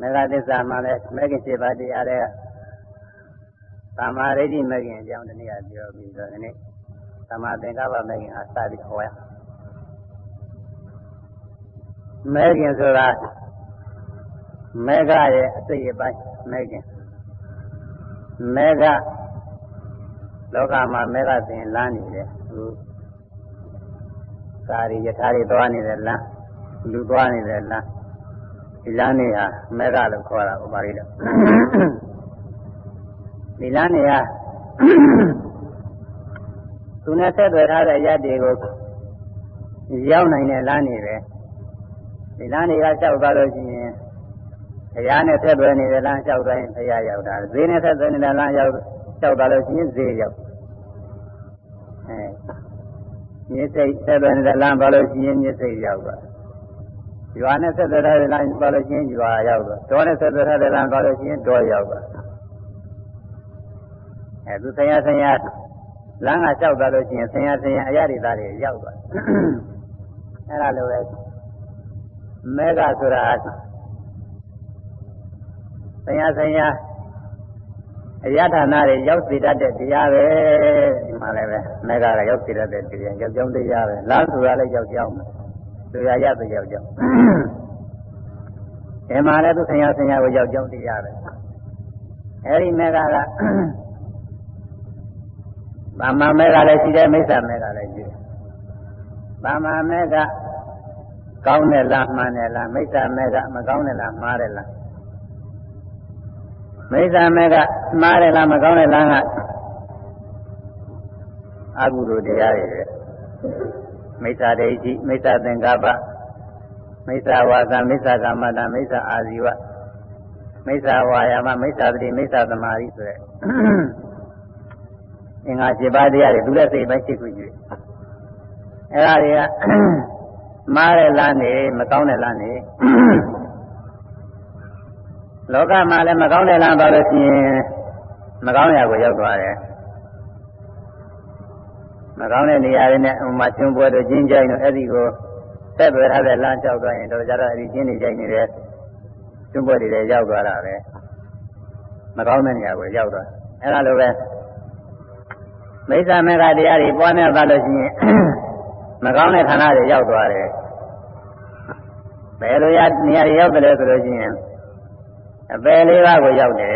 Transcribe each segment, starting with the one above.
မေဃသစ္စာမှလည်းမဂ္ဂင်7ပါးတရားတဲ့သမာဓိဋ္ဌိမဂ္ဂင်အကြောင်းတနည်းအားပြောပြီးတော့ဒီနေ့သမာသင်္ကပ္ပမဂ္ဂင်အားစပြီးဟောရမဂ္ဂင်ဆိုတာမေဃရဲ့အစိတ်အပိုင်းမဂ္ဂင်မေဃလောကမှာမေဃသင်လမ်းနေတယ်သူကာရီယထာတွေသွားနေတဲ့လမ်းလူသွားနေတဲ့လမ်း ဒီလမ်းနေဟာမေဃလို့ခေါ်တာဥပါရိလို့ဒီလမ်းနေဟာသူနဲ့ဆက်သွယ်ထားတဲ့ရတ္တိကိုရောက်နိုင်တဲ့လမ်းနေပဲဒီလမ်းတွေကလျှောက်သွားလို့ရှိရင်ဘုရားနဲ့ဆက်သွယ်နေတဲ့လမ်းလျှောက်သွားရင်ဘုရားရောက်တာဈေးနဲ့ဆက်သွယ်နေတဲ့လမ်းရောက်လျှောက်သွားလို့ရှိရင်ဈေးရောက်အဲမြေစိတ်ဆက်သွယ်နေတဲ့လမ်းပါလို့ရှိရင်မြေစိတ်ရောက်သွား ရွာနဲ့ဆက်သွယ်ထားတဲ့လမ်းပါလို့ရှိရင်ရွာရောက်သွားတောနဲ့ဆက်သွယ်ထားတဲ့လမ်းပါလို့ရှိရင်တောရောက်သွားအဲသူဆရာဆရာလမ်းကလျှောက်သွားလို့ရှိရင်ဆရာဆရာအရာတွေသားတွေရောက်သွားအဲ့ဒါလိုပဲမေဃဆိုတာဆရာဆရာအရဌာနတွေရောက်စီတတ်တဲ့တရားပဲဒီမှာလည်းပဲမေဃကရောက်စီတတ်တဲ့တရားရောက်ကြောင်းတရားပဲလမ်းဆိုတာလည်းရောက်ကြောင်းပဲ သူရရတဲ့ရောက်ကြောင်းဒီမှာလည်းသူဆရာဆရာကိုရောက်ကြောင်းတရားပဲအဲဒီမေဃကဗမာမေဃလည်းရှိတယ်မိစ္ဆာမေဃလည်းရှိတယ်ဗမာမေဃကောင်းတဲ့လားမှန်တဲ့လားမိစ္ဆာမေဃမကောင်းတဲ့လားမှားတဲ့လားမိစ္ဆာမေဃမှားတယ်လားမကောင်းတဲ့လားကအကုသိုလ်တရားတွေပဲ မိစ္ဆာဒိဋ္ဌိမိစ္ဆာသင်္ကပ္ပမိစ္ဆာဝါစာမိစ္ဆာကမ္မတာမိစ္ဆာအာဇီဝမိစ္ဆာဝါယာမမိစ္ဆာတတိမိစ္ဆာသမာဓိဆိုတဲ့အင်္ဂါ7ပါးတရားတွေသူလက်စိတ်ပိုင်းရှိခုကြီးအဲ့ဒါတွေကမားတဲ့လမ်းနေမကောင်းတဲ့လမ်းနေလောကမှာလည်းမကောင်းတဲ့လမ်းပါလို့ရှိရင်မကောင်းရာကိုရောက်သွားတယ် မကောင်းတဲ့နေရာတွေနဲ့ဥမာချင်းပွဲတို့ကျင်းကြိုင်တို့အဲ့ဒီကိုဆက်သွယ်ထားတဲ့လမ်းလျှောက်သွားရင်တော့ကြတော့အဲ့ဒီကျင်းနေကြိုင်နေတဲ့ကျင်းပွဲတွေလည်းရောက်သွားတာပဲမကောင်းတဲ့နေရာကိုရောက်သွားအဲ့ဒါလိုပဲမိစ္ဆာမေဃတရားတွေပွားများသွားလို့ရှိရင်မကောင်းတဲ့ဌာနတွေရောက်သွားတယ်ဘယ်လိုရနေရာရောက်တယ်ဆိုလို့ရှိရင်အပယ်လေးပါးကိုရောက်တယ်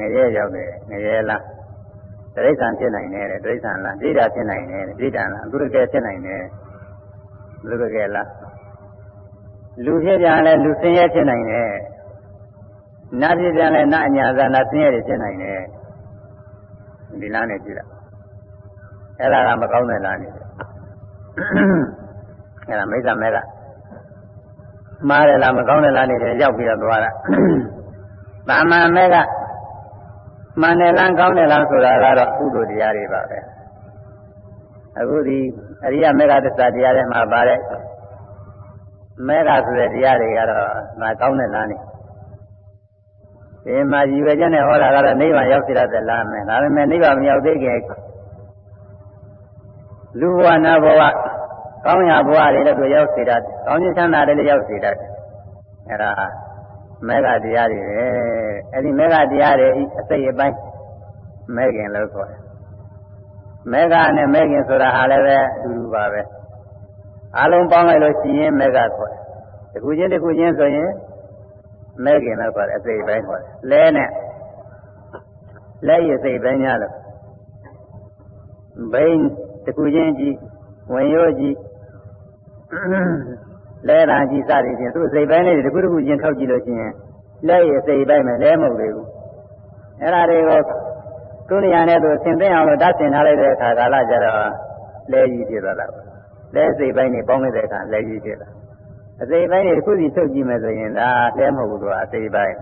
ငရဲရောက်တယ်ငရဲလား တိရစ္ဆာန်ဖြစ်နိုင်တယ်တိရစ္ဆာန်လားဒိဋ္ဌာဖြစ်နိုင်တယ်ဒိဋ္ဌာလားသူရကဲဖြစ်နိုင်တယ်သူရကဲလားလူဖြစ်ပြန်လဲလူဆင်းရဲဖြစ်နိုင်တယ်နတ်ဖြစ်ပြန်လဲနတ်အညာဇာနာဆင်းရဲတွေဖြစ်နိုင်တယ်ဒီလားနဲ့ကြည့်တာအဲ့ဒါကမကောင်းတဲ့လားနေတယ်အဲ့ဒါမိစ္ဆာမဲကမှားတယ်လားမကောင်းတဲ့လားနေတယ်ရောက်ပြီးတော့သွားတာတာမန်မဲက မှန်တယ်လားကောင်းတယ်လားဆိုတာကတော့ကုသိုလ်တရားတွေပါပဲအခုဒီအရိယမေဃသစ္စာတရားတွေမှာပါတဲ့မေဃဆိုတဲ့တရားတွေကတော့မကောင်းတဲ့လားနေဒီမှာရည်ရွယ်ချက်နဲ့ဟောတာကတော့နိဗ္ဗာန်ရောက်စီရတဲ့လားမယ်ဒါပေမဲ့နိဗ္ဗာန်မရောက်သေးခင်လူဘဝနာဘဝကောင်းရာဘဝတွေလည်းသူရောက်စေတတ်တယ်ကောင်းခြင်းချမ်းသာတွေလည်းရောက်စေတတ်တယ်အဲဒါ မေဃတရားတွေပဲအဲဒီမေဃတရားတွေအစိတ်အပိုင်းမဲခင်လို့ခေါ်တယ်မေဃနဲ့မဲခင်ဆိုတာဟာလည်းပဲအတူတူပါပဲအလုံးပေါင်းလိုက်လို့ရှိရင်မေဃခေါ်တယ်တခုချင်းတခုချင်းဆိုရင်မဲခင်လို့ခေါ်တယ်အစိတ်ပိုင်းခေါ်တယ်လဲနဲ့လဲရစိတ်ပိုင်းများလို့ဘိန်းတခုချင်းကြည့်ဝင်ရိုးကြည့် လဲတာကြည့်စသည်ဖြင့်သူ့စိတ်ပိုင်းလေးတခုတခုချင်းထောက်ကြည့်လို့ရှိရင်လဲရစိတ်ပိုင်းမယ်လဲမဟုတ်သေးဘူးအဲ့ဒါတွေကိုသူ့နေရာနဲ့သူဆင်သိအောင်လို့ဓာတ်ဆင်ထားလိုက်တဲ့အခါကာလကျတော့လဲကြီးဖြစ်သွားတာလဲစိတ်ပိုင်းနေပေါင်းလိုက်တဲ့အခါလဲကြီးဖြစ်တာအစိတ်ပိုင်းတွေတစ်ခုစီထုတ်ကြည့်မယ်ဆိုရင်ဒါလဲမဟုတ်ဘူးသူကအစိတ်ပိုင်း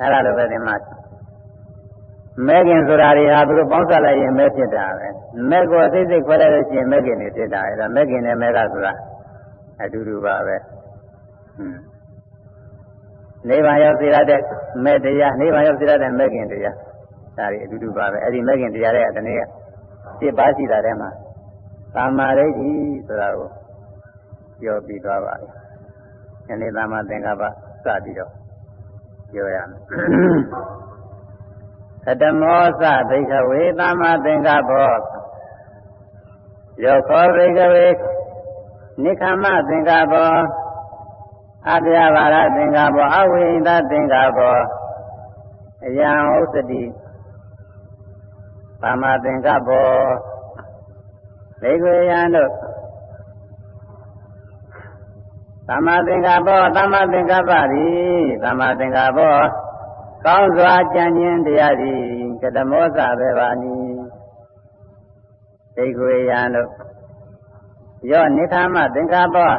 အဲ့ဒါလိုပဲဒီမှာ မဲခင်ဆိုတာတွေဟာသူတို့ပေါင်းစပ်လိုက်ရင်မဲဖြစ်တာပဲမဲကိုအသိစိတ်ခွဲလိုက်လို့ရှိရင်မဲခင်တွေဖြစ်တာအဲဒါမဲခင်နဲ့မဲကဆိုတာအတူတူပါပဲဟွန်းနိဗ္ဗာန်ရောက်စေရတဲ့မဲတရားနိဗ္ဗာန်ရောက်စေရတဲ့မဲခင်တရားဒါတွေအတူတူပါပဲအဲ့ဒီမဲခင်တရားရဲ့အတနည်းကစိတ်ပါရှိတာထဲမှာသမာဓိဋ္ဌိဆိုတာကိုပြောပြီးသွားပါပြီဒီနေ့သမသင်္ကပ္ပစပြီးတော့ပြောရမယ် ကတမောသဘိကဝေသမသင်္ကပ္ပောယောခောဘိကဝေနိခမသင်္ကပ္ပောအပြာဘာရသင်္ကပ္ပောအဝိဟိတသင်္ကပ္ပောအယံဥစ္စတိသမသင်္ကပ္ပောဘိကဝေယံတို့သမ္မာသင်္ကပ္ပောသမ္မာသင်္ကပ္ပရိသမ္မာသင်္ကပ္ပော ကောင်းစွာကြံခြင်းတရားသည်ကတမောသပဲပါနီသိခွေယံတို့ယောနိခမသင်္ကပ္ပော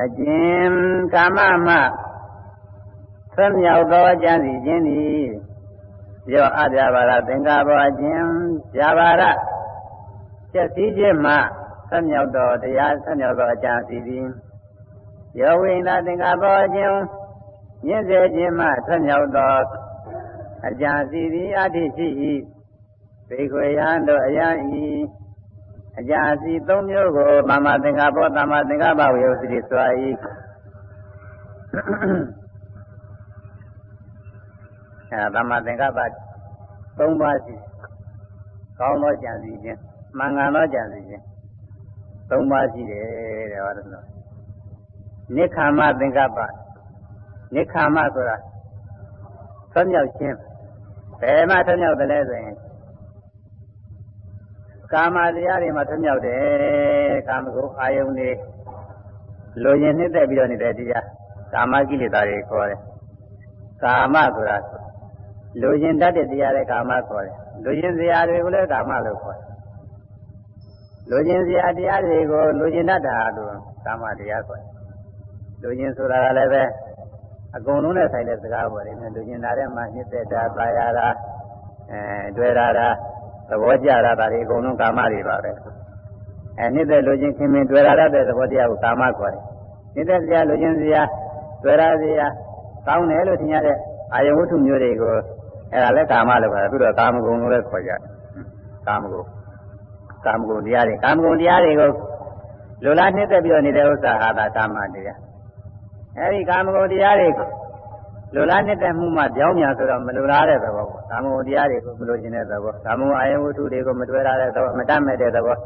အကျဉ်ကာမမသက်မြောက်သောကြံစီခြင်းသည်ယောအပြပါရသင်္ကပ္ပောအကျဉ်ပြပါရချက်စည်းခြင်းမှသက်မြောက်သောတရားသက်မြောက်သောအကြံစီသည်ယောဝိနာသင်္ကပ္ပခြင်း မြင့်စေခြင်းမှထွက်မြောက်သောအကြံစီသည်အတ္တိရှိ၏သိခွေယံတို့အယံဤအကြံစီသုံးမျိုးကိုမာမသင်္ကပ္ပသမ္မာသင်္ကပ္ပဝေယသတိစွာ၏အဲသမ္မာသင်္ကပ္ပသုံးပါးရှိကောင်းသောကြံစီခြင်းမှန်ကန်သောကြံစီခြင်းသုံးပါးရှိတယ်တဲ့ဟောတယ်နိခာမသင်္ကပ္ပ နိခာမဆိုတာသွမြောက်ခြင်းဘယ်မှာသွမြောက်တယ်လဲဆိုရင်ကာမတရားတွေမှာသွမြောက်တယ်ကာမဂုဏ်အာယုန်တွေလိုရင်နှစ်သက်ပြီးတော့နေတဲ့တရားကာမကိလေသာတွေခေါ်တယ်ကာမဆိုတာလိုရင်တတ်တဲ့တရားတွေကာမခေါ်တယ်လိုရင်စရာတွေကိုလည်းကာမလို့ခေါ်တယ်လိုရင်စရာတရားတွေကိုလိုရင်တတ်တာလို့ကာမတရားခေါ်တယ်လူချင်းဆိုတာကလည်းပဲ အကုန်လုံးနဲ့ဆိုင်တဲ့စကားပေါ်တယ်လူချင်းနာတဲ့မှာညစ်သက်တာပါရတာအဲတွေ့ရတာသဘောကျတာဒါတွေအကုန်လုံးကာမတွေပါပဲအဲညစ်သက်လူချင်းခင်မင်တွေ့ရတဲ့သဘောတရားကိုကာမခေါ်တယ်ညစ်သက်စရာလူချင်းစရာတွေ့ရစရာကောင်းတယ်လို့ထင်ရတဲ့အာယဝတ္ထုမျိုးတွေကိုအဲဒါလည်းကာမလို့ခေါ်တယ်သူတို့ကာမဂုဏ်လို့လည်းခေါ်ကြတယ်ကာမဂုဏ်ကာမဂုဏ်တရားတွေကာမဂုဏ်တရားတွေကိုလူလားနှိမ့်သက်ပြီးတော့နေတဲ့ဥစ္စာဟာဒါကာမတရား အဲဒီကာမဂုဏ်တရားတွေလိုလားနေတဲ့မှုမှကြောင်းညာဆိုတော့မလိုလားတဲ့သဘောပေါ့ကာမဂုဏ်တရားတွေကိုမလိုချင်တဲ့သဘောကာမဂုဏ်အာယဝတ္ထုတွေကိုမတွေ့ရတဲ့သဘောမတတ်မဲ့တဲ့သဘော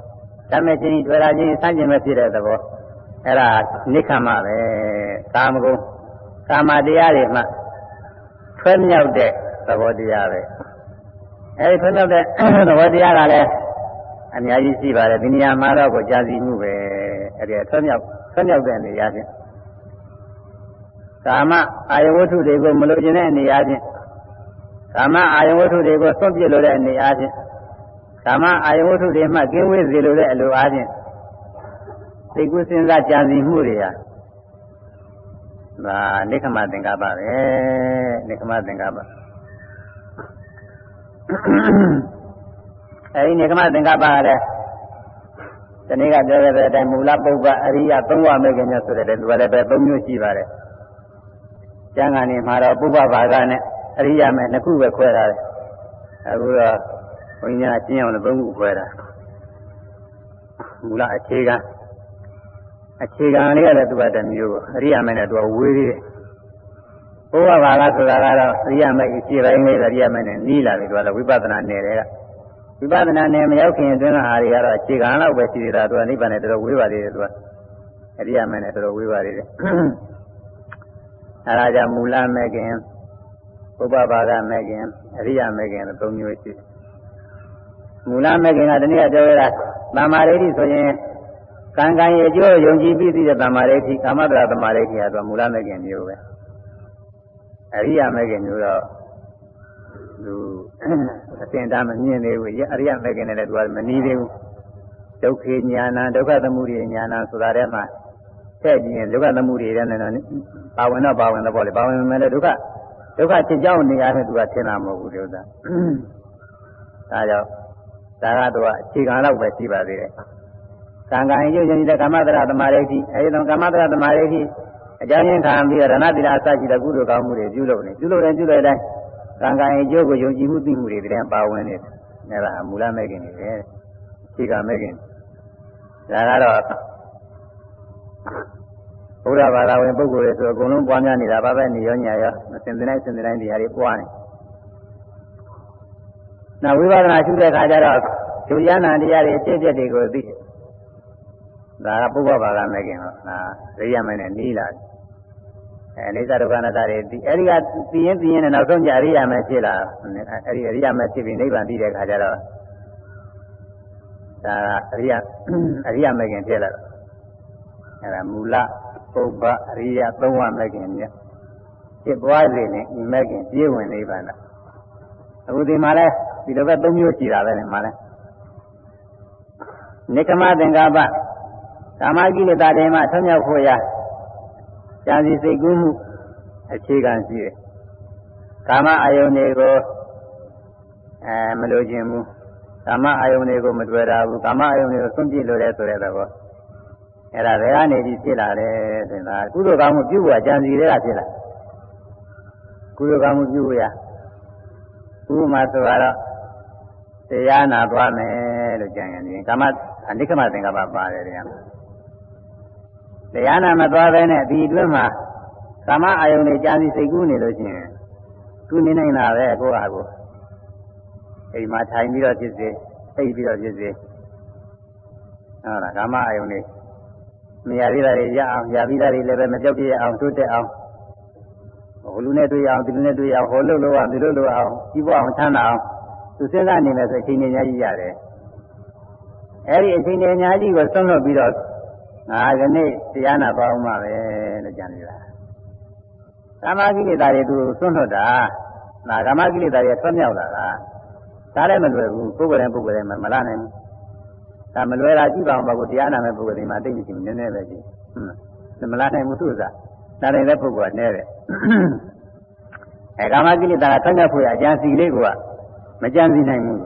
တတ်မဲ့ခြင်းတွေ့ရခြင်းစမ်းကျင်မဲ့ဖြစ်တဲ့သဘောအဲ့ဒါနိခမပဲကာမဂုဏ်ကာမတရားတွေမှထွဲမြောက်တဲ့သဘောတရားပဲအဲဒီထွဲမြောက်တဲ့သဘောတရားကလည်းအများကြီးရှိပါတယ်ဒီနေရာမှာတော့ကိုကြာစီမှုပဲအဲ့ဒီထွဲမြောက်ထွဲမြောက်တဲ့နေရာချင်း ကာမအာယဝတ္ထုတွေကိုမလိုချင်တဲ့အနေအားဖြင့်ကာမအာယဝတ္ထုတွေကိုသွန့်ပြစ်လိုတဲ့အနေအားဖြင့်ကာမအာယဝတ္ထုတွေမှကင်းဝေးစေလိုတဲ့အလိုအားဖြင့်သိကုစဉ်းစားကြံစည်မှုတွေဟာဒါနိခမသင်္ကပ္ပပဲနိခမသင်္ကပ္ပအဲဒီနိခမသင်္ကပ္ပကလည်းဒီနေ့ကပြောခဲ့တဲ့အတိုင်းမူလပုဗ္ဗအရိယသုံးဝမဲ့ခင်များဆိုတဲ့သူကလည်းပဲသုံးမျိုးရှိပါတယ် ကျမ်းဂန်နေမှာတော့ပုဗ္ဗဘာဂနဲ့အရိယာမဲ့နှစ်ခုပဲခွဲထားတယ်အခုတော့ဘုန်းကြီးကကျင်းအောင်လည်းသုံးခုခွဲတာမူလအခြေခံအခြေခံလေးကလည်းသူကတမျိုးအရိယာမဲ့နဲ့သူကဝေးသေးတယ်ဘုရားဘာသာဆိုတာကတော့အရိယာမဲ့အခြေပိုင်းလေးအရိယာမဲ့နဲ့နီးလာပြီသူကလည်းဝိပဿနာနယ်တွေကဝိပဿနာနယ်မရောက်ခင်အတွင်းကဟာတွေကတော့အခြေခံလောက်ပဲရှိသေးတာသူကနိဗ္ဗာန်နဲ့တော်တော်ဝေးပါသေးတယ်သူကအရိယာမဲ့နဲ့တော်တော်ဝေးပါသေးတယ် အဲဒါကြောင့်မူလမဲ့ခင်ဥပပါဒမဲ့ခင်အရိယာမဲ့ခင်လို့သုံးမျိုးရှိတယ်မူလမဲ့ခင်ကတနည်းပြောရတာသမာဓိဋ္ဌိဆိုရင်ကံကံရဲ့အကျိုးယုံကြည်ပြီးသိတဲ့သမာဓိဋ္ဌိကာမတရာသမာဓိဋ္ဌိကတော့မူလမဲ့ခင်မျိုးပဲအရိယာမဲ့ခင်မျိုးတော့သူအစင်တာမမြင်သေးဘူးအရိယာမဲ့ခင်နဲ့လည်းသူကမနီးသေးဘူးဒုက္ခညာနာဒုက္ခသမုဒိညာနာဆိုတာထဲမှာ ထည့်ကြည့်ရင်ဒုက္ခသမှုတွေထဲနဲ့ပါဝင်တော့ပါဝင်တော့ပေါ့လေပါဝင်မယ်လေဒုက္ခဒုက္ခဖြစ်ကြောင်းနေရာနဲ့သူကထင်တာမဟုတ်ဘူးဒီဥစ္စာဒါကြောင့်ဒါကတော့အခြေခံတော့ပဲရှိပါသေးတယ်ကံကံရုပ်ရှင်တဲ့ကာမတရသမာဓိဋ္ဌိအဲဒီတော့ကာမတရသမာဓိဋ္ဌိအကြမ်းခံပြီးတော့ရဏတိလာအစရှိတဲ့ကုသိုလ်ကောင်းမှုတွေပြုလုပ်နေပြုလုပ်တယ်ပြုလုပ်တိုင်းကံကံအကျိုးကိုယုံကြည်မှုသိမှုတွေတည်းပါဝင်နေတယ်အဲဒါမူလမဲ့ခင်နေတယ်အခြေခံမဲ့ခင်ဒါကတော့ ဘုရားဘာသာဝင်ပုဂ္ဂိုလ်တွေဆိုအကုန်လုံးပွားများနေတာဘာပဲနေရောညာရောအစဉ်တိုင်းစဉ်တိုင်းတရားတွေပွားနေနောက်ဝိပဿနာရှုတဲ့အခါကျတော့ဒုရဏတရားတွေအဖြစ်အပျက်တွေကိုသိဒါကပုဗ္ဗဘာသာမဲ့ခင်ဟောဒါရိယာမဲ့နဲ့နီးလာတယ်အဲအိသဒုက္ခနာတတွေဒီအဲဒီကသိရင်သိရင်နောက်ဆုံးကြအရိယာမဲ့ဖြစ်လာအဲဒီအရိယာမဲ့ဖြစ်ပြီးနိဗ္ဗာန်ပြီးတဲ့အခါကျတော့ဒါအရိယာအရိယာမဲ့ခင်ဖြစ်လာတော့အဲဒါမူလ ပုဗ္ဗအရိယာသုံးဝမဲ့ခင်မြတ်ဖြစ်သွားစေနဲ့ဤမဲ့ခင်ပြည့်ဝင်နိဗ္ဗာန်အခုဒီမှာလဲဒီလိုပဲသုံးမျိုးရှိတာပဲလေမှာလဲနိကမသင်္ကပ္ပကာမကိလေသာတွေမှဆွမြောက်ဖို့ရာဉာဏ်စီစိတ်ကူးမှုအခြေခံရှိတယ်ကာမအာယုန်တွေကိုအဲမလိုချင်ဘူးကာမအာယုန်တွေကိုမတွေ့တာဘူးကာမအာယုန်တွေကိုစွန့်ပြစ်လို့တဲ့ဆိုတဲ့သဘော အဲ့ဒါဘယ်ကနေပြီးဖြစ်လာတယ်ဆိုရင်ဒါကုသိုလ်ကောင်းမှုပြုဖို့အကြံစီတွေကဖြစ်လာကုသိုလ်ကောင်းမှုပြုဖို့ရဥပမာဆိုတော့တရားနာသွားမယ်လို့ကြံရင်ကာမအနိကမသင်္ကပ္ပပါတယ်တရားတရားနာမသွားဘဲနဲ့ဒီအတွင်းမှာကာမအာယုန်တွေကြာစီစိတ်ကူးနေလို့ရှိရင်သူနေနိုင်တာပဲကိုယ့်ဟာကိုယ်အိမ်မှာထိုင်ပြီးတော့ဖြစ်စေအိပ်ပြီးတော့ဖြစ်စေဟုတ်လားကာမအာယုန်တွေ မရသေးတာတွေရအောင်ရပြီးတာတွေလည်းပဲမကြောက်ပြရအောင်တိုးတက်အောင်ဟိုလူနဲ့တွေ့အောင်ဒီလူနဲ့တွေ့အောင်ဟိုလှုပ်လို့အောင်ဒီလိုလိုအောင်ကြီးပွားအောင်ချမ်းသာအောင်သူစဉ်းစားနေမယ်ဆိုအချိန်ကြီးများကြီးရတယ်အဲဒီအချိန်ကြီးများကြီးကိုသုံးလို့ပြီးတော့ငါကနေ့တရားနာပါအောင်ပါပဲလို့ကြံနေတာကာမကိလေသာတွေသူသွန့်လွတ်တာနာကာမကိလေသာတွေဆွမြောက်လာတာဒါလည်းမလွယ်ဘူးပုဂ္ဂိုလ်တိုင်းပုဂ္ဂိုလ်တိုင်းမလာနိုင်ဘူး ဒါမလွယ်တာကြည့်ပါအောင်ပါကိုတရားနာမဲ့ပုဂ္ဂိုလ်တွေမှာသိနေချင်းနည်းနည်းပဲကြည့်ဟွန်းမလာနိုင်ဘူးသူ့စားနားနိုင်တဲ့ပုဂ္ဂိုလ်ကနည်းတယ်အဲကာမကိလေသာကဆွမြောက်ဖို့အကျဉ်းစီလေးကမကြံစီနိုင်ဘူး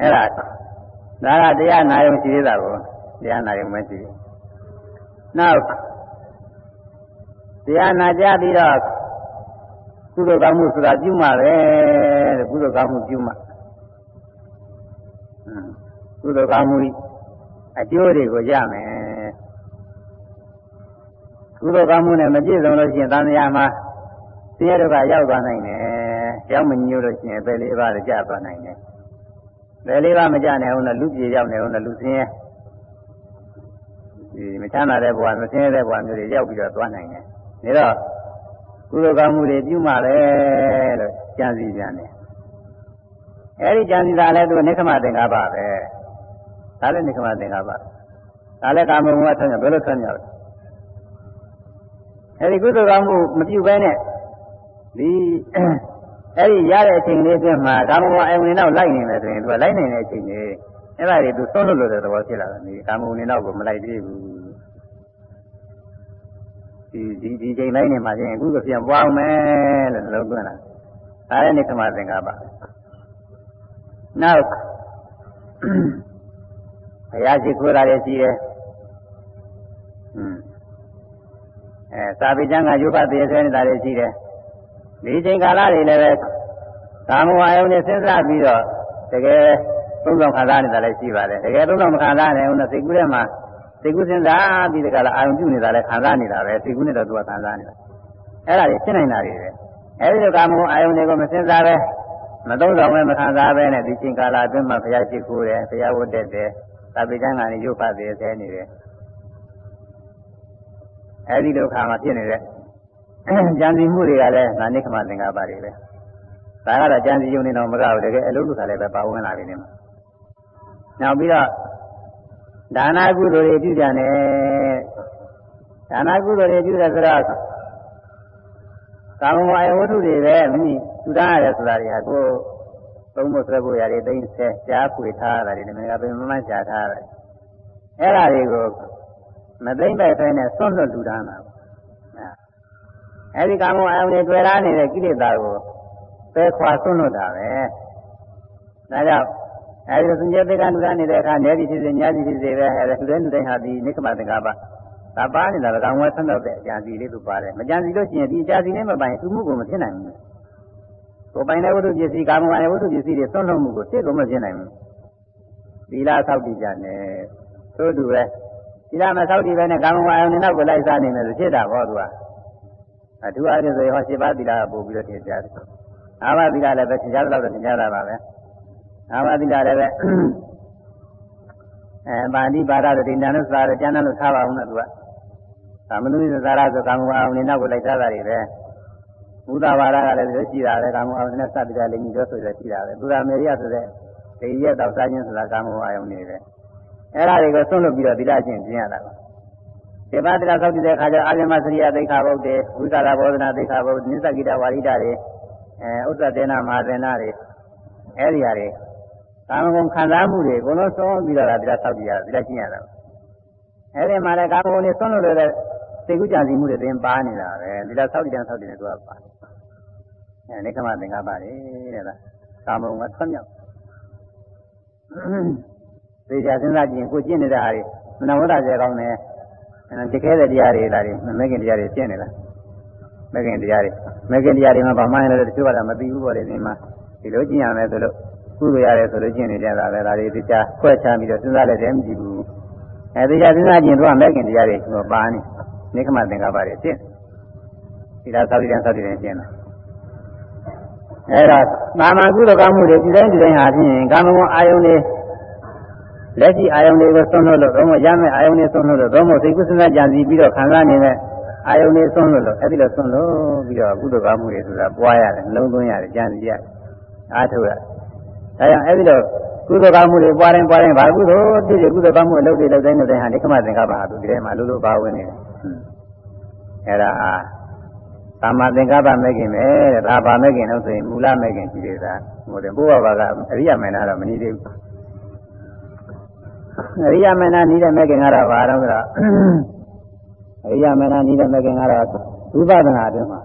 အဲ့ဒါဒါကတရားနာရုံရှိသေးတာကိုတရားနာရုံမရှိဘူးနောက်တရားနာကြပြီးတော့ကုသိုလ်ကောင်းမှုဆိုတာပြုမှပဲတဲ့ကုသိုလ်ကောင်းမှုပြုမှ ကုသိုလ်ကောင်းမှုအကျိုးတွေကိုရမယ်ကုသိုလ်ကောင်းမှုနဲ့မပြည့်စုံလို့ရှိရင်သံဃာမှာဆင်းရဲဒုက္ခရောက်သွားနိုင်တယ်ရောက်မညို့လို့ရှိရင်ပဲလေးပါးကြာသွားနိုင်တယ်ပဲလေးပါးမကြနိုင်အောင်လို့လူပြေရောက်နေအောင်လို့လူဆင်းရဲဒီမချမ်းသာတဲ့ဘဝမဆင်းရဲတဲ့ဘဝမျိုးတွေရောက်ပြီးတော့သွားနိုင်တယ်ဒါတော့ကုသိုလ်ကောင်းမှုတွေပြုမှပဲလို့ကြံစည်ပြန်တယ်အဲဒီကြံစည်တာလည်းသူနိခမသင်္ကပ္ပပဲ ဒါလည်းနိခမသင်္ကပ္ပဒါလည်းကာမဂုဏ်ကဆန်းရဘယ်လိုဆန်းရလဲအဲဒီကုသိုလ်ကောင်းမှုမပြုဘဲနဲ့ဒီအဲဒီရတဲ့အချိန်လေးအတွင်းမှာကာမဂုဏ်အယုံနဲ့တော့လိုက်နေမယ်ဆိုရင်သူကလိုက်နိုင်တဲ့အချိန်လေးအဲ့ဒါတွေသူသုံးလို့လို့တဲ့သဘောဖြစ်လာတယ်ဒီကာမဂုဏ်နဲ့တော့ကိုမလိုက်သေးဘူးဒီဒီဒီချိန်တိုင်းနေမှာချင်းအခုကပြန်ပွားအောင်မယ်လို့လုံးသွင်းလာဒါလည်းနိသမသင်္ကပ္ပနောက် ဘုရားရှိခိုးတာလည်းရှိတယ်อืมအဲသာပိကျမ်းကယုဖသေဆဲနေတာလည်းရှိတယ်ဒီချိန်ကာလတွေလည်းပဲကာမဝါယုန်နဲ့စဉ်းစားပြီးတော့တကယ်သုံးဆောင်ခံစားနေတာလည်းရှိပါတယ်တကယ်သုံးဆောင်မခံစားနိုင်ဘူးနဲ့စိတ်ကူးထဲမှာစိတ်ကူးစဉ်းစားပြီးတကယ်အာရုံပြုနေတာလည်းခံစားနေတာပဲစိတ်ကူးနဲ့တော့သူကခံစားနေတာအဲ့ဒါတွေဖြစ်နိုင်တာတွေပဲအဲဒီလိုကာမဂုဏ်အာယုန်တွေကိုမစဉ်းစားပဲမသုံးဆောင်ပဲမခံစားပဲနဲ့ဒီချိန်ကာလအတွင်းမှာဘုရားရှိခိုးတယ်ဘုရားဝတ်တဲ့တယ် သာပိကျမ်းကနေရုပ်ဖတ်သေးဆဲနေတယ်အဲဒီလိုခါမှာဖြစ်နေတဲ့ကြံစီမှုတွေကလည်းနာနိခမသင်္ကပ္ပတွေပဲဒါကတော့ကြံစီယုံနေတော့မကဘူးတကယ်အလုံးစုံလည်းပဲပါဝင်လာပြီနေမှာနောက်ပြီးတော့ဒါနာကုသိုလ်တွေပြုကြတယ်ဒါနာကုသိုလ်တွေပြုတယ်ဆိုတော့ကာမဝါယဝတ္ထုတွေပဲမိမိသူတန်းရတယ်ဆိုတာတွေဟာကိုယ် သုံးဖို့ဆွဲဖို့ရတယ်သိဆဲကြားဖွေထားတာတွေနမကပင်မမှန်ရှာထားတယ်အဲ့ဒါတွေကိုမသိမ့်ပဲဖဲနဲ့ဆွန့်လွတ်လူတန်းတာအဲဒီကာမဝါယဝတွေတွေ့ရနေတဲ့ကိလေသာကိုပယ်ခွာဆွန့်လွတ်တာပဲဒါကြောင့်အဲဒီစဉ္ကြသေကနုရနေတဲ့အခါနေသည်ဖြစ်စေညာသည်ဖြစ်စေပဲအဲဒီသူတဲ့သူတိုင်းဟာဒီနိကမသင်္ကပ္ပဒါပါနေတာကကောင်ဝဲဆန်းတော့တဲ့အကြံစီလေးသူပါတယ်မကြံစီလို့ရှိရင်ဒီအကြံစီလေးမပိုင်သူမှုကိုမဖြစ်နိုင်ဘူး ကိုပိုင်တဲ့ဝတ္ထုပစ္စည်းကာမဝါယဝတ္ထုပစ္စည်းတွေသွန့်လွတ်မှုကိုစိတ်ကိုမဖြစ်နိုင်ဘူးသီလဆောက်တည်ကြတယ်သို့တူပဲကျီလာမဆောက်တည်ပဲနဲ့ကာမဝါယုန်နဲ့ကိုလိုက်စားနေမယ်ဆိုဖြစ်တာပေါ့သူကအထူးအားဖြင့်ဆိုရင်ဟော7ပါးသီလကပို့ပြီးတော့သင်ကြားတယ်။အာမသီလလည်းပဲသင်ကြားတော့သင်ကြားတာပါပဲ။အာမသီလလည်းပဲအဲပါဠိပါဒတိဏ္ဍနုစာရကျမ်းလို့ထားပါအောင်လို့သူကကာမနုသဇာရဆိုကာမဝါယုန်နဲ့ကိုလိုက်စားတာတွေပဲ ဘုဒ္ဓဘာသာကလည်းဒီလိုရှိတာပဲကာမဝါယုန်နဲ့စပ်ပြီးတော့လည်းညီတော်ဆိုရရှိတာပဲဘုရားမေရိယဆိုတဲ့ဒီရက်တော့စားခြင်းဆိုတာကာမဝါယုန်နေပဲအဲ့ဒါတွေကိုဆွန့်လွတ်ပြီးတော့သီလချင်းကျင့်ရတာပါဒီပါဒရာသောက်တဲ့အခါကျအာရမစရိယသိက္ခာပုဒ်တွေဝိကာရဘောဓနာသိက္ခာပုဒ်နိစ္စကိတဝါရိဒတွေအဲဥစ္စာတေနာမဟာတေနာတွေအဲ့ဒီဟာတွေကာမဂုဏ်ခံစားမှုတွေဘုံလုံးဆုံးပြီးတော့ဒါသီလဆောက်ကြည့်ရသီလကျင့်ရတာအဲ့ဒီမှာလည်းကာမဂုဏ်တွေဆွန့်လွတ်တဲ့သိကုကြံစီမှုတွေသင်ပါနေတာပဲသီလဆောက်ကြံဆောက်တယ်သူကပါ အဲနိကမသင်္ကပ္ပတွေတဲ့လားကာမဂုဏ်ကဆွမ်းမြောက်သိကြစဉ်းစားကြည့်ရင်ကိုကျင့်နေတဲ့ဟာတွေမနဝဒကျေကောင်းတယ်တကယ်တဲ့တရားတွေလားမဂ္ဂင်တရားတွေကျင့်နေလားမဂ္ဂင်တရားတွေမဂ္ဂင်တရားတွေမှာဗမာရင်လည်းတချို့ကမသိဘူးပေါ့လေဒီမှာဒီလိုကျင့်ရမယ်ဆိုလို့ကုသိုလ်ရတယ်ဆိုလို့ကျင့်နေကြတာပဲဒါတွေတရားခွဲခြားပြီးတော့စဉ်းစားလည်းတည်းမကြည့်ဘူးအဲဒီကြစဉ်းစားကြည့်ရင်တော့မဂ္ဂင်တရားတွေပါနေနိခမသင်္ကပ္ပတွေကျင့်ဒီလားသာဝိတံသတိတွေကျင့်တာ အဲ့ဒါကာမကုသိုလ်ကောင်းမှုတွေဒီတိုင်းဒီတိုင်းဟာဖြင့်ကာမဂုဏ်အာယုန်တွေလက်ရှိအာယုန်တွေကိုဆုံးလို့လို့ဘုံမရမယ့်အာယုန်တွေဆုံးလို့လို့ဘုံမသိကုသနာကြံစီပြီးတော့ခံစားနေတဲ့အာယုန်တွေဆုံးလို့လို့အဲ့ဒီလိုဆုံးလို့ပြီးတော့ကုသိုလ်ကောင်းမှုတွေဆိုတာပွားရတယ်နှလုံးသွင်းရတယ်ကြံစီရတယ်အားထုတ်ရတယ်ဒါကြောင့်အဲ့ဒီလိုကုသိုလ်ကောင်းမှုတွေပွားရင်ပွားရင်ဘာကုသိုလ်တည်တည်ကုသိုလ်ကောင်းမှုအလုပ်တွေလုပ်တိုင်းလုပ်တိုင်းဟာဒီကမသင်္ကပ္ပဟာသူဒီထဲမှာလို့လို့ပါဝင်နေတယ်အဲ့ဒါအာ သမ္မာသင်္ကပ္ပမဲ့ခင်ပဲတဲ့ဒါပါမဲ့ခင်လို့ဆိုရင်မူလမဲ့ခင်ရှိသေးတာဟိုတယ်ဘုရားဘာကအရိယာမင်းနာတော့မနည်းသေးဘူးအရိယာမင်းနာနီးတဲ့မဲ့ခင်ကတော့ဘာတော့ဆိုတော့အရိယာမင်းနာနီးတဲ့မဲ့ခင်ကတော့ဝိပဿနာအတွင်းမှာ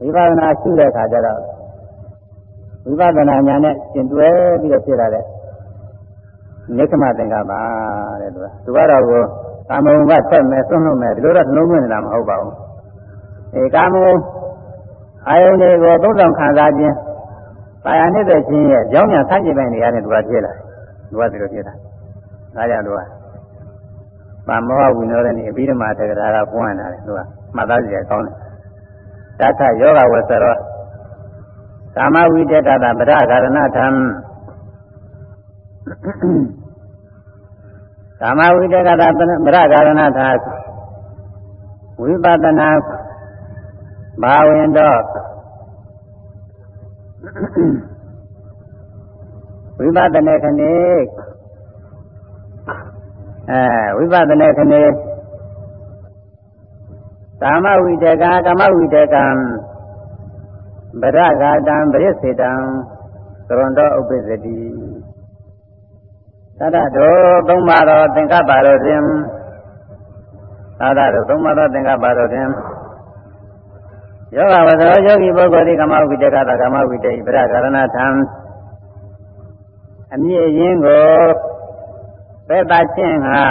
ဝိပဿနာရှိတဲ့အခါကျတော့ဝိပဿနာဉာဏ်နဲ့ကျင်တွဲပြီးတော့ဖြစ်လာတဲ့နိက္ခမသင်္ကပ္ပတဲ့သူကသူကတော့ကိုကာမုံကဆက်မယ်ဆွန့်လွတ်မယ်ဒီလိုတော့နှလုံးသွင်းနေတာမဟုတ်ပါဘူး အဲကာမုံအာယုန်တွေကိုသုံးဆောင်ခံစားခြင်းပါရနေတဲ့ခြင်းရဲ့ကြောင်းညာဆန့်ကျင်ပိုင်းနေရာနဲ့သူကဖြစ်လာသူကဒီလိုဖြစ်တာဒါကြောင့်သူကပါမောဟဝိနောရဏိအဘိဓမ္မာတက္ကရာကပွင့်လာတယ်သူကမှတ်သားကြည့်ရကောင်းတယ်တထယောဂဝဆရောကာမဝိတကတာပရကာရဏထံကာမဝိတကတာပရကာရဏထာဝိပဿနာ ဘာဝင်တော့ဝိပဿနာခဏေအဲဝိပဿနာခဏေကာမဝိတကကာမဝိတကံဗရဂာတံပရိစေတံသရွန်တော်ဥပ္ပစ္စတိသတ္တတော်သုံးပါတော်သင်္ကပ္ပတော်ဖြင့်သတ္တတော်သုံးပါတော်သင်္ကပ္ပတော်ဖြင့် ယောဂဝဇ္ဇောယောဂီပုဂ္ဂိုလ်ဒီကမဝိတကတာကမဝိတေပရကာရဏထံအမြင့်ရင်းကိုသက်သာခြင်းဟာ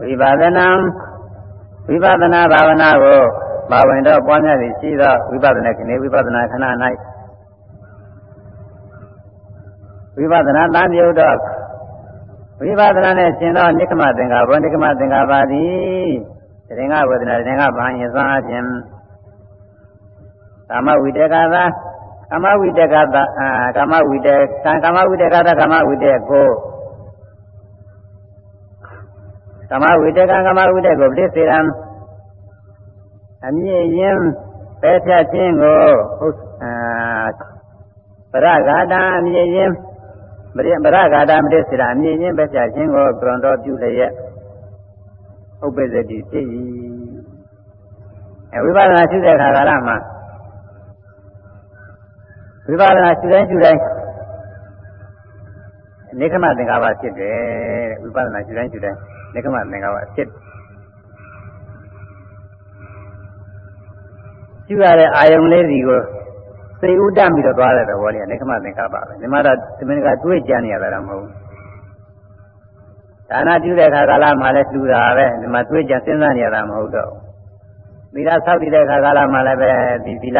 ဝိပါဒနာဝိပဿနာဘာဝနာကိုပါဝင်တော့ပွားများသည်ရှိသောဝိပဿနာခဏဝိပဿနာခဏ၌ဝိပဿနာတန်ပြုတော့ဝိပဿနာနဲ့ရှင်သောနိကမသင်္ဃဘောနိကမသင်္ဃပါသည် တရင်ကဝေဒနာတရင်ကဘာယင်စားခြင်းကာမဝိတေကသာကာမဝိတေကသာကာမဝိတေကံကာမဝိတေကသာကာမဝိတေကိုကာမဝိတေကံကာမဝိတေကိုပြည့်စေရန်အမြင့်ရင်ပဲဖြတ်ခြင်းကိုအာပရဂါတာအမြင့်ရင်ပရဂါတာမတစ္ဆရာအမြင့်ရင်ပဲဖြတ်ခြင်းကိုကရွန်တော်ပြုလျက် ဥပ္ပဇ္ဇတိဖြစ်၏အဲဝိပဿနာရှိတဲ့ခါကာလမှာဝိပဿနာရှိတိုင်းရှိတိုင်းနိခမသင်္ကာပဖြစ်တယ်ဝိပဿနာရှိတိုင်းရှိတိုင်းနိခမသင်္ကာပဖြစ်ကျူရတဲ့အာယုံလေးစီကိုစိတ်ဥဒ္ဒပြီးတော့သွားတဲ့သဘောလေးကနိခမသင်္ကာပပဲဒီမှာတော့ဒီမင်းကတွေးကြနေရတာမဟုတ်ဘူး ဒါနပြုတဲ့အခါကာလမှာလည်းလှူတာပဲဒီမှာတွေးကြစဉ်းစားနေရတာမဟုတ်တော့သီလဆောက်တည်တဲ့အခါကာလမှာလည်းပဲဒီသီလ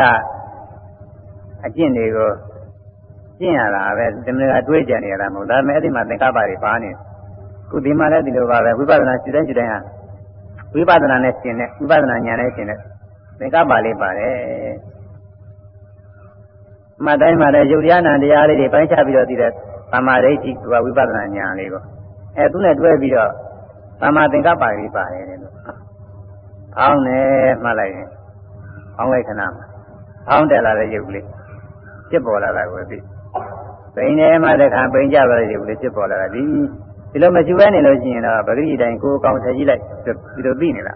အကျင့်တွေကိုကျင့်ရတာပဲဒီမင်းကတွေးကြနေရတာမဟုတ်ဒါပေမဲ့အဲ့ဒီမှာသင်္ကပ္ပတွေပါနေခုဒီမှာလည်းဒီလိုပါပဲဝိပဿနာရှင်းတဲ့ရှင်းတဲ့ဟာဝိပဿနာနဲ့ရှင်းတဲ့ဝိပဿနာဉာဏ်နဲ့ရှင်းတဲ့သင်္ကပ္ပါလေးပါတယ်မှတ်တိုင်းမှာလည်းယုတ်တရားနာတရားလေးတွေပိုင်းခြားပြီးတော့သိတဲ့သမာဓိဋ္ဌိကဝိပဿနာဉာဏ်လေးကို အဲသူနဲ့တွဲပြီးတော့သမာသင်္ကပ္ပါလေးပါတယ်လို့ဖောင်းတယ်မှတ်လိုက်ရင်ဖောင်းလိုက်ခဏမှာဖောင်းတက်လာတဲ့ယုတ်လေးဖြစ်ပေါ်လာတာကိုသိပိန်နေမှတခါပိန်ကြသွားတဲ့ယုတ်လေးဖြစ်ပေါ်လာတာဒီဒီလိုမရှိဘဲနေလို့ရှိရင်တော့ပဂရိတိုင်းကိုယ်ကောင်းထည့်ကြည့်လိုက်ဒီလိုသိနေတာ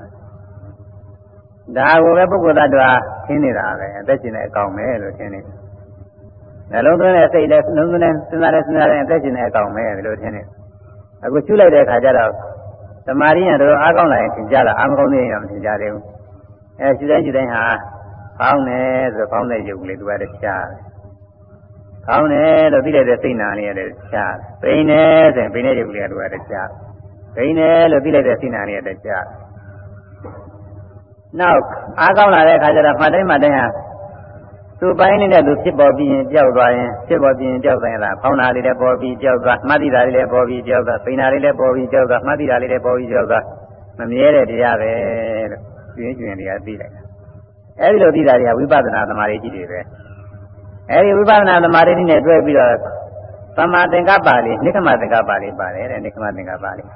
ဒါကိုပဲပုဂ္ဂိုလ်တ attva သင်နေတာပဲအသက်ရှင်တဲ့အကောင်ပဲလို့သင်နေတယ်နှလုံးသွင်းတဲ့စိတ်လည်းနှလုံးသွင်းတဲ့စဉ်းစားတဲ့စဉ်းစားတဲ့အသက်ရှင်တဲ့အကောင်ပဲလို့ထင်နေ အခုရှုလိုက်တဲ့အခါကျတော့သမာဓိနဲ့တော့အားကောင်းလာရင်သင်ကြလားအာမကောင်းသေးရင်မသင်ကြသေးဘူးအဲရှုတိုင်းရှုတိုင်းဟာဖောင်းတယ်ဆိုဖောင်းတဲ့ရုပ်ကလေးသူကတည်းကရှားတယ်ကောင်းတယ်လို့သိလိုက်တဲ့စိတ်နာလေးရတယ်ရှားပိန်တယ်ဆိုရင်ပိန်တဲ့ရုပ်ကလေးကတည်းကရှားပိန်တယ်လို့သိလိုက်တဲ့စိတ်နာလေးရတယ်ရှားနောက်အားကောင်းလာတဲ့အခါကျတော့မှတ်တိုင်းမှတ်တိုင်းဟာ သူ့ပိုင်းနေတဲ့သူဖြစ်ပေါ်ပြီးရင်ကြောက်သွားရင်ဖြစ်ပေါ်ပြီးရင်ကြောက်သွားရင်လားဖောင်းတာလေးလည်းပေါ်ပြီးကြောက်သွားမှတ်တိတာလေးလည်းပေါ်ပြီးကြောက်သွားပိန်တာလေးလည်းပေါ်ပြီးကြောက်သွားမှတ်တိတာလေးလည်းပေါ်ပြီးကြောက်သွားမမြဲတဲ့တရားပဲလို့ကျွင်းကျွင်းတရားသိလိုက်တာအဲဒီလိုသိတာတွေကဝိပဿနာသမာဓိကြီးတွေပဲအဲဒီဝိပဿနာသမာဓိနဲ့တွဲပြီးတော့သမာသင်္ကပ္ပလေးနိခမသင်္ကပ္ပလေးပါတယ်တဲ့နိခမသင်္ကပ္ပလေး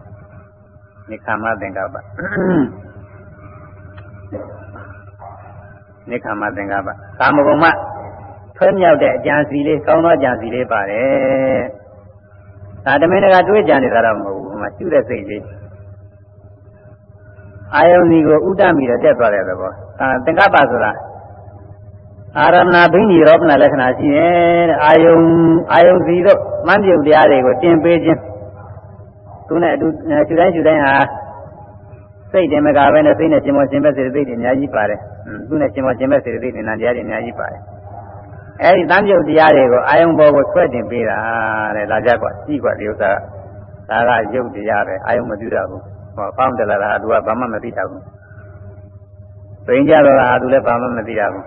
နိခမသင်္ကပ္ပ နိခမသင်္ကပ္ပကာမဂုဏ်မှဆွဲမြောက်တဲ့အကြံစီလေးကောင်းသောအကြံစီလေးပါတယ်ဒါတမင်တကာတွေးကြံနေတာတော့မဟုတ်ဘူးဟိုမှာရှုတဲ့စိတ်လေးအာယုန်စီကိုဥဒ္ဒမီတော့တက်သွားတဲ့သဘောအာသင်္ကပ္ပဆိုတာအာရမဏဘိညာရောပနာလက္ခဏာရှိတယ်တဲ့အာယုံအာယုံစီတို့မှန်းပြုတ်တရားတွေကိုတင်ပေးခြင်းသူနဲ့အတူခြူတိုင်းခြူတိုင်းဟာ စိတ်တင်မကပဲနဲ့စိတ်နဲ့ရှင်မောရှင်ဘက်စေတသိက်တွေအများကြီးပါတယ်သူနဲ့ရှင်မောရှင်ဘက်စေတသိက်တွေနာတရားတွေအများကြီးပါတယ်အဲဒီတမ်းပြုတ်တရားတွေကိုအာယုံပေါ်ကိုဆွဲတင်ပေးတာတဲ့လာကြကွာကြည့်ကွာဒီဥစ္စာဒါကရုပ်တရားပဲအာယုံမပြုတတ်ဘူးဟောပေါင်းတယ်လားဒါသူကဘာမှမသိတတ်ဘူးပိန်ကြတော့ဟာသူလည်းဘာမှမသိတတ်ဘူး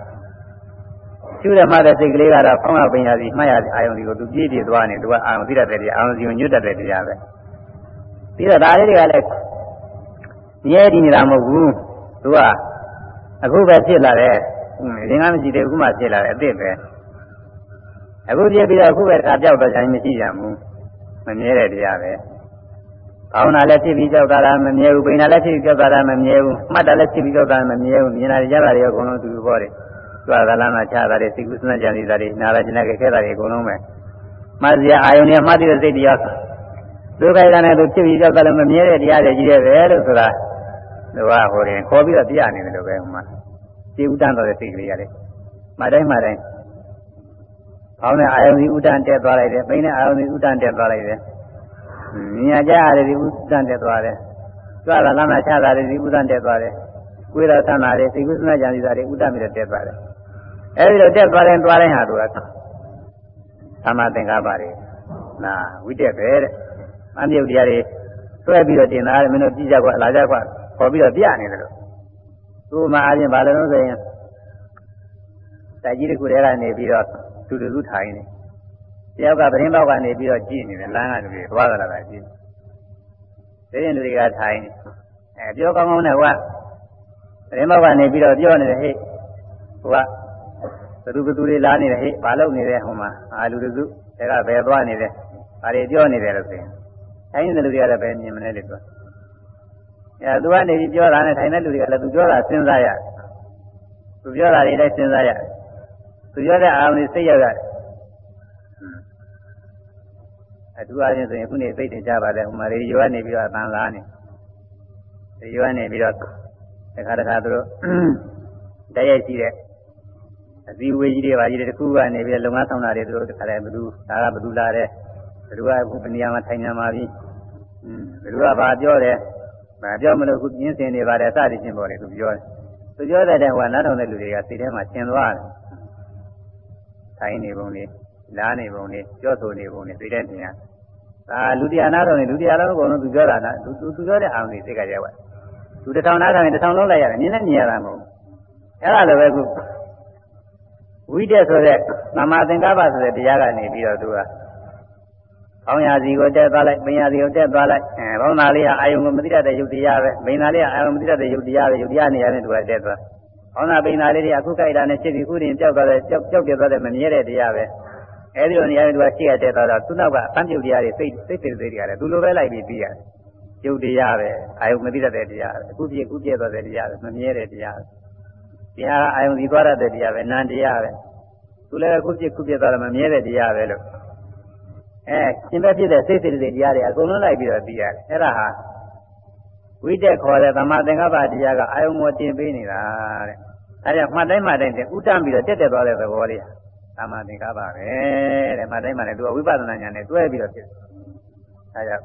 ကျူးတယ်မှတဲ့စိတ်ကလေးကတော့ဖောင်းရပင်ရစီမှတ်ရတဲ့အာယုံတွေကိုသူပြည့်ပြည့်သွားနေသူကအာယုံသိတတ်တဲ့တရားအာယုံစီကိုညွတ်တတ်တဲ့တရားပဲပြီးတော့ဒါလေးတွေကလည်း မြဲတည်နေတာမဟုတ်ဘူးသူကအခုပဲဖြစ်လာတဲ့ရင်းကားမရှိသေးဘူးအခုမှဖြစ်လာတဲ့အစ်စ်ပဲအခုပြည့်ပြီးတော့အခုပဲခါပြောက်တော့ချိုင်းမရှိကြဘူးမမြဲတဲ့တရားပဲကောင်းတာလည်းဖြစ်ပြီးကြောက်တာလည်းမမြဲဘူးပိန်တာလည်းဖြစ်ပြီးကြောက်တာလည်းမမြဲဘူးမှတ်တာလည်းဖြစ်ပြီးကြောက်တာလည်းမမြဲဘူးမြင်တာကြားတာတွေအကုန်လုံးသူလိုပေါ်တယ်ကြွားသလားမှချတာတွေစိတ်ကူးစမ်းကြံနေတာတွေနားလာကျင်တဲ့ခဲတာတွေအကုန်လုံးပဲမှတ်စရာအာယုန်နဲ့မှတ်တဲ့စိတ်တရားဒုက္ခရနဲ့သူဖြစ်ပြီးကြောက်တာလည်းမမြဲတဲ့တရားတွေကြီးတယ်ပဲလို့ဆိုတာ သူကဟိုရင်ခေါ်ပြီးတော့ပြနေတယ်လို့ပဲဟိုမှာခြေဥတန်းတော်တဲ့စိတ်ကလေးရတယ်မှတိုင်းမှတိုင်းခေါင်းနဲ့အာယုန်ဒီဥတန်းတက်သွားလိုက်တယ်ပိန်နဲ့အာယုန်ဒီဥတန်းတက်သွားလိုက်တယ်မြင်ကြရတယ်ဒီဥတန်းတက်သွားတယ်ကြွားတာလမ်းမှာချတာတွေဒီဥတန်းတက်သွားတယ်ကိုယ်တော်ဆန္ဒတွေစိတ်ကူးစမ်းကြံစည်တာတွေဥဒ္ဒမိတဲ့တက်သွားတယ်အဲဒီလိုတက်သွားတဲ့သွားတိုင်းဟာသူကသမသင်္ကပ္ပတွေနာဝိတက်ပဲတဲ့အမြုပ်တရားတွေဆွဲပြီးတော့တင်လာတယ်မင်းတို့ကြည့်ကြကွာလာကြကွာ ခေါ်ပြီးတော့ပြနေတယ်လို့သူ့မှာအရင်ဘာလို့လဲဆိုရင်တိုက်ကြီးတစ်ခုတည်းကနေပြီးတော့သူတူသူထိုင်နေတယောက်ကပရင်းပေါက်ကနေပြီးတော့ကြည့်နေတယ်လမ်းကနေပြီးသွားကြလာတာကြည့်တယ်ရင်လူတွေကထိုင်နေအဲပြောကောင်းကောင်းနဲ့ဟိုကရင်မောက်ကနေပြီးတော့ပြောနေတယ်ဟေ့ဟိုကဘသူဘသူတွေလာနေတယ်ဟေ့ဘာလုပ်နေလဲဟိုမှာအာလူတစုဒါကဘယ်သွားနေလဲဘာတွေပြောနေတယ်လို့ဆိုရင်ထိုင်နေတဲ့လူတွေကလည်းပဲမြင်မလဲလေသူ အဲသူကနေပြီးပြောတာနဲ့ထိုင်တဲ့လူတွေကလည်းသူပြောတာစဉ်းစားရတယ်သူပြောတာတွေလည်းစဉ်းစားရတယ်သူပြောတဲ့အာရုံတွေစိတ်ရောက်ရတယ်အတူအချင်းဆိုရင်ခုနေသိတင်ကြပါတယ်ဟိုမှာရေရွာနေပြီးတော့အတန်လာနေရေရွာနေပြီးတော့တခါတခါသူတို့တရက်ရှိတဲ့အစည်းအဝေးကြီးတွေပါကြီးတွေတခုကနေပြီးလုံငန်းဆောင်တာတွေသူတို့တခါတည်းဘယ်သူဒါကဘယ်သူလာတယ်ဘယ်သူကအခုပနေရာမှာထိုင်နေမှာပြီဘယ်သူကဘာပြောတယ် ဘာပြောမလို့အခုပြင်းစင်နေပါတယ်အစတည်းချင်းပေါ်တယ်သူပြောတယ်သူပြောတဲ့တဲ့ဟိုနားထောင်တဲ့လူတွေကစိတ်ထဲမှာရှင်းသွားတယ်ထိုင်နေပုံလေးလားနေပုံလေးပြောဆိုနေပုံလေးသိတဲ့နေရာဒါလူတရားနာတော်နေလူတရားလုံးအကုန်လုံးသူပြောတာကသူသူပြောတဲ့အာရုံတွေစိတ်ကရောက်တယ်သူတစ်ထောင်နားခံရင်တစ်ထောင်လုံးလိုက်ရတယ်မြင်နဲ့မြင်ရတာမဟုတ်ဘူးအဲ့ဒါလည်းပဲခုဝိတက်ဆိုတဲ့သမာသင်္ကပ္ပဆိုတဲ့တရားကနေပြီးတော့သူက ကောင်းရာစီကိုတက်သွားလိုက်ပင်ရာစီကိုတက်သွားလိုက်အဲဘောင်းသားလေးကအာယုံကိုမသိတတ်တဲ့ယုတ်တရားပဲပင်သားလေးကအာယုံမသိတတ်တဲ့ယုတ်တရားပဲယုတ်တရားနေရာနဲ့တူတာတက်သွားဘောင်းသားပင်သားလေးတွေအခုကြိုက်တာနဲ့ဖြစ်ပြီးခုတင်ကြောက်သွားတဲ့ကြောက်ကြောက်ပြသွားတဲ့မမြဲတဲ့တရားပဲအဲဒီလိုနေရာနဲ့တူတာရှိရတက်သွားတော့သူနောက်ကအမ်းပြုတ်တရားတွေစိတ်စိတ်စိတ်စိတ်တရားတွေသူလိုပဲလိုက်ပြီးပြီးရတယ်ယုတ်တရားပဲအာယုံမသိတတ်တဲ့တရားပဲအခုပြည့်အခုပြည့်သွားတဲ့တရားပဲမမြဲတဲ့တရားပဲတရားအာယုံဒီသွားရတဲ့တရားပဲနန္တရားပဲသူလည်းအခုပြည့်အခုပြည့်သွားတယ်မမြဲတဲ့တရားပဲလို့ အဲရှင်ဘက်ဖြစ်တဲ့စိတ်စိတ်တွေတရားတွေအကုန်လုံးလိုက်ပြီးတော့သိရတယ်အဲ့ဒါဟာဝိတက်ခေါ်တဲ့သမာသင်္ကပ္ပတရားကအာယုံမောတင်ပေးနေတာတဲ့အဲဒါမှတ်တိုင်းမှတ်တိုင်းဥတ္တပြီးတော့တက်တက်သွားတဲ့သဘောလေးသမာသင်္ကပ္ပပဲတဲ့မှတ်တိုင်းမှတ်တိုင်းသူကဝိပဿနာဉာဏ်နဲ့တွဲပြီးတော့ဖြစ်အဲဒါ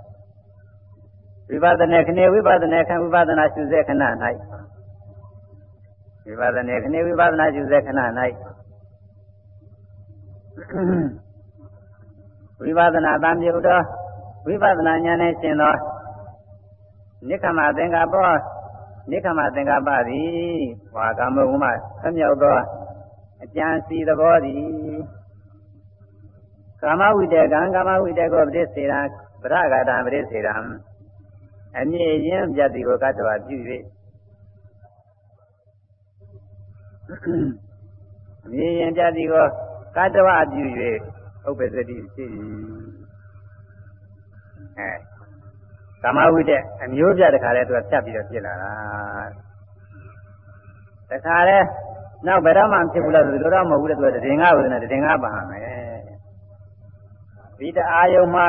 ဝိပဿနာခဏဝိပဿနာခံဝိပဿနာရှုစေခဏ၌ဝိပဿနာခဏဝိပဿနာရှုစေခဏ၌ ဝိပဿနာတန်မြုတော်ဝိပဿနာဉာဏ်နဲ့ရှင်းသောနိခမသင်္ကပ္ပနိခမသင်္ကပ္ပသည်ဝါကမဝမသမြောက်သောအကျံစီသဘောသည်ကာမဝိတေကံကာမဝိတေကောပရိစေရံပရဂတာပရိစေရံအမြင့်ရင်ပြတ်ဒီကိုကတ္တဝပြု၍အမြင့်ရင်ပြတ်ဒီကိုကတ္တဝပြု၍ ဥပ္ပသတိရှိအဲကာမဝိတက်အမျိုးပြတခါလဲသူကဖြတ်ပြီးတော့ပြစ်လာတာတခါလဲနောက်ဘယ်တော့မှဖြစ်ဘူးလားဆိုလိုတော့မဟုတ်ဘူးလေသူကတည်ငါဝေဒနာတည်ငါပါမယ်ဒီတအာယုံမှာ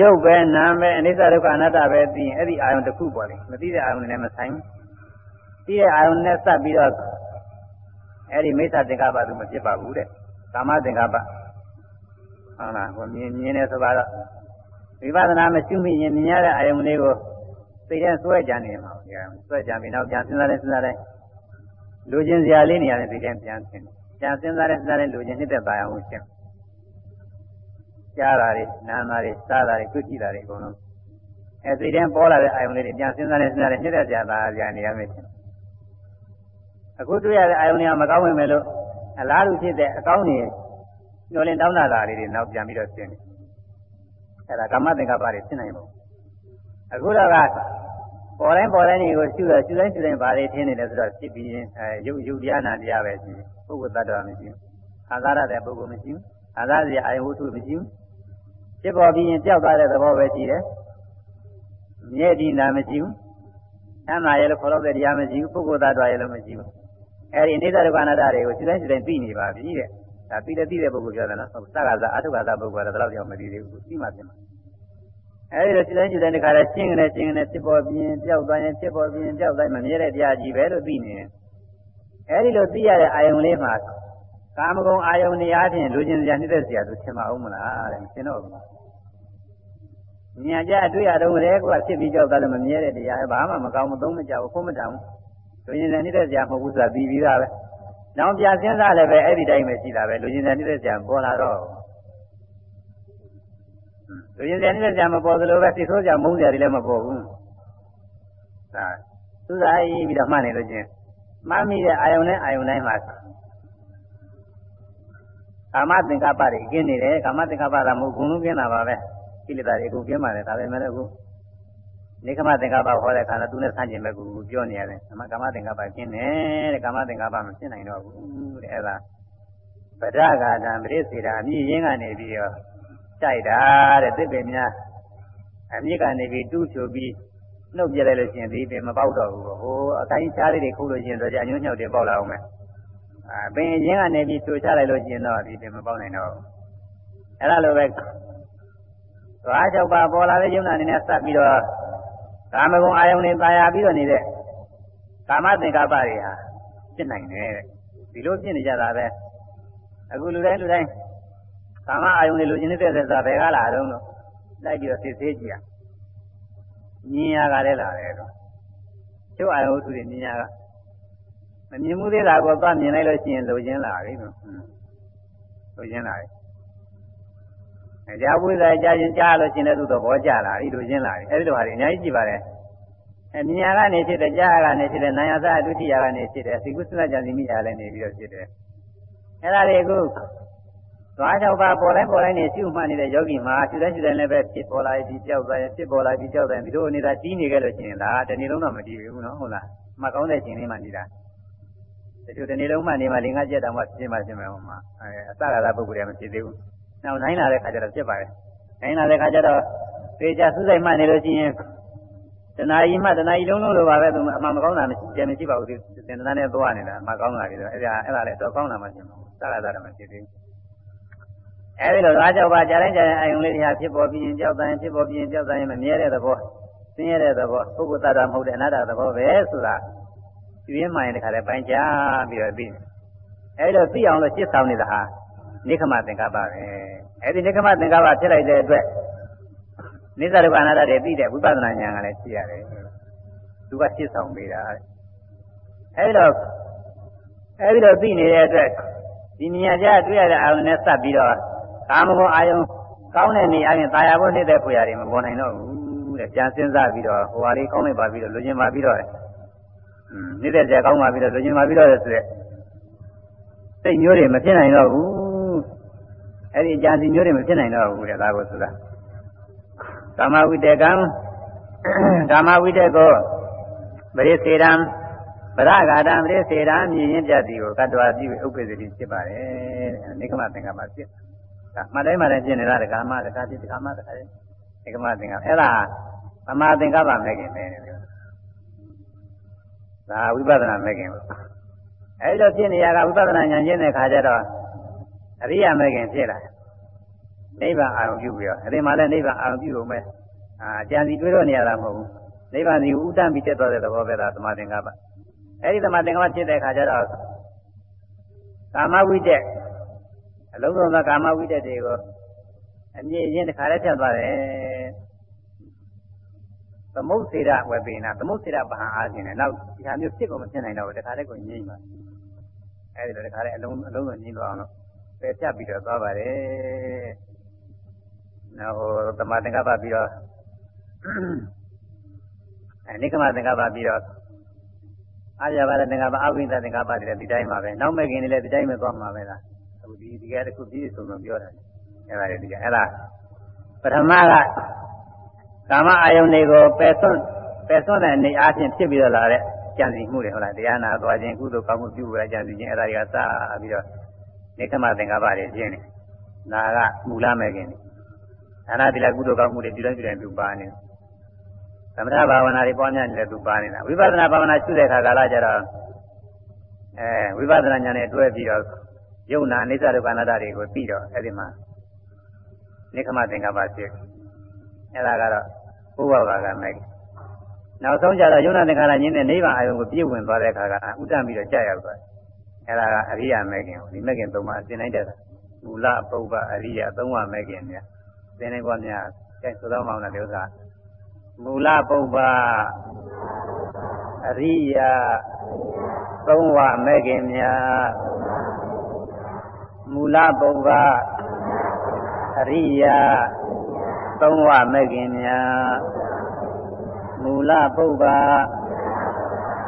ရုပ်ပဲနာမ်ပဲအနိစ္စဒုက္ခအနတ္တပဲသိရင်အဲ့ဒီအာယုံတစ်ခုပေါ်လေမသိတဲ့အာယုံနဲ့မဆိုင်သိတဲ့အာယုံနဲ့စပ်ပြီးတော့အဲ့ဒီမိစ္ဆာသင်္ကပ္ပသူမဖြစ်ပါဘူးတဲ့ ကာမသင်္ကပ္ပဟုတ်လားကိုမြင်မြင်နေဆိုတော့ဝိပဿနာမရှိမိရင်မြင်ရတဲ့အာယုံလေးကိုသိတဲ့စွဲကြံနေမှာဗျာစွဲကြံပြီးနောက်ပြန်စဉ်းစားတယ်စဉ်းစားတယ်လူချင်းစရာလေးနေရာနဲ့သိတဲ့ပြန်စဉ်းပြန်စဉ်းစားတယ်စဉ်းစားတယ်လူချင်းနှစ်သက်ပါအောင်ရှင်းကြားတာတွေနားတာတွေစားတာတွေတွေ့ကြည့်တာတွေအကုန်လုံးအဲသိတဲ့ပေါ်လာတဲ့အာယုံလေးတွေပြန်စဉ်းစားတယ်စဉ်းစားတယ်နှစ်သက်ကြတာကြာနေရမယ်အခုတွေ့ရတဲ့အာယုံတွေကမကောင်းဝင်မယ်လို့ အလားတူဖြစ်တဲ့အကောင်းတွေညှော်လင်းတောင်းတာတာလေးတွေနောက်ပြန်ပြီးတော့ရှင်းတယ်အဲဒါကာမသင်္ကပ္ပတွေရှင်းနိုင်ပါဘူးအခုတော့ကပေါ်တိုင်းပေါ်တိုင်းတွေကိုရှုရရှုတိုင်းရှုတိုင်းဘာတွေထင်းနေလဲဆိုတော့ဖြစ်ပြီးရင်အဲရုပ်ရုပ်တရားနာတရားပဲရှိတယ်ပုဂ္ဂိုလ်တ attva မရှိဘူးအာသာရတဲ့ပုဂ္ဂိုလ်မရှိဘူးအာသာရအာယဝတ္ထုမရှိဘူးဖြစ်ပေါ်ပြီးရင်ကြောက်သွားတဲ့သဘောပဲရှိတယ်မြဲဒီနာမရှိဘူးသမ်းသာရဲ့လို့ခေါ်တော့တဲ့တရားမရှိဘူးပုဂ္ဂိုလ်တ attva ရဲ့လို့မရှိဘူး အဲဒီအိဋ္ဌဒုက္ခအနတ္တတွေကိုစိတိုင်းစိတိုင်းသိနေပါပြီတဲ့ဒါသိတဲ့သိတဲ့ပုဂ္ဂိုလ်ပြောတယ်နော်သက္ကသအထုကသပုဂ္ဂိုလ်ကတော့ဘယ်တော့ကြောင့်မသိသေးဘူးသိမှဖြစ်မှာအဲဒီလိုစိတိုင်းစိတိုင်းတခါလဲရှင်းနေရှင်းနေဖြစ်ပေါ်ပြီးရင်ကြောက်သွားရင်ဖြစ်ပေါ်ပြီးရင်ကြောက်တိုင်းမမြဲတဲ့တရားကြီးပဲလို့သိနေတယ်အဲဒီလိုသိရတဲ့အာယုံလေးမှာကာမဂုဏ်အာယုံနေရာချင်းလူချင်းစရာနှိမ့်သက်စရာသူထင်မအောင်မလားတဲ့မရှင်းတော့ဘူးဉာဏ်ကြအတွေ့ရတော့လေကွာဖြစ်ပြီးကြောက်တာလည်းမမြဲတဲ့တရားဘာမှမကောင်းမသုံးမကြဘူးခုမတောင် လူချင်းစရာနှိမ့်သက်စရာမဟုတ်ဘူးဆိုတာပြီးပြီးသားပဲနောင်ပြစဉ်းစားလည်းပဲအဲ့ဒီတိုင်းပဲရှိတာပဲလူချင်းစရာနှိမ့်သက်စရာပေါ်လာတော့လူချင်းစရာနှိမ့်သက်စရာမပေါ်သလိုပဲသိဆိုးစရာမုန်းစရာတွေလည်းမပေါ်ဘူးဒါသူစားရေးပြီးတော့မှတ်နေလို့ချင်းမှတ်မိတဲ့အာယုန်နဲ့အာယုန်တိုင်းမှာကာမသင်္ကပ္ပတွေကျင်းနေတယ်ကာမသင်္ကပ္ပကမဟုတ်ဂုဏ်လုံးကျင်းတာပါပဲကိလေသာတွေအကုန်ကျင်းပါတယ်ဒါပေမဲ့အခု နေကမသင်္ကပ္ပဟောတဲ့ခါတော့သူနဲ့ဆန့်ကျင်ဘက်ကိုပြောနေရတယ်ကာမကာမသင်္ကပ္ပကျင်းတယ်တဲ့ကာမသင်္ကပ္ပမဖြစ်နိုင်တော့ဘူးတဲ့အဲ့ဒါပဒဂါတံပရိစေတာအမြင့်ရင်းကနေပြီးတော့တိုက်တာတဲ့သစ်ပင်များအမြင့်ကနေပြီးတူးချွပြီးနှုတ်ပြလိုက်လို့ရှိရင်ဒီပင်မပေါက်တော့ဘူးဟိုအကိုင်းချားလေးတွေခုလို့ရှိရင်တော့ကြာညွှန်းညှောက်တွေပေါက်လာအောင်မယ်အပင်ရင်းကနေပြီးချိုချလိုက်လို့ရှိရင်တော့ဒီပင်မပေါက်နိုင်တော့ဘူးအဲ့ဒါလိုပဲသွား၆ပါးပေါ်လာတဲ့ယုံနာနေနဲ့စပ်ပြီးတော့ ကာမဂုဏ်အာယုန်တွေပါရပြီးတော့နေတဲ့ကာမသင်္ကပ္ပတွေဟာဖြစ်နိုင်တယ်ဒီလိုဖြစ်နေကြတာပဲအခုလူတိုင်းလူတိုင်းကာမအာယုန်တွေလူချင်းနေတဲ့သက်သာဘယ်ကလာတော့လို့လိုက်ပြီးတော့သိသေးကြည့်ရမြင်ရကလည်းလာတယ်တော့ကျုပ်အာယုန်သူတွေမြင်ရကမမြင်မှုသေးတာကိုသွားမြင်လိုက်လို့ရှိရင်လိုချင်လာပြီနော်လိုချင်လာ ပြီကြားဘူးစားကြားရင်ကြားလို့ရှိရင်လည်းသူ့သဘောကျလာပြီလိုချင်လာပြီအဲဒီလိုဟာတွေအများကြီးကြည့်ပါတယ်အမြင်ကနေဖြစ်တဲ့ကြားကနေဖြစ်တဲ့နာယသအတုတိယကနေဖြစ်တဲ့သိကုသနာကြံစီမိရလည်းနေပြီးတော့ဖြစ်တယ်အဲ့ဒါတွေအခုသသွား၆ပါးပေါ်တိုင်းပေါ်တိုင်းနေရှုမှတ်နေတဲ့ယောဂီမှာရှုတဲ့ရှုတဲ့လည်းပဲဖြစ်ပေါ်လာပြီးကြောက်သွားရင်ဖြစ်ပေါ်လာပြီးကြောက်သွားရင်ဒီလိုနေတာတီးနေခဲ့လို့ရှိရင်လားတနေ့လုံးတော့မတီးဘူးနော်ဟုတ်လားမှတ်ကောင်းတဲ့ချိန်လေးမှနေတာတချို့တနေ့လုံးမှနေမှလင်္ကာကျက်တောင်မှဖြစ်မှဖြစ်မယ်ဟိုမှာအဲအစကားပုဂ္ဂိုလ်တွေမဖြစ်သေးဘူး နောက်နိုင်လာတဲ့ခါကျတော့ဖြစ်ပါတယ်နိုင်လာတဲ့ခါကျတော့ပေချစူးစိုက်မှနေလို့ရှိရင်တဏှာကြီးမှတဏှာကြီးလုံးလုံးလိုပါပဲသူအမှန်မကောင်းတာမရှိတယ်မရှိပါဘူးဒီသင်္ကန်းနဲ့သွားနေတာအမှန်ကောင်းတာတွေတော့အဲ့ဒါအဲ့ဒါလည်းတော့ကောင်းတာမှရှင်ပါဘူးစကားသားတယ်မဖြစ်သေးဘူးအဲဒီလိုအားကြောင့်ပါကြားတိုင်းကြားတိုင်းအယုံလေးတွေဟာဖြစ်ပေါ်ပြီးရင်ကြောက်တိုင်းဖြစ်ပေါ်ပြီးရင်ကြောက်တိုင်းမမြဲတဲ့သဘောဆင်းရဲတဲ့သဘောပုဂ္ဂိုလ်တ attva မဟုတ်တဲ့အနတ္တသဘောပဲဆိုတာဒီရင်းမှရင်တခါတည်းပိုင်းခြားပြီးတော့ပြီးအဲဒီလိုသိအောင်လို့ရှင်းဆောင်နေတာဟာ နိခမသင်္ကပ္ပပဲအဲဒီနိခမသင်္ကပ္ပဖြစ်လိုက်တဲ့အတွက်နိစ္စဒုက္ခအနာတ္တတွေသိတဲ့ဝိပဿနာဉာဏ်ကလည်းရှိရတယ်သူကရှင်းဆောင်ပေးတာအဲဒီတော့အဲဒီတော့သိနေတဲ့အတွက်ဒီမြင်ကြတွေ့ရတဲ့အာရုံနဲ့စပ်ပြီးတော့ကာမဂုဏ်အာယုံကောင်းတဲ့နေအာရုံတာယာဖို့နေတဲ့ဖွယ်ရတယ်မပေါ်နိုင်တော့ဘူးတဲ့ပြန်စဉ်းစားပြီးတော့ဟိုဟာလေးကောင်းလိုက်ပါပြီးတော့လူချင်းပါပြီးတော့နေတဲ့ကြကောင်းပါပြီးတော့လူချင်းပါပြီးတော့ဆိုရက်စိတ်မျိုးတွေမဖြစ်နိုင်တော့ဘူး အဲ့ဒီကြံစီမျိုးတွေမဖြစ်နိုင်တော့ဘူးတဲ့ဒါကိုဆိုတာကာမဝိတကံကာမဝိတကောပရိစေရံပရဂါတံပရိစေရံမြည်ရင်ပြတ်သည်ကိုကတ္တဝပြုဥပ္ပဇ္ဇတိဖြစ်ပါတယ်တဲ့နိကမသင်္ကမဖြစ်ဒါမှတ်တိုင်းမှတ်တိုင်းဖြစ်နေတာဒကာမဒကာဖြစ်ဒကာမဒကာရဲ့နိကမသင်္ကမအဲ့ဒါသမာသင်္ကပ္ပမဲ့ခင်ပဲဒါဝိပဿနာမဲ့ခင်လို့အဲ့လိုဖြစ်နေရကဝိပဿနာဉာဏ်ရှင်းတဲ့ခါကျတော့ အရိယာမဲ့ခင်ဖြစ်လာနိဗ္ဗာန်အာရုံပြုပြီးတော့အဲဒီမှာလည်းနိဗ္ဗာန်အာရုံပြုလို့မဲ့အာကြံစီတွေးတော့နေရတာမဟုတ်ဘူးနိဗ္ဗာန်စီဥဒ္ဒံပြီးတက်သွားတဲ့သဘောပဲဒါသမာသင်္ကပ္ပအဲ့ဒီသမာသင်္ကပ္ပဖြစ်တဲ့အခါကျတော့ကာမဝိတက်အလုံးစုံသောကာမဝိတက်တွေကိုအမြင့်အရင်တစ်ခါတည်းဖြတ်သွားတယ်သမုတ်စေရဝေပေနာသမုတ်စေရပဟံအားဖြင့်လည်းနောက်ဒီဟာမျိုးဖြစ်ကုန်မဖြစ်နိုင်တော့ဘူးတခါတည်းကိုငြိမ့်ပါအဲဒီလိုတခါတည်းအလုံးအလုံးစုံငြိမ့်သွားအောင်လို့ ပယ်ဖြတ်ပြီးတော့သွားပါတယ်နောက်ဟိုသမာသင်္ကပ္ပပြီးတော့အဲနိကမသင်္ကပ္ပပြီးတော့အာရပါတဲ့သင်္ကပ္ပအဝိဇ္ဇသင်္ကပ္ပတွေလည်းဒီတိုင်းပါပဲနောက်မဲ့ခင်တွေလည်းဒီတိုင်းပဲသွားမှာပဲလားအခုဒီဒီကတခုပြည့်စုံတော့ပြောတယ်အဲ့ဒါတွေဒီကအဲ့ဒါပထမကကာမအာယုန်တွေကိုပယ်သွန်းပယ်သွန်းတဲ့နေအားဖြင့်ဖြစ်ပြီးတော့လာတဲ့ကြံစီမှုတွေဟုတ်လားတရားနာသွားခြင်းကုသိုလ်ကောင်းမှုပြုရကြံစီခြင်းအဲ့ဒါတွေကစပြီးတော့ နိကမသင်္ကပ္ပတွေပြင်းနေနာကမူလမဲ့ခင်တွေဒါနသီလကုသိုလ်ကောင်းမှုတွေပြုတိုင်းပြုတိုင်းသူပါနေသမထဘာဝနာတွေပွားများနေတယ်သူပါနေတာဝိပဿနာဘာဝနာရှုတဲ့အခါကာလကျတော့အဲဝိပဿနာဉာဏ်နဲ့တွဲပြီးတော့ယုံနာအနိစ္စဒုက္ခအနတ္တတွေကိုပြီးတော့အဲ့ဒီမှာနိခမသင်္ကပ္ပဖြစ်အဲ့ဒါကတော့ဘုရားဘာကမဲ့နောက်ဆုံးကျတော့ယုံနာသင်္ခါရညင်းတဲ့နိဗ္ဗာန်အယုံကိုပြည့်ဝင်သွားတဲ့အခါကဥဒ္ဒပြီးတော့ကြာရောက်သွားတယ် အဲ့ဒါကအရိယာမဲ့ခင်ဒီမဲ့ခင်သုံးပါးအစဉ်တိုင်းတဲ့မူလပုဗ္ဗအရိယာသုံးပါးမဲ့ခင်များသင်နေကွာများကျဲဆိုတော့မောင်းတဲ့ဥစ္စာမူလပုဗ္ဗအရိယာသုံးဝမဲ့ခင်များမူလပုဗ္ဗအရိယာသုံးဝမဲ့ခင်များမူလပုဗ္ဗ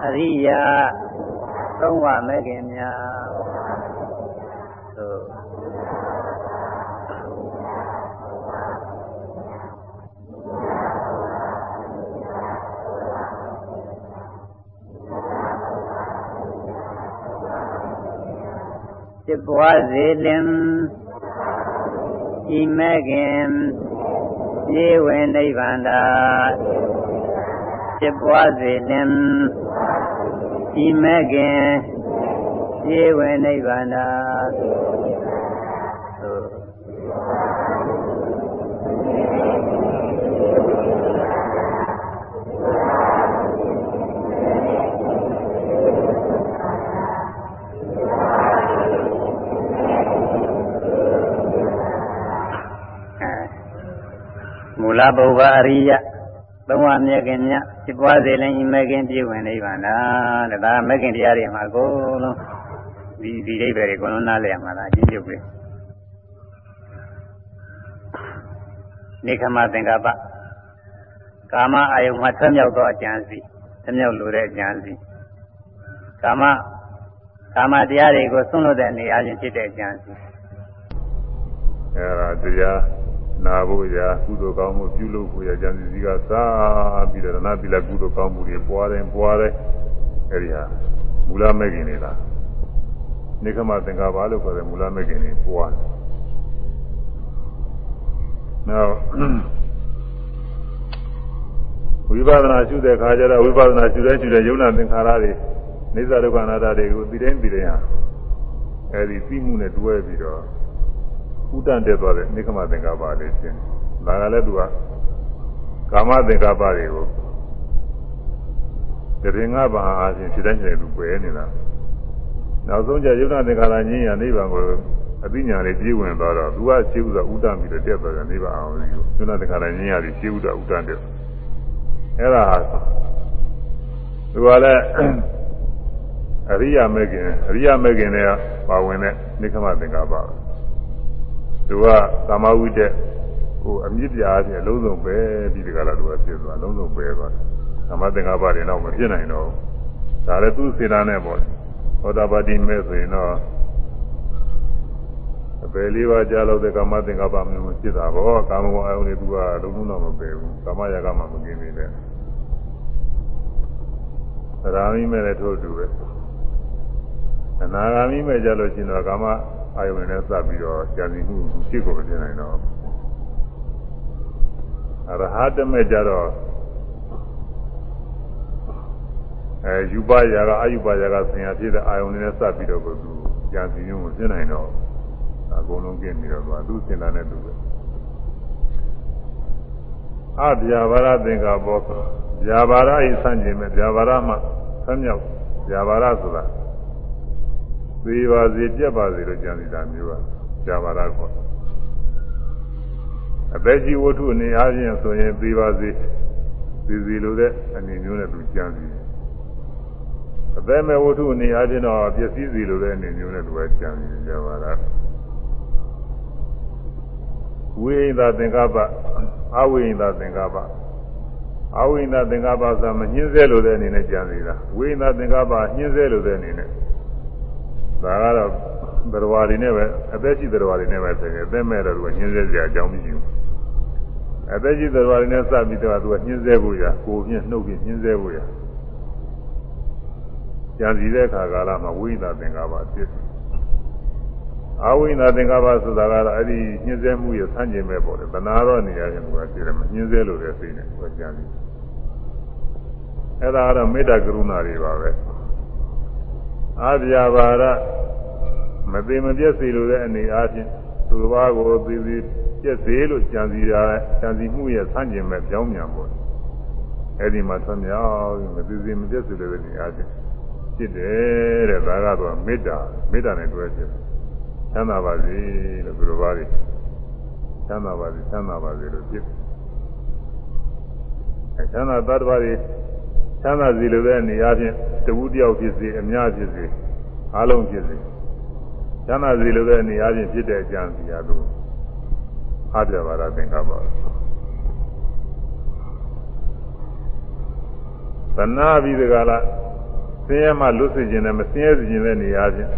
အရိယာ သုံးဝမဲ့ခင်များသို့ဖြစ်ပွားစေလင်ဤမဲ့ခင်ပြေဝင်နိဗ္ဗာန်သာဖြစ်ပွားစေလင် ဤမဲ့ခင်ပြေဝင်နိဗ္ဗာန်သာလဘုရားအရိယသုံးဝမြဲခင်မြတ် ဖြစ်ပွားစေလင်ဤမဲ့ခင်ပြည့်ဝင်နိဗ္ဗာန်တဲ့ဒါမဲ့ခင်တရားတွေမှာအကုန်လုံးဒီဒီအိဗယ်တွေအကုန်လုံးနားလည်မှာလားအချင်းချုပ်ပဲနေခမသင်္ကပ္ပကာမအာယုံမှာဆက်မြောက်သောအကျဉ်းစီဆက်မြောက်လိုတဲ့အကျဉ်းစီကာမကာမတရားတွေကိုဆွန့်လွတ်တဲ့နေရာချင်းဖြစ်တဲ့အကျဉ်းစီအဲဒါတရား နာဖို့ရာကုသိုလ်ကောင်းမှုပြုလုပ်ဖို့ရာဉာဏ်စီကစားပြီးတော့နာတိလကုသိုလ်ကောင်းမှုတွေပွားတယ်ပွားတယ်အဲဒီဟာမူလမဲ့ခင်တွေလားနိခမသင်္ကပါလို့ခေါ်တဲ့မူလမဲ့ခင်တွေပွားတယ်နောက်ဝိပဿနာရှုတဲ့ခါကျတော့ဝိပဿနာရှုတဲ့ရှုတဲ့ယုံနာသင်္ခါရတွေနေသဒုက္ခနာတာတွေကိုသိတိုင်းသိတိုင်းဟာအဲဒီသိမှုနဲ့တွဲပြီးတော့ ဥဒ္ဒတက်သွားတဲ့နိခမသင်္ကပ္ပလေးရှင်းဒါကလည်းသူကကာမသင်္ကပ္ပတွေကိုတရင်ငါဘာအားဖြင့်ဖြစ်တိုင်းဖြစ်သူပယ်နေတာနောက်ဆုံးကျယုံနာသင်္ခါရညင်းရနိဗ္ဗာန်ကိုအသိဉာဏ်လေးပြည့်ဝင်သွားတော့သူကရှင်းဥစွာဥဒ္ဒပြီးတော့တက်သွားတယ်နိဗ္ဗာန်အောင်လို့ယုံနာသင်္ခါရညင်းရပြီးရှင်းဥဒ္ဒဥဒ္ဒတက်အဲ့ဒါသူကလည်းအရိယာမေခင်အရိယာမေခင်နဲ့ပါဝင်တဲ့နိခမသင်္ကပ္ပ သူကကာမဝိတက်ကိုအမြင့်ပြားခြင်းအလုံးစုံပဲပြီးဒီကလာသူကဖြစ်သွားအလုံးစုံပဲသွားကာမသင်္ကပ္ပတွေတော့မဖြစ်နိုင်တော့ဒါလည်းသူစေတာနဲ့ပေါ့ဟောတာပါတိမဲ့ဆိုရင်တော့အပယ်လေးပါးကြားလို့တဲ့ကာမသင်္ကပ္ပမျိုးဖြစ်တာပေါ့ကာမဂုဏ်အယုန်တွေသူကလုံးလုံးတော့မပယ်ဘူးကာမရာဂမှမกินနေတယ်ရာမိမဲ့လည်းထို့တူပဲအနာဂါမိမဲ့ကြလို့ရှိရင်တော့ကာမ အာယုန်နဲ့စပ်ပြီးတော့ကြာစီမှုဖြစ်ကိုမဖြစ်နိုင်တော့အရဟတမဲ့ကြတော့အဲယူပရာကအယူပရာကဆင်ရဖြစ်တဲ့အာယုန်နဲ့စပ်ပြီးတော့ကိုသူကြာစီမှုမဖြစ်နိုင်တော့အကုန်လုံးကျင့်ပြီးတော့သူစင်လာတဲ့သူပဲအဗျာပါရသင်္ကဘောဗျာပါရဤဆန့်ကျင်မဲ့ဗျာပါရမှဆမ်းမြောက်ဗျာပါရဆိုတာ သေပါစေပြက်ပါစေလို့ကြံစီတာမျိုးပါဗျာပါရခေါ်အသက်ကြီးဝတ္ထုအနေအားဖြင့်ဆိုရင်သေပါစေသေစီလိုတဲ့အနေမျိုးနဲ့သူကြံစီတယ်အသက်မဲ့ဝတ္ထုအနေအားဖြင့်တော့ပျက်စီးစီလိုတဲ့အနေမျိုးနဲ့သူကကြံစီကြပါလားဝိဟိတသင်္ကပ္ပအဝိဟိတသင်္ကပ္ပအဝိဟိတသင်္ကပ္ပဆိုမညှင်းဆဲလို့တဲ့အနေနဲ့ကြံစီတာဝိဟိတသင်္ကပ္ပညှင်းဆဲလို့တဲ့အနေနဲ့ ဒါကတော့ဘရဝါတွေနဲ့ပဲအသက်ရှိဘရဝါတွေနဲ့ပဲဆိုရင်အသက်မဲ့တော့သူကညှင်းဆဲစရာအကြောင်းမရှိဘူးအသက်ရှိဘရဝါတွေနဲ့စပြီးတော့သူကညှင်းဆဲဖို့ရကိုပြင်းနှုတ်ပြင်းညှင်းဆဲဖို့ရကြံစီတဲ့အခါကာလမှာဝိဟိတသင်္ကပ္ပဖြစ်တယ်အာဝိနာသင်္ကပ္ပဆိုတာကတော့အဲ့ဒီညှင်းဆဲမှုရဆန့်ကျင်မဲ့ပေါ့လေတဏှာတော့နေရာချင်းကရှိတယ်မညှင်းဆဲလို့တဲ့စိတ်နဲ့ကိုကြံပြီးအဲ့ဒါကတော့မေတ္တာကရုဏာတွေပါပဲ အာဗျာပါရမသိမပြည့်စေလို့တဲ့အနေအားဖြင့်သူတစ်ပါးကိုသိသိပြည့်စေလို့ကြံစီတာကြံစီမှုရဆန့်ကျင်မဲ့ကြောင်းမြန်ပေါ့အဲ့ဒီမှာဆွမြောက်မသိသိမပြည့်စေလို့တဲ့အနေအားဖြင့်ဖြစ်တယ်တဲ့ဒါကတော့မေတ္တာမေတ္တာနဲ့တွဲဖြစ်တယ်ချမ်းသာပါစေလို့သူတို့ဘာတွေချမ်းသာပါစေချမ်းသာပါစေလို့ဖြစ်အဲချမ်းသာသတ္တဝါတွေချမ်းသာစီလိုတဲ့နေရာချင်း တဝူတယောက်ဖြစ်စေအများဖြစ်စေအားလုံးဖြစ်စေချမ်းသာစီလိုတဲ့နေရာချင်းဖြစ်တဲ့အကြံစီရသူအပြဘာရသင်္ကပ္ပသနာပြီးဒီကလာဆင်းရဲမှလွတ်စေခြင်းနဲ့မဆင်းရဲစေခြင်းတဲ့နေရာချင်း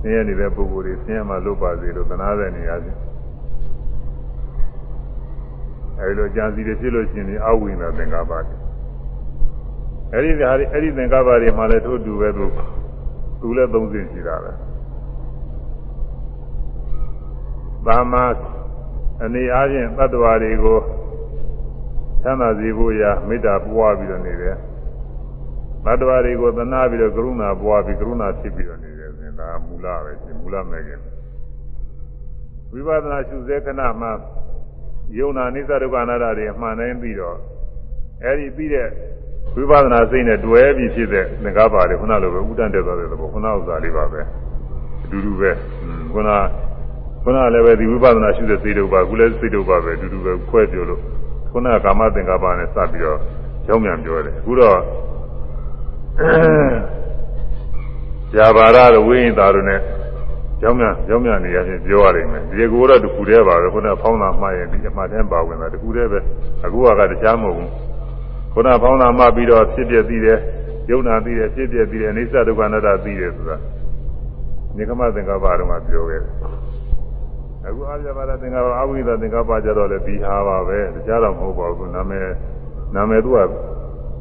ဆင်းရဲနေတဲ့ပုဂ္ဂိုလ်တွေဆင်းရဲမှလွတ်ပါစေလို့သနာတဲ့နေရာချင်းအဲဒီလိုကြံစီတွေဖြစ်လို့ရှိရင်အဝိညာဉ်သင်္ကပ္ပတွေ အဲဒီဓာတ်အဲဒီသင်္ကပ္ပတွေမှလည်းထို့တူပဲသူသူလည်းသုံးစင်ရှိတာပဲဘာမှအနေအားဖြင့်တ attva တွေကိုချမ်းသာစေဖို့ရာမေတ္တာပွားပြီးတော့နေတယ်တ attva တွေကိုသနာပြီးတော့ကရုဏာပွားပြီးကရုဏာဖြစ်ပြီးတော့နေတယ်ဆိုရင်ဒါမူလပဲရှင်မူလမဲ့ခင်ဝိပဿနာရှုစေခဏမှယုံနာနိစ္စဒုက္ခအနတ္တတွေအမှန်တိုင်းပြီးတော့အဲဒီပြီးတဲ့ ဝိပဿနာစိတ်နဲ့တွဲပြီးဖြစ်တဲ့သင်္ကပ္ပါတွေခုနလိုပဲဥဒ္ဒန်တက်သွားတဲ့သဘောခုနဥစ္စာလေးပါပဲအတူတူပဲခုနခုနလည်းပဲဒီဝိပဿနာရှုတဲ့စိတ်တို့ပါခုလည်းစိတ်တို့ပါပဲအတူတူပဲခွဲပြောလို့ခုနကကာမသင်္ကပ္ပါနဲ့စပ်ပြီးတော့ကြောင်းမြန်ပြောတယ်အခုတော့ဇာဘာရတို့ဝိညာဉ်သားတို့နဲ့ကြောင်းမြန်ကြောင်းမြန်နေရချင်းပြောရလိမ့်မယ်ဒီကူတော့တခုတည်းပါပဲခုနဖောင်းတာမှားရင်ဒီအမှတ်တည်းပါဝင်တာတခုတည်းပဲအခုကတခြားမဟုတ်ဘူး ခုနဖောင်းတာမှပြီးတော့ဖြစ်ပြသိတယ်ယုံနာသိတယ်ဖြစ်ပြသိတယ်အိစ္ဆဒုက္ခအနတ္တသိတယ်ဆိုတာနိကမသင်္ကပ္ပတော်မှာပြောခဲ့တယ်အခုအာရပါဒသင်္ကပ္ပအဝိဒသင်္ကပ္ပကြတော့လေဒီဟာပါပဲတခြားတော့မဟုတ်ပါဘူးနာမည်နာမည်သူက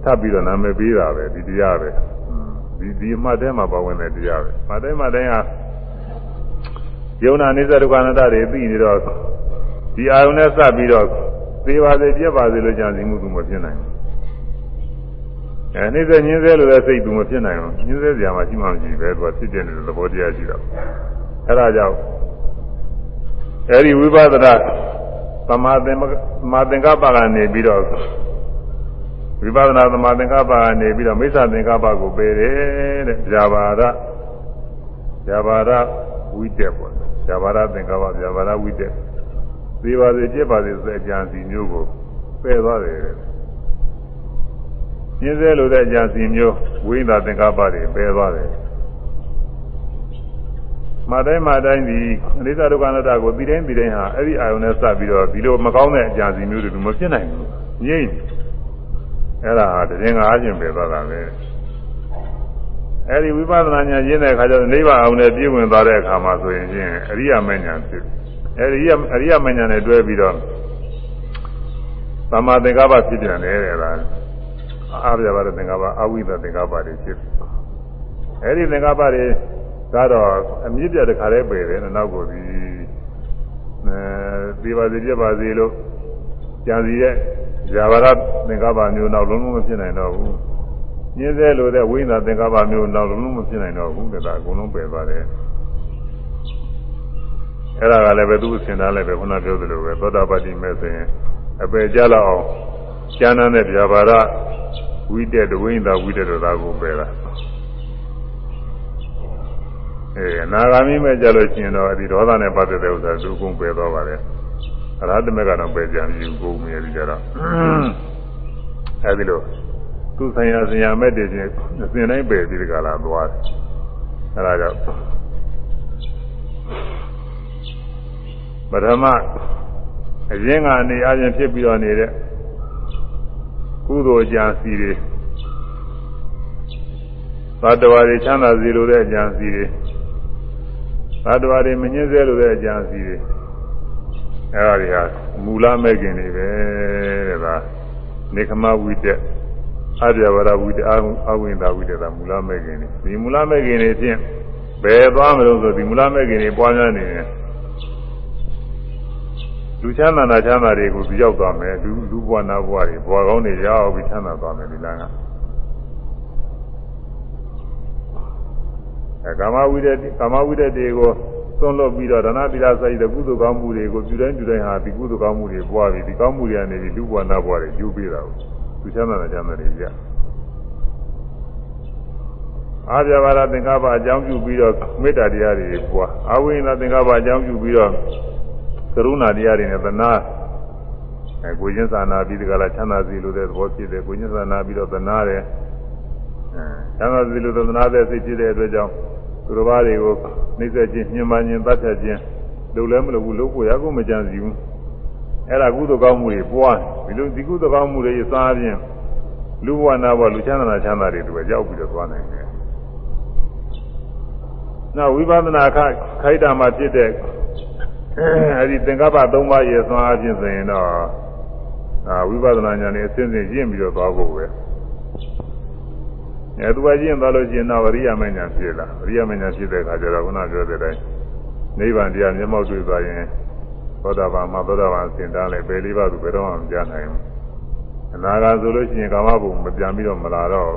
ထပ်ပြီးတော့နာမည်ပေးတာပဲဒီတရားပဲဒီဒီအမှတ်ထဲမှာပါဝင်တဲ့တရားပဲမှတ်တိုင်းမှတ်တိုင်းဟာယုံနာနိစ္စဒုက္ခအနတ္တတွေသိနေတော့ဒီအာယုန်နဲ့စပ်ပြီးတော့သေပါစေပြက်ပါစေလို့ကြံစီမှုသူမဖြစ်နိုင်ဘူး အဲနှိမ့်ဆက်ညင်းဆဲလို့လည်းစိတ်သူမဖြစ်နိုင်ဘူးညင်းဆဲစရာမှရှိမှမရှိပဲသူကဖြစ်ပြနေတဲ့သဘောတရားရှိတော့အဲဒါကြောင့်အဲဒီဝိပဿနာသမာသင်္မာသင်္ကပ္ပကနေပြီးတော့ဝိပဿနာသမာသင်္ကပ္ပကနေပြီးတော့မိစ္ဆာသင်္ကပ္ပကိုပယ်တယ်တဲ့ဇာဘာရဇာဘာရဝိတက်ပေါ့ဇာဘာရသင်္ကပ္ပဇာဘာရဝိတက်သေပါစေပြက်ပါစေဆိုတဲ့အကြံစီမျိုးကိုပယ်သွားတယ်တဲ့ ညင်းစဲလို့တဲ့အကြံစီမျိုးဝိညာသင်္ကပ္ပတွေပယ်သွားတယ်မတိုင်းမတိုင်းဒီအနိစ္စဒုက္ခအနတ္တကိုပြီးတိုင်းပြီးတိုင်းဟာအဲ့ဒီအာယုန်နဲ့စပ်ပြီးတော့ဒီလိုမကောင်းတဲ့အကြံစီမျိုးတွေမဖြစ်နိုင်ဘူးငြိမ့်အဲ့ဒါဟာတရင်ကအားဖြင့်ပယ်သွားတာပဲအဲ့ဒီဝိပဿနာဉာဏ်ရင်းတဲ့အခါကျတော့နိဗ္ဗာန်အောင်နဲ့ပြည့်ဝင်သွားတဲ့အခါမှာဆိုရင်ချင်းအရိယာမဉဏ်ဖြစ်အဲ့ဒီအရိယာမဉဏ်နဲ့တွဲပြီးတော့သမ္မာသင်္ကပ္ပဖြစ်ပြန်တယ်တဲ့လား အာရယဘာသင်္ကပ္ပအဝိဒသင်္ကပ္ပတွေဖြစ်အဲ့ဒီသင်္ကပ္ပတွေကတော့အမြင့်ပြတခါလဲပယ်တယ်နောက်ကိုဒီအဲဒီပါစီပြပါစီလို့ကြံစီရဲ့ဇာဝရသင်္ကပ္ပမျိုးနောက်လုံးလုံးမဖြစ်နိုင်တော့ဘူးညင်းသေးလို့တဲ့ဝိညာသင်္ကပ္ပမျိုးနောက်လုံးလုံးမဖြစ်နိုင်တော့ဘူးဒါကအကုန်လုံးပယ်ပါတယ်အဲ့ဒါကလည်းပဲသူ့အစဉ်သားလည်းပဲခုနပြောသလိုပဲသောတာပတိမဲ့ဆိုရင်အပယ်ကြလောက်အောင် ကျမ်းမ်းတဲ့ဇာဝရဝိတက်တဝိညာဝိတက်တော်သာကိုပယ်တာအဲအနာဂါမိမဲ့ကြလို့ရှိရင်တော့ဒီဒေါသနဲ့ပတ်သက်တဲ့ဥစ္စာသူကုန်ပယ်သွားပါတယ်အရဟတမေကတော့ပယ်ကြံပြီးကုန်မြည်ပြီးကြတော့အဲဒီလိုသူဆိုင်ရာဆရာမဲ့တည်းချင်းအစဉ်တိုင်းပယ်ပြီးဒီကလာသွားတယ်အဲဒါကြောင့်ပထမအရင်ကနေအရင်ဖြစ်ပြီးတော့နေတဲ့ ကုသိုလ်ကြံစီတွေသတ္တဝါတွေချမ်းသာစီလိုတဲ့အကြံစီတွေသတ္တဝါတွေမညှင်းဆဲလို့တဲ့အကြံစီတွေအဲဒါတွေဟာမူလမဲ့ခင်တွေပဲတဲ့ဒါနေခမဝိတက်အပြဝရဝိတက်အဝိန္ဒဝိတက်ဒါမူလမဲ့ခင်တွေဒီမူလမဲ့ခင်တွေဖြင့်ဘယ်သွားမလို့ဆိုဒီမူလမဲ့ခင်တွေပွားများနေတယ် လူချမ်းသာနာချမ်းသာတွေကိုသူရောက်သွားမယ်လူလူဘဝနာဘဝတွေဘဝကောင်းတွေရောက်ပြီးချမ်းသာသွားမယ်ဒီလမ်းကအဲကာမဝိတ္တကာမဝိတ္တတွေကိုသွန်လွတ်ပြီးတော့ဒါနသီလစိုက်တဲ့ကုသိုလ်ကောင်းမှုတွေကိုပြုတိုင်းပြုတိုင်းဟာဒီကုသိုလ်ကောင်းမှုတွေပွားပြီးဒီကောင်းမှုတွေကနေပြီးလူဘဝနာဘဝတွေယူပေးတာကိုသူချမ်းသာတဲ့ချမ်းသာတွေကြအာပြဘာရသင်္ကပ္ပအကြောင်းပြုပြီးတော့မေတ္တာတရားတွေပွားအဝိညာသင်္ကပ္ပအကြောင်းပြုပြီးတော့ ကရုဏာတရားတွေနဲ့သနာအဲကိုချင်းစာနာပြီးဒီကလာချမ်းသာစီလို့တဲ့သဘောဖြစ်တယ်ကိုချင်းစာနာပြီးတော့သနာတယ်အဲချမ်းသာစီလို့သနာတဲ့စိတ်ဖြစ်တဲ့အတွက်ကြောင့်သူတော်ဘာတွေကိုနှိမ့်ဆက်ခြင်းညှဉ်းပန်းခြင်းတတ်ဖြတ်ခြင်းလုပ်လည်းမလုပ်ဘူးလုပ်ဖို့ရကုန်မကြံစီဘူးအဲ့ဒါကုသိုလ်ကောင်းမှုတွေပွားဒီလိုဒီကုသိုလ်ကောင်းမှုတွေစားခြင်းလူဘဝနာဘဝလူချမ်းသာချမ်းသာတွေတူပဲရောက်ပြီးတော့သွားနိုင်တယ်နောက်ဝိပဿနာခခိုက်တာမှာဖြစ်တဲ့ အဲဒီသင်္ကပ္ပ၃ပါးရဲ့သွားအချင်းဆိုရင်တော့အာဝိပဿနာဉာဏ်နဲ့အစဉ်စဉ်ရင့်ပြီးတော့သွားဖို့ပဲအဲသူကကျင့်သွားလို့ကျင့်တော့အရိယာမဉ္ဇဉ်ဖြစ်လာအရိယာမဉ္ဇဉ်ဖြစ်တဲ့အခါကျတော့ခုနပြောတဲ့အတိုင်းနိဗ္ဗာန်တရားမျက်မှောက်တွေ့သွားရင်သောတာပန်မှာသောတာပန်စင်တန်းလည်းပဲလေးပါးသူဘယ်တော့မှမကြားနိုင်ဘူးအနာဂါဆိုလို့ရှိရင်ကာမဘုံမပြန်ပြီးတော့မလာတော့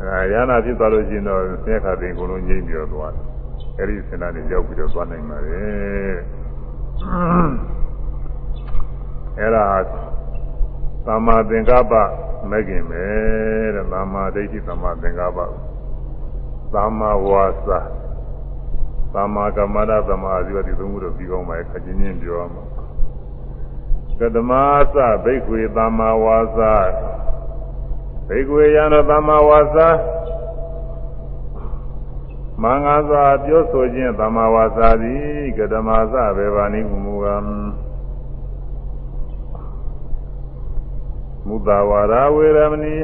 အဲရဟနာဖြစ်သွားလို့ရှိရင်တော့သက်ခါသိအကုန်လုံးငြိမ့်ပြီးတော့သွားတယ် အဲဒီစင်တန်းတွေရောက်ပြီးတော့သွားနိုင်ပါတယ်အဲဒါသမ္မာသင်္ကပ္ပမဲ့ခင်ပဲတဲ့သမ္မာဒိဋ္ဌိသမ္မာသင်္ကပ္ပသမ္မာဝါစာသမ္မာကမ္မန္တသမ္မာအာဇီဝတိသုံးခုတော့ပြီးကောင်းပါရဲ့ခချင်းချင်းပြောရမှာကတမသဘိက္ခွေသမ္မာဝါစာဘိက္ခွေယံသောသမ္မာဝါစာ မင်္ဂသာပြောဆိုခြင်းသမ္မာဝါစာသည်ကတမသဘေဘာနိမူကံမုဒ္ဒဝါဒဝေရမဏီ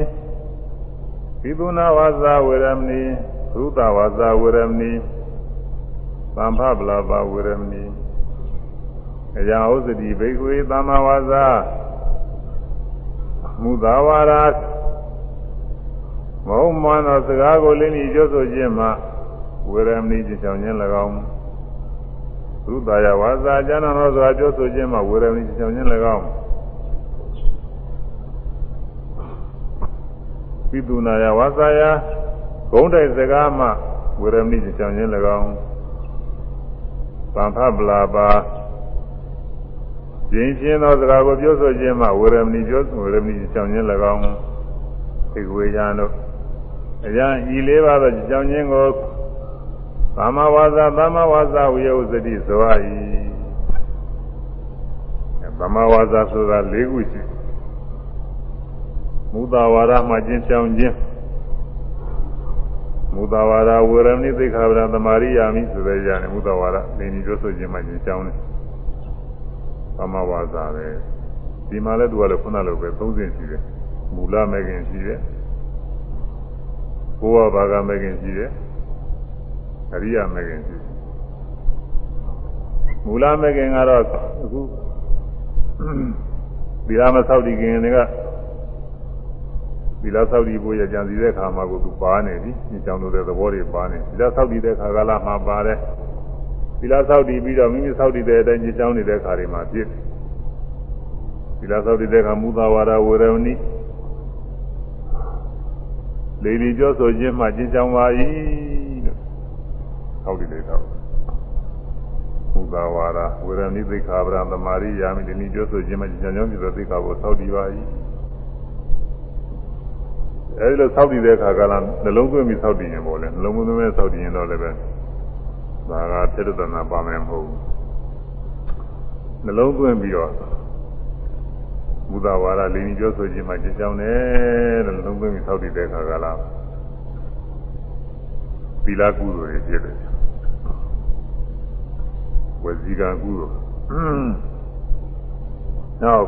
သီသုနာဝါစာဝေရမဏီသုဒ္ဓဝါစာဝေရမဏီသံဖပလာပါဝေရမဏီအရာဥစ္စတိဘိက္ခွေသမ္မာဝါစာမူသာဝါဒမဟုတ်မှန်သောစကားကိုလင်းပြီးပြောဆိုခြင်းမှာ ဝေရမဏိချောင်ခြင်း၎င်းသုတယဝါစာကျမ်းတော်စွာပြောဆိုခြင်းမှာဝေရမဏိချောင်ခြင်း၎င်းပိတုနာယဝါစာယဂုံးတိုက်စကားမှဝေရမဏိချောင်ခြင်း၎င်းသံဖပလာပါကျင်းချင်းသောစကားကိုပြောဆိုခြင်းမှဝေရမဏိပြောဝေရမဏိချောင်ခြင်း၎င်းသိဝေယံတို့အရာဤလေးပါးသောကြောင်ချင်းကို သမ္မာဝါစာသမ္မာဝါစာဝိယုစတိဇဝါဤသမ္မာဝါစာဆိုတာ၄ခုရှိမူတာဝါဒမှကျင့်ကြောင်ခြင်းမူတာဝါဒဝေရမဏိသိက္ခာပဒသမာရိယာမိဆိုတဲ့ရနေမူတာဝါဒနေနေပြောဆိုခြင်းမှကျင့်ကြောင်တယ်သမ္မာဝါစာပဲဒီမှာလည်းသူကလည်းခုနလိုပဲ၃ဆင့်ရှိတယ်မူလမဲ့ခင်ရှိတယ်ဘုရားဘာကမဲ့ခင်ရှိတယ် အရိယာမဲ့ခင်ရှိတယ်မူလမဲ့ခင်ကတော့အခုဒီလာမဆောက်တည်ခင်တွေကဒီလာဆောက်တည်ဖို့ရကြံစီတဲ့ခါမှာကိုသူပါနေပြီဒီကြောင့်လို့တဲ့သဘောတွေပါနေဒီလာဆောက်တည်တဲ့ခါကလာမှာပါတယ်ဒီလာဆောက်တည်ပြီးတော့မိမိဆောက်တည်တဲ့အတိုင်းညချောင်းနေတဲ့ခါတွေမှာပြည့်ဒီလာဆောက်တည်တဲ့ခါမူသာဝါဒဝေရမဏိလေဒီပြောဆိုခြင်းမှကျင့်ကြောင်းပါ၏လို့ ဟောက်ဒီလေးတော့ဘုရားဝါဒဝေရဏိသိက္ခာပရသမာရိယာမိဒီနည်းပြောဆိုခြင်းမှကျင့်ကြောင်းပြသောသိက္ခာကိုသောက်တည်ပါ၏အဲဒီလိုသောက်တည်တဲ့အခါကလည်းနှလုံးသွင်းပြီးသောက်တည်ရင်ပေါ့လေနှလုံးသွင်းမဲ့သောက်တည်ရင်တော့လည်းပဲဒါကသေတ္တနာပါမယ်မဟုတ်ဘူးနှလုံးသွင်းပြီးတော့ဘုဒ္ဓဝါဒလိန်ပြောဆိုခြင်းမှာကျင့်ကြောင်းတယ်လို့လုံးသွင်းပြီးသောက်တည်တဲ့အခါကလာသီလကုသိုလ်တွေဖြစ်တယ် ဝစီကံကုသိုလ်နောက်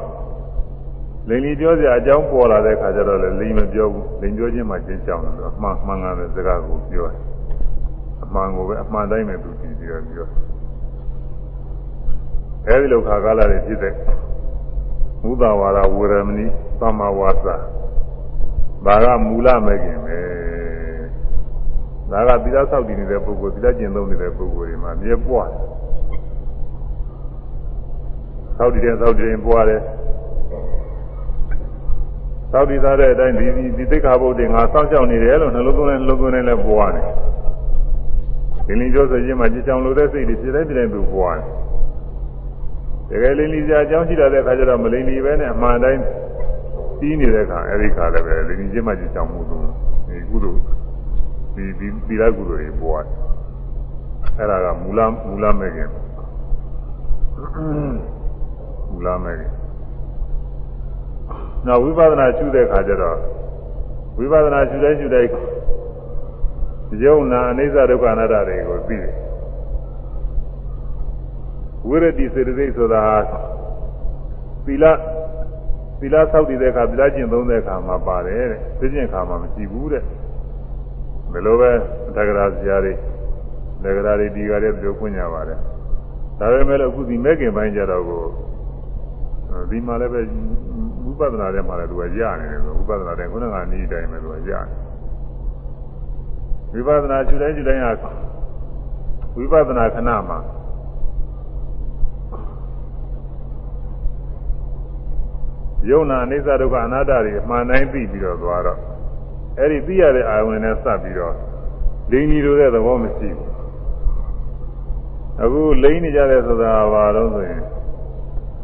လိန်လီပြောစရာအကြောင်းပေါ်လာတဲ့အခါကျတော့လေလိန်မပြောဘူးလိန်ပြောခြင်းမှာကျင့်ကြောင်းတယ်အမှန်မှန်ကန်တဲ့စကားကိုပြောတယ်အမှန်ကိုပဲအမှန်တိုင်းပဲသူကြည့်ပြီးတော့ပြောအဲဒီလိုခါကားလာတဲ့ဖြစ်တဲ့မူသာဝါဒဝေရမဏိသမ္မာဝါစာဒါကမူလမဲ့ခင်ပဲဒါကသီလဆောက်တည်နေတဲ့ပုဂ္ဂိုလ်သီလကျင့်သုံးနေတဲ့ပုဂ္ဂိုလ်တွေမှာမြဲပွားတယ် ဆောက်တည်တဲ့ဆောက်တည်ရင်ပွားတယ်ဆောက်တည်သားတဲ့အတိုင်းဒီဒီသိက္ခာပုဒ်တွေငါစောင့်ရှောက်နေတယ်လို့နှလုံးသွင်းနှလုံးသွင်းနဲ့ပွားတယ်ဒီလင်းပြောဆိုခြင်းမှာကြည်ချောင်လို့တဲ့စိတ်တွေပြည့်တဲ့ပြည့်တဲ့သူပွားတယ်တကယ်လိမ့်လီစရာအကြောင်းရှိတဲ့အခါကျတော့မလိမ့်လီပဲနဲ့အမှန်တိုင်းပြီးနေတဲ့အခါအဲဒီခါလည်းပဲလိမ့်လီချင်းမှကြည်ချောင်မှုသူဒီကုသိုလ်ဒီဒီဒီလာကုသိုလ်တွေပွားတယ်အဲ့ဒါကမူလမူလမဲ့ခင် မူလမဲ့ခင်နောက်ဝိပဿနာရှုတဲ့အခါကျတော့ဝိပဿနာရှုတိုင်းရှုတိုင်းယုံနာအနိစ္စဒုက္ခအနတ္တတွေကိုသိတယ်ဝိရတိစေတသိက်ဆိုတာသီလသီလဆောက်တည်တဲ့အခါသီလကျင့်သုံးတဲ့အခါမှာပါတယ်တဲ့သိကျင့်အခါမှာမရှိဘူးတဲ့ဘယ်လိုပဲတက္ကရာဇာတွေတက္ကရာတွေဒီကလည်းပြောခွင့်ကြပါတယ်ဒါပေမဲ့လည်းအခုဒီမဲ့ခင်ပိုင်းကြတော့ကို ဒီမှာလည်းပဲဝိပဿနာထဲမှာလည်းသူကရနေတယ်ဆိုဝိပဿနာထဲခုနကနေ့တိုင်းပဲသူကရနေဝိပဿနာကျူတိုင်းကျူတိုင်းကဝိပဿနာခဏမှာယုံနာအိစ္ဆဒုက္ခအနာတ္တတွေအမှန်တိုင်းသိပြီးတော့သွားတော့အဲ့ဒီသိရတဲ့အာယုန်နဲ့စပ်ပြီးတော့လိန်ကြီးလိုတဲ့သဘောမရှိဘူးအခုလိန်နေကြတဲ့ဆိုတာဘာလို့ဆိုရင်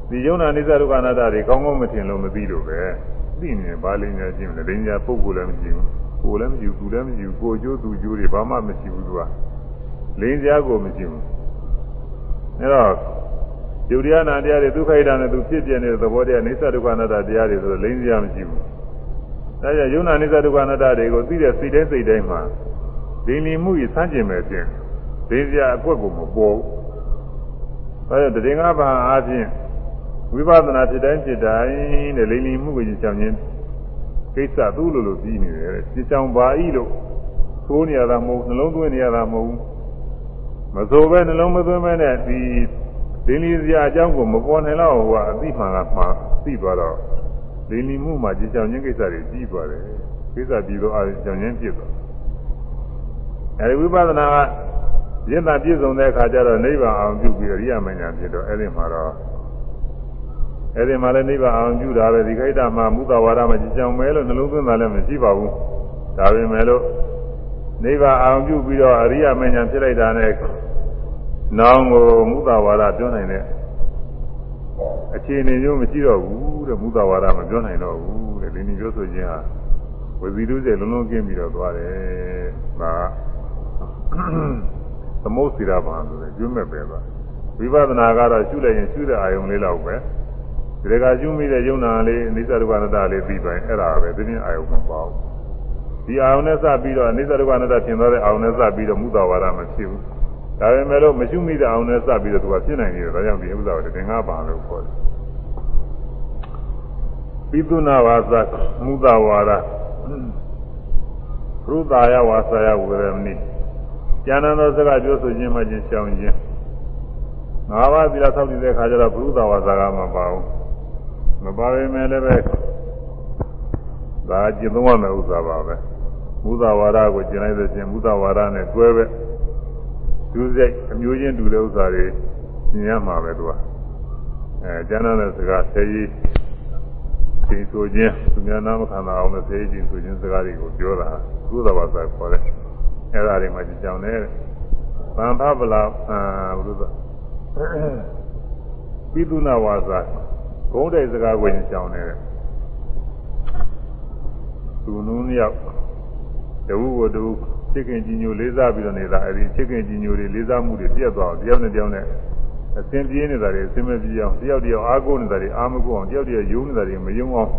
ဒီယုံနာအိစ္ဆဒုက္ခအနာတ္တတွေကောင်းကောင်းမထင်လို့မသိလို့ပဲသိနေဘာလိန်ညာချင်းလဲလိန်ညာပုဂ္ဂိုလ်လည်းမရှိဘူးကိုယ်လည်းမရှိဘူးသူလည်းမရှိဘူးကိုကျိုးသူကျိုးတွေဘာမှမရှိဘူးသူကလိန်စရာကိုမရှိဘူးအဲ့တော့ယုတ်တရားနာတရားတွေဒုက္ခိတာနဲ့သူဖြစ်ပြနေတဲ့သဘောတရားအိစ္ဆဒုက္ခအနတ္တတရားတွေဆိုလိမ့်စရာမရှိဘူး။ဒါကြောင့်ယုံနာအိစ္ဆဒုက္ခအနတ္တတွေကိုသိတဲ့စိတ်တိုင်းစိတ်တိုင်းမှာဒိလီမှုကြီးစမ်းကျင်မဲ့ဖြင့်သိစရာအကွက်ကိုမပေါ်ဘူး။ဒါကြောင့်တည်ငါးပါးအားဖြင့် ဝိပဿနာဖြစ်တိုင်းဖြစ်တိုင်းတဲ့လိမ့်လီမှုကိုကြီးချောင်းခြင်းကိစ္စသူ့လိုလိုပြီးနေတယ်။ချောင်းပါဤလို့သိုးနေရတာမဟုတ်နှလုံးသွင်းနေရတာမဟုတ်မဆိုပဲနှလုံးမသွင်းမဲနဲ့ဒီဒလင်းလီစရာအကြောင်းကိုမပေါ်နိုင်တော့ဟိုကအသိမှန်ကမှသိသွားတော့လင်းလီမှုမှာကြည်ကြောင်ခြင်းကိစ္စတွေပြီးသွားတယ်ကိစ္စပြီးတော့အားကြောင်ခြင်းဖြစ်သွားအဲဒီဝိပဿနာကရင့်တာပြည့်စုံတဲ့အခါကျတော့နိဗ္ဗာန်အောင်ပြုပြီးအရိယာမဉ္ဇဉ်ဖြစ်တော့အဲ့ဒီမှာတော့ အဲ့ဒီမှာလည်းနိဗ္ဗာန်အောင်ပြုတာပဲဒီခိုက်တာမှာမူတဝါဒမှာကြည်ကြောင်မဲလို့နှလုံးသွင်းတာလည်းမရှိပါဘူးဒါပေမဲ့လို့နိဗ္ဗာန်အောင်ပြုပြီးတော့အရိယာမဉ္ဇဉ်ဖြစ်လိုက်တာနဲ့နောင်ကိုမူတဝါဒပြောနိုင်တဲ့အခြေအနေမျိုးမရှိတော့ဘူးတဲ့မူတဝါဒမပြောနိုင်တော့ဘူးတဲ့ဒီနည်းပြောဆိုခြင်းဟာဝစီတုစေလုံးလုံးကင်းပြီးတော့သွားတယ်ဒါသမုတ်စီရဘာဆိုတဲ့ကျွတ်မဲ့ပဲပါဝိပဿနာကတော့ရှုလိုက်ရင်ရှုတဲ့အာယုံလေးလောက်ပဲ ဒီကရှုမိတဲ့ယုံနာလေးအနိစ္စဒုက္ခအနတ္တလေးပြီးပိုင်အဲ့ဒါပဲဒီပြင်အာယုံမပေါ့ဒီအာယုံနဲ့စပြီးတော့အနိစ္စဒုက္ခအနတ္တဖြစ်သွားတဲ့အာယုံနဲ့စပြီးတော့မူတဝါဒမဖြစ်ဘူးဒါပေမဲ့လို့မရှိမိတဲ့အောင်နဲ့စပြီးတော့သူကဖြစ်နိုင်နေတယ်ဒါကြောင့်ဒီဥစ္စာကိုတင်ငါပါလို့ခေါ်တယ်ပိသုနာဝါစာမူတဝါဒရုသာယဝါစာယဝေရမဏိကျမ်းသောစကားပြောဆိုခြင်းမှချင်းရှောင်ခြင်းငါးပါးသီလဆောက်တည်တဲ့ခါကျတော့ဘုရုသာဝါစာကမပါဘူး မပါပေမဲ့လည်းပဲဒါကျင့်သုံးရမယ့်ဥစ္စာပါပဲမူတဝါဒကိုကျင့်လိုက်တဲ့ချင်းမူတဝါဒနဲ့တွဲပဲဒုစိတ်အမျိုးချင်းတူတဲ့ဥစ္စာတွေညင်ရမှာပဲသူကအဲကျမ်းတဲ့စကားဆယ်ကြီးသင်ဆိုခြင်းသူများနာမခန္ဓာအောင်လို့ဆယ်ကြီးဆိုခြင်းစကားတွေကိုပြောတာကုသဘာသာခေါ်တယ်အဲဒါတွေမှကြောင်တယ်ဗန္ဖဗလာအာဘုရားပိသုနာဝါစာ ဂုံးတဲ့စကားကိုကြောင်တယ်သူနုံးရောက်တဝုကိုတူချစ်ခင်ကြီးညိုလေးစားပြီးတော့နေတာအဲဒီချစ်ခင်ကြီးညိုတွေလေးစားမှုတွေပြတ်သွားအောင်တယောက်နဲ့တယောက်နဲ့အစဉ်ပြေးနေတာတွေအစဉ်မပြေအောင်တယောက်တယောက်အားကိုးနေတာတွေအားမကိုးအောင်တယောက်တယောက်ယုံနေတာတွေမယုံအောင်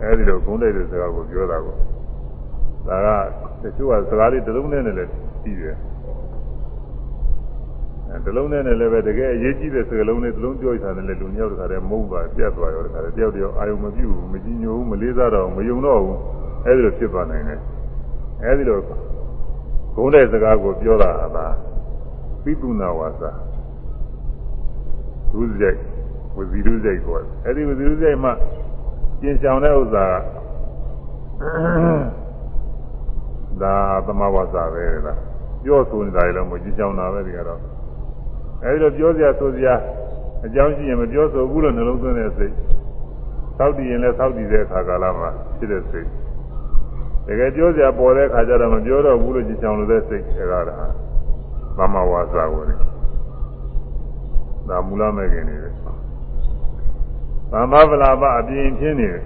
အဲဒီလိုဂုဏ်တိုက်တဲ့စကားကိုပြောတာကိုဒါကတချို့ကစကားလေးတစ်လုံးနဲ့လည်းပြီးတယ်အဲ တစ်လုံးနဲ့လည်းပဲတကယ်အရေးကြီးတဲ့စကားလုံးလေးတစ်လုံးပြောရတာလည်းလူမျိုးတခါတည်းမုန်းသွားပြတ်သွားရောတခါတည်းတယောက်တယောက်အာယုံမပြုဘူးမကြည်ညိုဘူးမလေးစားတော့မယုံတော့ဘူးအဲဒီလိုဖြစ်သွားနိုင်တယ်အဲဒီလိုဂုံးတဲ့စကားကိုပြောတာဟာပိပုနာဝါစာဒုစရိုက်ဝဇီဒုစရိုက်ကိုအဲဒီဝဇီဒုစရိုက်မှကျင်ဆောင်တဲ့ဥစ္စာဒါသမဝါစာပဲလားပြောဆိုနေတာလည်းမကျင်ဆောင်တာပဲဒီကတော့ အဲဒီလိုပြောစရာဆိုစရာအကြောင်းရှိရင်မပြောဆိုဘူးလို့နှလုံးသွင်းတဲ့စိတ်သောက်တည်ရင်လည်းသောက်တည်တဲ့အခါကာလမှာဖြစ်တဲ့စိတ်တကယ်ပြောစရာပေါ်တဲ့ခါကျတော့မပြောတော့ဘူးလို့ကြည်ချောင်လို့တဲ့စိတ်အဲဒါကသမဝါစာဝင်ဒါမူလမဲ့ခင်နေတယ်သမဗလာပအပြင်ချင်းနေတယ်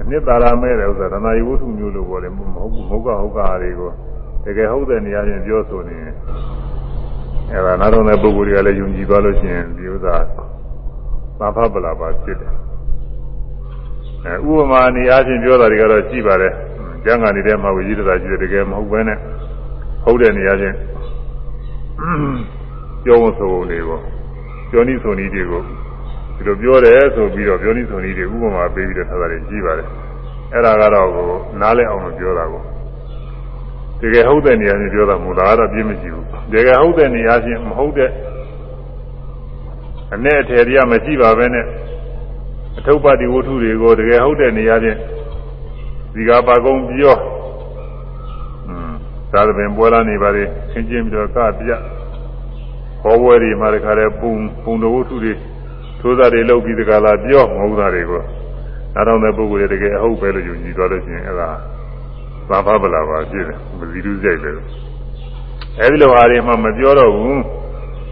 အနှစ်သာရမဲ့တဲ့ဥစ္စာဒနာယဝတ္ထုမျိုးလို့ပြောတယ်မဟုတ်ဘူးမဟုတ်ကဟုတ်ကတွေကိုတကယ်ဟုတ်တဲ့နေရာချင်းပြောဆိုနေတယ် အဲဒါနားတော်တဲ့ပုဂ္ဂိုလ်တွေကလည်းယုံကြည်သွားလို့ရှိရင်ဒီဥစ္စာသမဗလာပဖြစ်တယ်အဲဥပမာအနေအားဖြင့်ပြောတာတွေကတော့ရှိပါတယ်ကျမ်းဂန်နေတဲ့မှာဝိဇ္ဇာရှိတယ်တကယ်မဟုတ်ဘဲနဲ့ဟုတ်တဲ့နေရာချင်းပြောဖို့ဆိုနေပေါ့ပြောနည်းဆိုနည်းတွေကိုဒီလိုပြောတယ်ဆိုပြီးတော့ပြောနည်းဆိုနည်းတွေဥပမာပေးပြီးတော့ထားတာတွေရှိပါတယ်အဲ့ဒါကတော့ကိုနားလည်အောင်လို့ပြောတာကိုတကယ်ဟုတ်တဲ့နေရာချင်းပြောတာမဟုတ်လားတော့ပြင်းမရှိဘူး တကယ်ဟုတ်တဲ့နေရာချင်းမဟုတ်တဲ့အနဲ့အထည်တွေကမရှိပါဘဲနဲ့အထုပ်ပါတိဝတ္ထုတွေကိုတကယ်ဟုတ်တဲ့နေရာချင်းဒီကပါကုံပြောอืมသာသပင်ပွဲလာနေပါလေခင်းကျင်းပြီးတော့ကပြဘောပွဲတွေမှာတခါတည်းပုံပုံတော်ဝတ္ထုတွေသိုးသားတွေလုပ်ပြီးတခါလာပြောမဟုတ်တာတွေကိုနားတော်တဲ့ပုဂ္ဂိုလ်တွေတကယ်အဟုတ်ပဲလို့ယူကြည်သွားလို့ရှိရင်အဲ့ဒါသာဖပလာပါဖြစ်တယ်မစည်းတူးကြိုက်တယ် အဲဒီလိုဟာတွေမှမပြောတော့ဘူး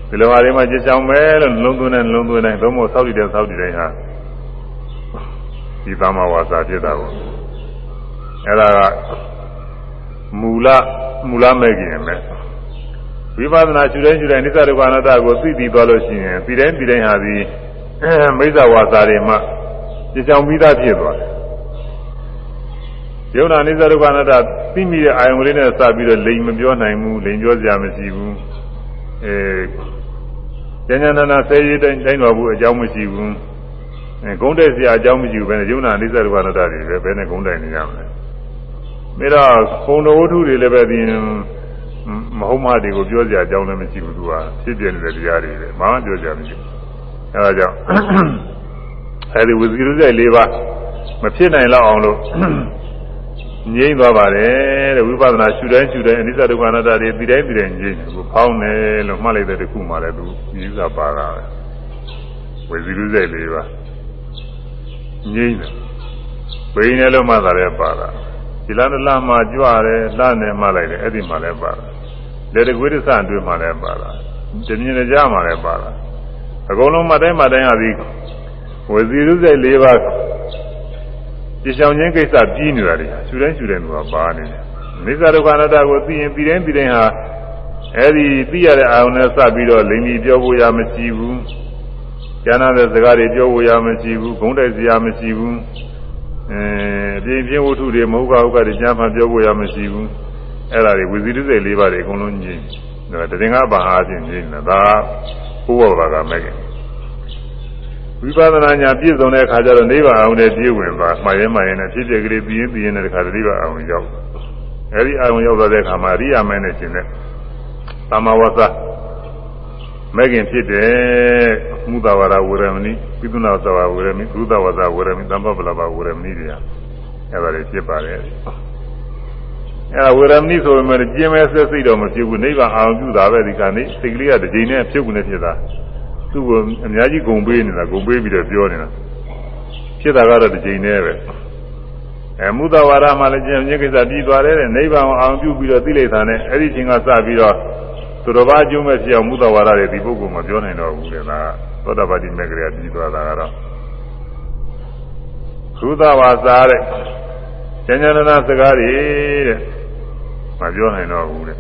ဒီလိုဟာတွေမှကြည်ချောင်မဲလို့နှလုံးသွင်းတဲ့နှလုံးသွင်းတဲ့သို့မဟုတ်စောက်တည်တဲ့စောက်တည်တဲ့ဟာဒီသမဝါစာဖြစ်တာကိုအဲ့ဒါကမူလမူလမဲ့ခင်ပဲဝိပဿနာရှုတိုင်းရှုတိုင်းနိစ္စဒုက္ခအနတ္တကိုသိပြီးသွားလို့ရှိရင်ပြီးတိုင်းပြီးတိုင်းဟာဒီမိစ္ဆာဝါစာတွေမှကြကြောင်ပြီးသားဖြစ်သွားတယ် ယုံနာနိစ္စဒုက္ခအနတ္တသိမိတဲ့အာယုံလေးနဲ့စပြီးတော့လိမ်မပြောနိုင်ဘူးလိမ်ပြောစရာမရှိဘူးအဲဉာဏ်ဉာဏ်နာဆဲရည်တိုင်းတိုင်းတော်ဘူးအကြောင်းမရှိဘူးအဲဂုံးတဲ့စရာအကြောင်းမရှိဘူးပဲယုံနာနိစ္စဒုက္ခအနတ္တတွေပဲဘယ်နဲ့ဂုံးတိုင်နေကြမလဲပြီးတော့ခုံတော်ဝတ္ထုတွေလည်းပဲဒီမမဟုတ်မှတွေကိုပြောကြအကြောင်းလည်းမရှိဘူးသူကဖြစ်ပြနေတဲ့တရားတွေပဲဘာမှပြောကြမရှိဘူးအဲဒါကြောင့်အဲဒီဝစီရုစိတ်၄ပါးမဖြစ်နိုင်လောက်အောင်လို့ ငြိမ့်သွားပါတယ်တဲ့ဝိပဿနာရှုတိုင်းရှုတိုင်းအနိစ္စဒုက္ခအနတ္တတွေပြီးတိုင်းပြီးတိုင်းငြိမ့်တယ်ကိုဖောင်းတယ်လို့မှတ်လိုက်တဲ့တခုမှလည်းသူယူဆပါတာပဲဝစီရုစိတ်၄ပါးငြိမ့်တယ်ဘိန်းနဲ့လို့မှသာလည်းပါတာဒီလားလမ်းမှာကြွတယ်လှနဲ့မှလိုက်တယ်အဲ့ဒီမှလည်းပါတာလက်တကွေးတဆအတွင်းမှလည်းပါတာတမြင်ကြမှလည်းပါတာအကုန်လုံးမတိုင်းမတိုင်းရသည်ဝစီရုစိတ်၄ပါး ပြရှောင်ခြင်းကိစ္စပြီးနေတာလေရှူတိုင်းရှူတိုင်းကပါနေတယ်မိစ္ဆာဒုက္ခအနတ္တကိုသိရင်ပြီးတိုင်းပြီးတိုင်းဟာအဲဒီသိရတဲ့အာရုံနဲ့စပြီးတော့လိမ္မီပြောဖို့ရမရှိဘူးကျမ်းနာတဲ့စကားတွေပြောဖို့ရမရှိဘူးဂုံးတိုက်စရာမရှိဘူးအဲပြင်းပြင်းဝတ္ထုတွေမဟုတ်ကဟုတ်ကတွေကျမ်းမှပြောဖို့ရမရှိဘူးအဲ့ဒါတွေဝီဇီတုစိတ်၄ပါးတွေအကုန်လုံးညင်းဒါတရင်ကဘာအားဖြင့်ညင်းနေတာဒါဘုရားဘာကမဲ့ခင် ဝိပဿနာညာပြည့်စုံတဲ့အခါကျတော့နိဗ္ဗာန်အောင်တဲ့ပြည့်ဝင်ပါမှားရဲမှားရဲနဲ့ဖြစ်ဖြစ်ကလေးပြင်းပြင်းတဲ့အခါနိဗ္ဗာန်အောင်ရောက်အဲဒီအောင်ရောက်တဲ့အခါမှာအရိယာမဲနဲ့ရှင်တဲ့သမဝသမဲ့ခင်ဖြစ်တယ်မုဒဝါဒဝရမဏိပိသုနာသဝဝရမဏိသုဒဝါဒဝရမဏိသမ္ပပလဘဝရမဏိတွေအဲဒါတွေဖြစ်ပါတယ်အဲဝေရမဏိဆိုပေမဲ့ကျင်းမဲ့ဆက်စိတ်တော့မဖြစ်ဘူးနိဗ္ဗာန်အောင်ပြုတာပဲဒီကနေ့စိတ်ကလေးကတစ်ချိန်နဲ့ဖြစ်ကုန်နေဖြစ်တာ သူ့ကိုအများကြီးဂုံပေးနေတာဂုံပေးပြီးတော့ပြောနေတာဖြစ်တာကတော့တစ်ချိန်နဲ့ပဲအဲမုဒဝါဒမှာလည်းကျင်းခြင်းကိစ္စပြီးသွားတယ်တဲ့နိဗ္ဗာန်အောင်ပြုပြီးတော့သိလိုက်တာနဲ့အဲ့ဒီချိန်ကစပြီးတော့သူတော်ဘာကျုံးမဲ့ဖြစ်အောင်မုဒဝါဒတွေဒီပုဂ္ဂိုလ်မပြောနိုင်တော့ဘူးလေဒါသောတာပတိမေကလေးကပြီးသွားတာကတော့သုဒဝါစာတဲ့ဉာဏ်ဉာဏစကားတွေတဲ့မပြောနိုင်တော့ဘူးတဲ့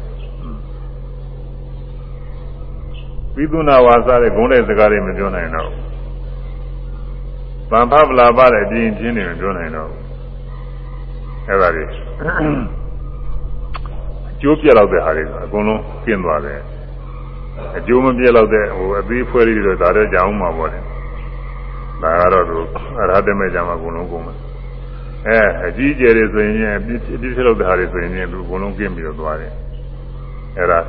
ဝိသုနာဝါစာတဲ့ဂုံးတဲ့စကားတွေမပြောနိုင်တော့ဘူးဗံဖဗလာပတဲ့အပြင်ချင်းတွေမပြောနိုင်တော့ဘူးအဲ့ဒါတွေအကျိုးပြက်တော့တဲ့ဟာတွေအကုန်လုံးကျင်းသွားတယ်အကျိုးမပြက်တော့တဲ့ဟိုအသေးဖွဲလေးတွေဒါတော့ကြောင်းမှာပေါ့လေဒါကတော့သူအရဟတမေကြမှာအကုန်လုံးကုန်မယ်အဲအကြီးကျယ်တွေဆိုရင်ပြည့်ပြည့်လောက်တဲ့ဟာတွေဆိုရင်သူအကုန်လုံးကျင်းပြီးတော့သွားတယ်အဲ့ဒါ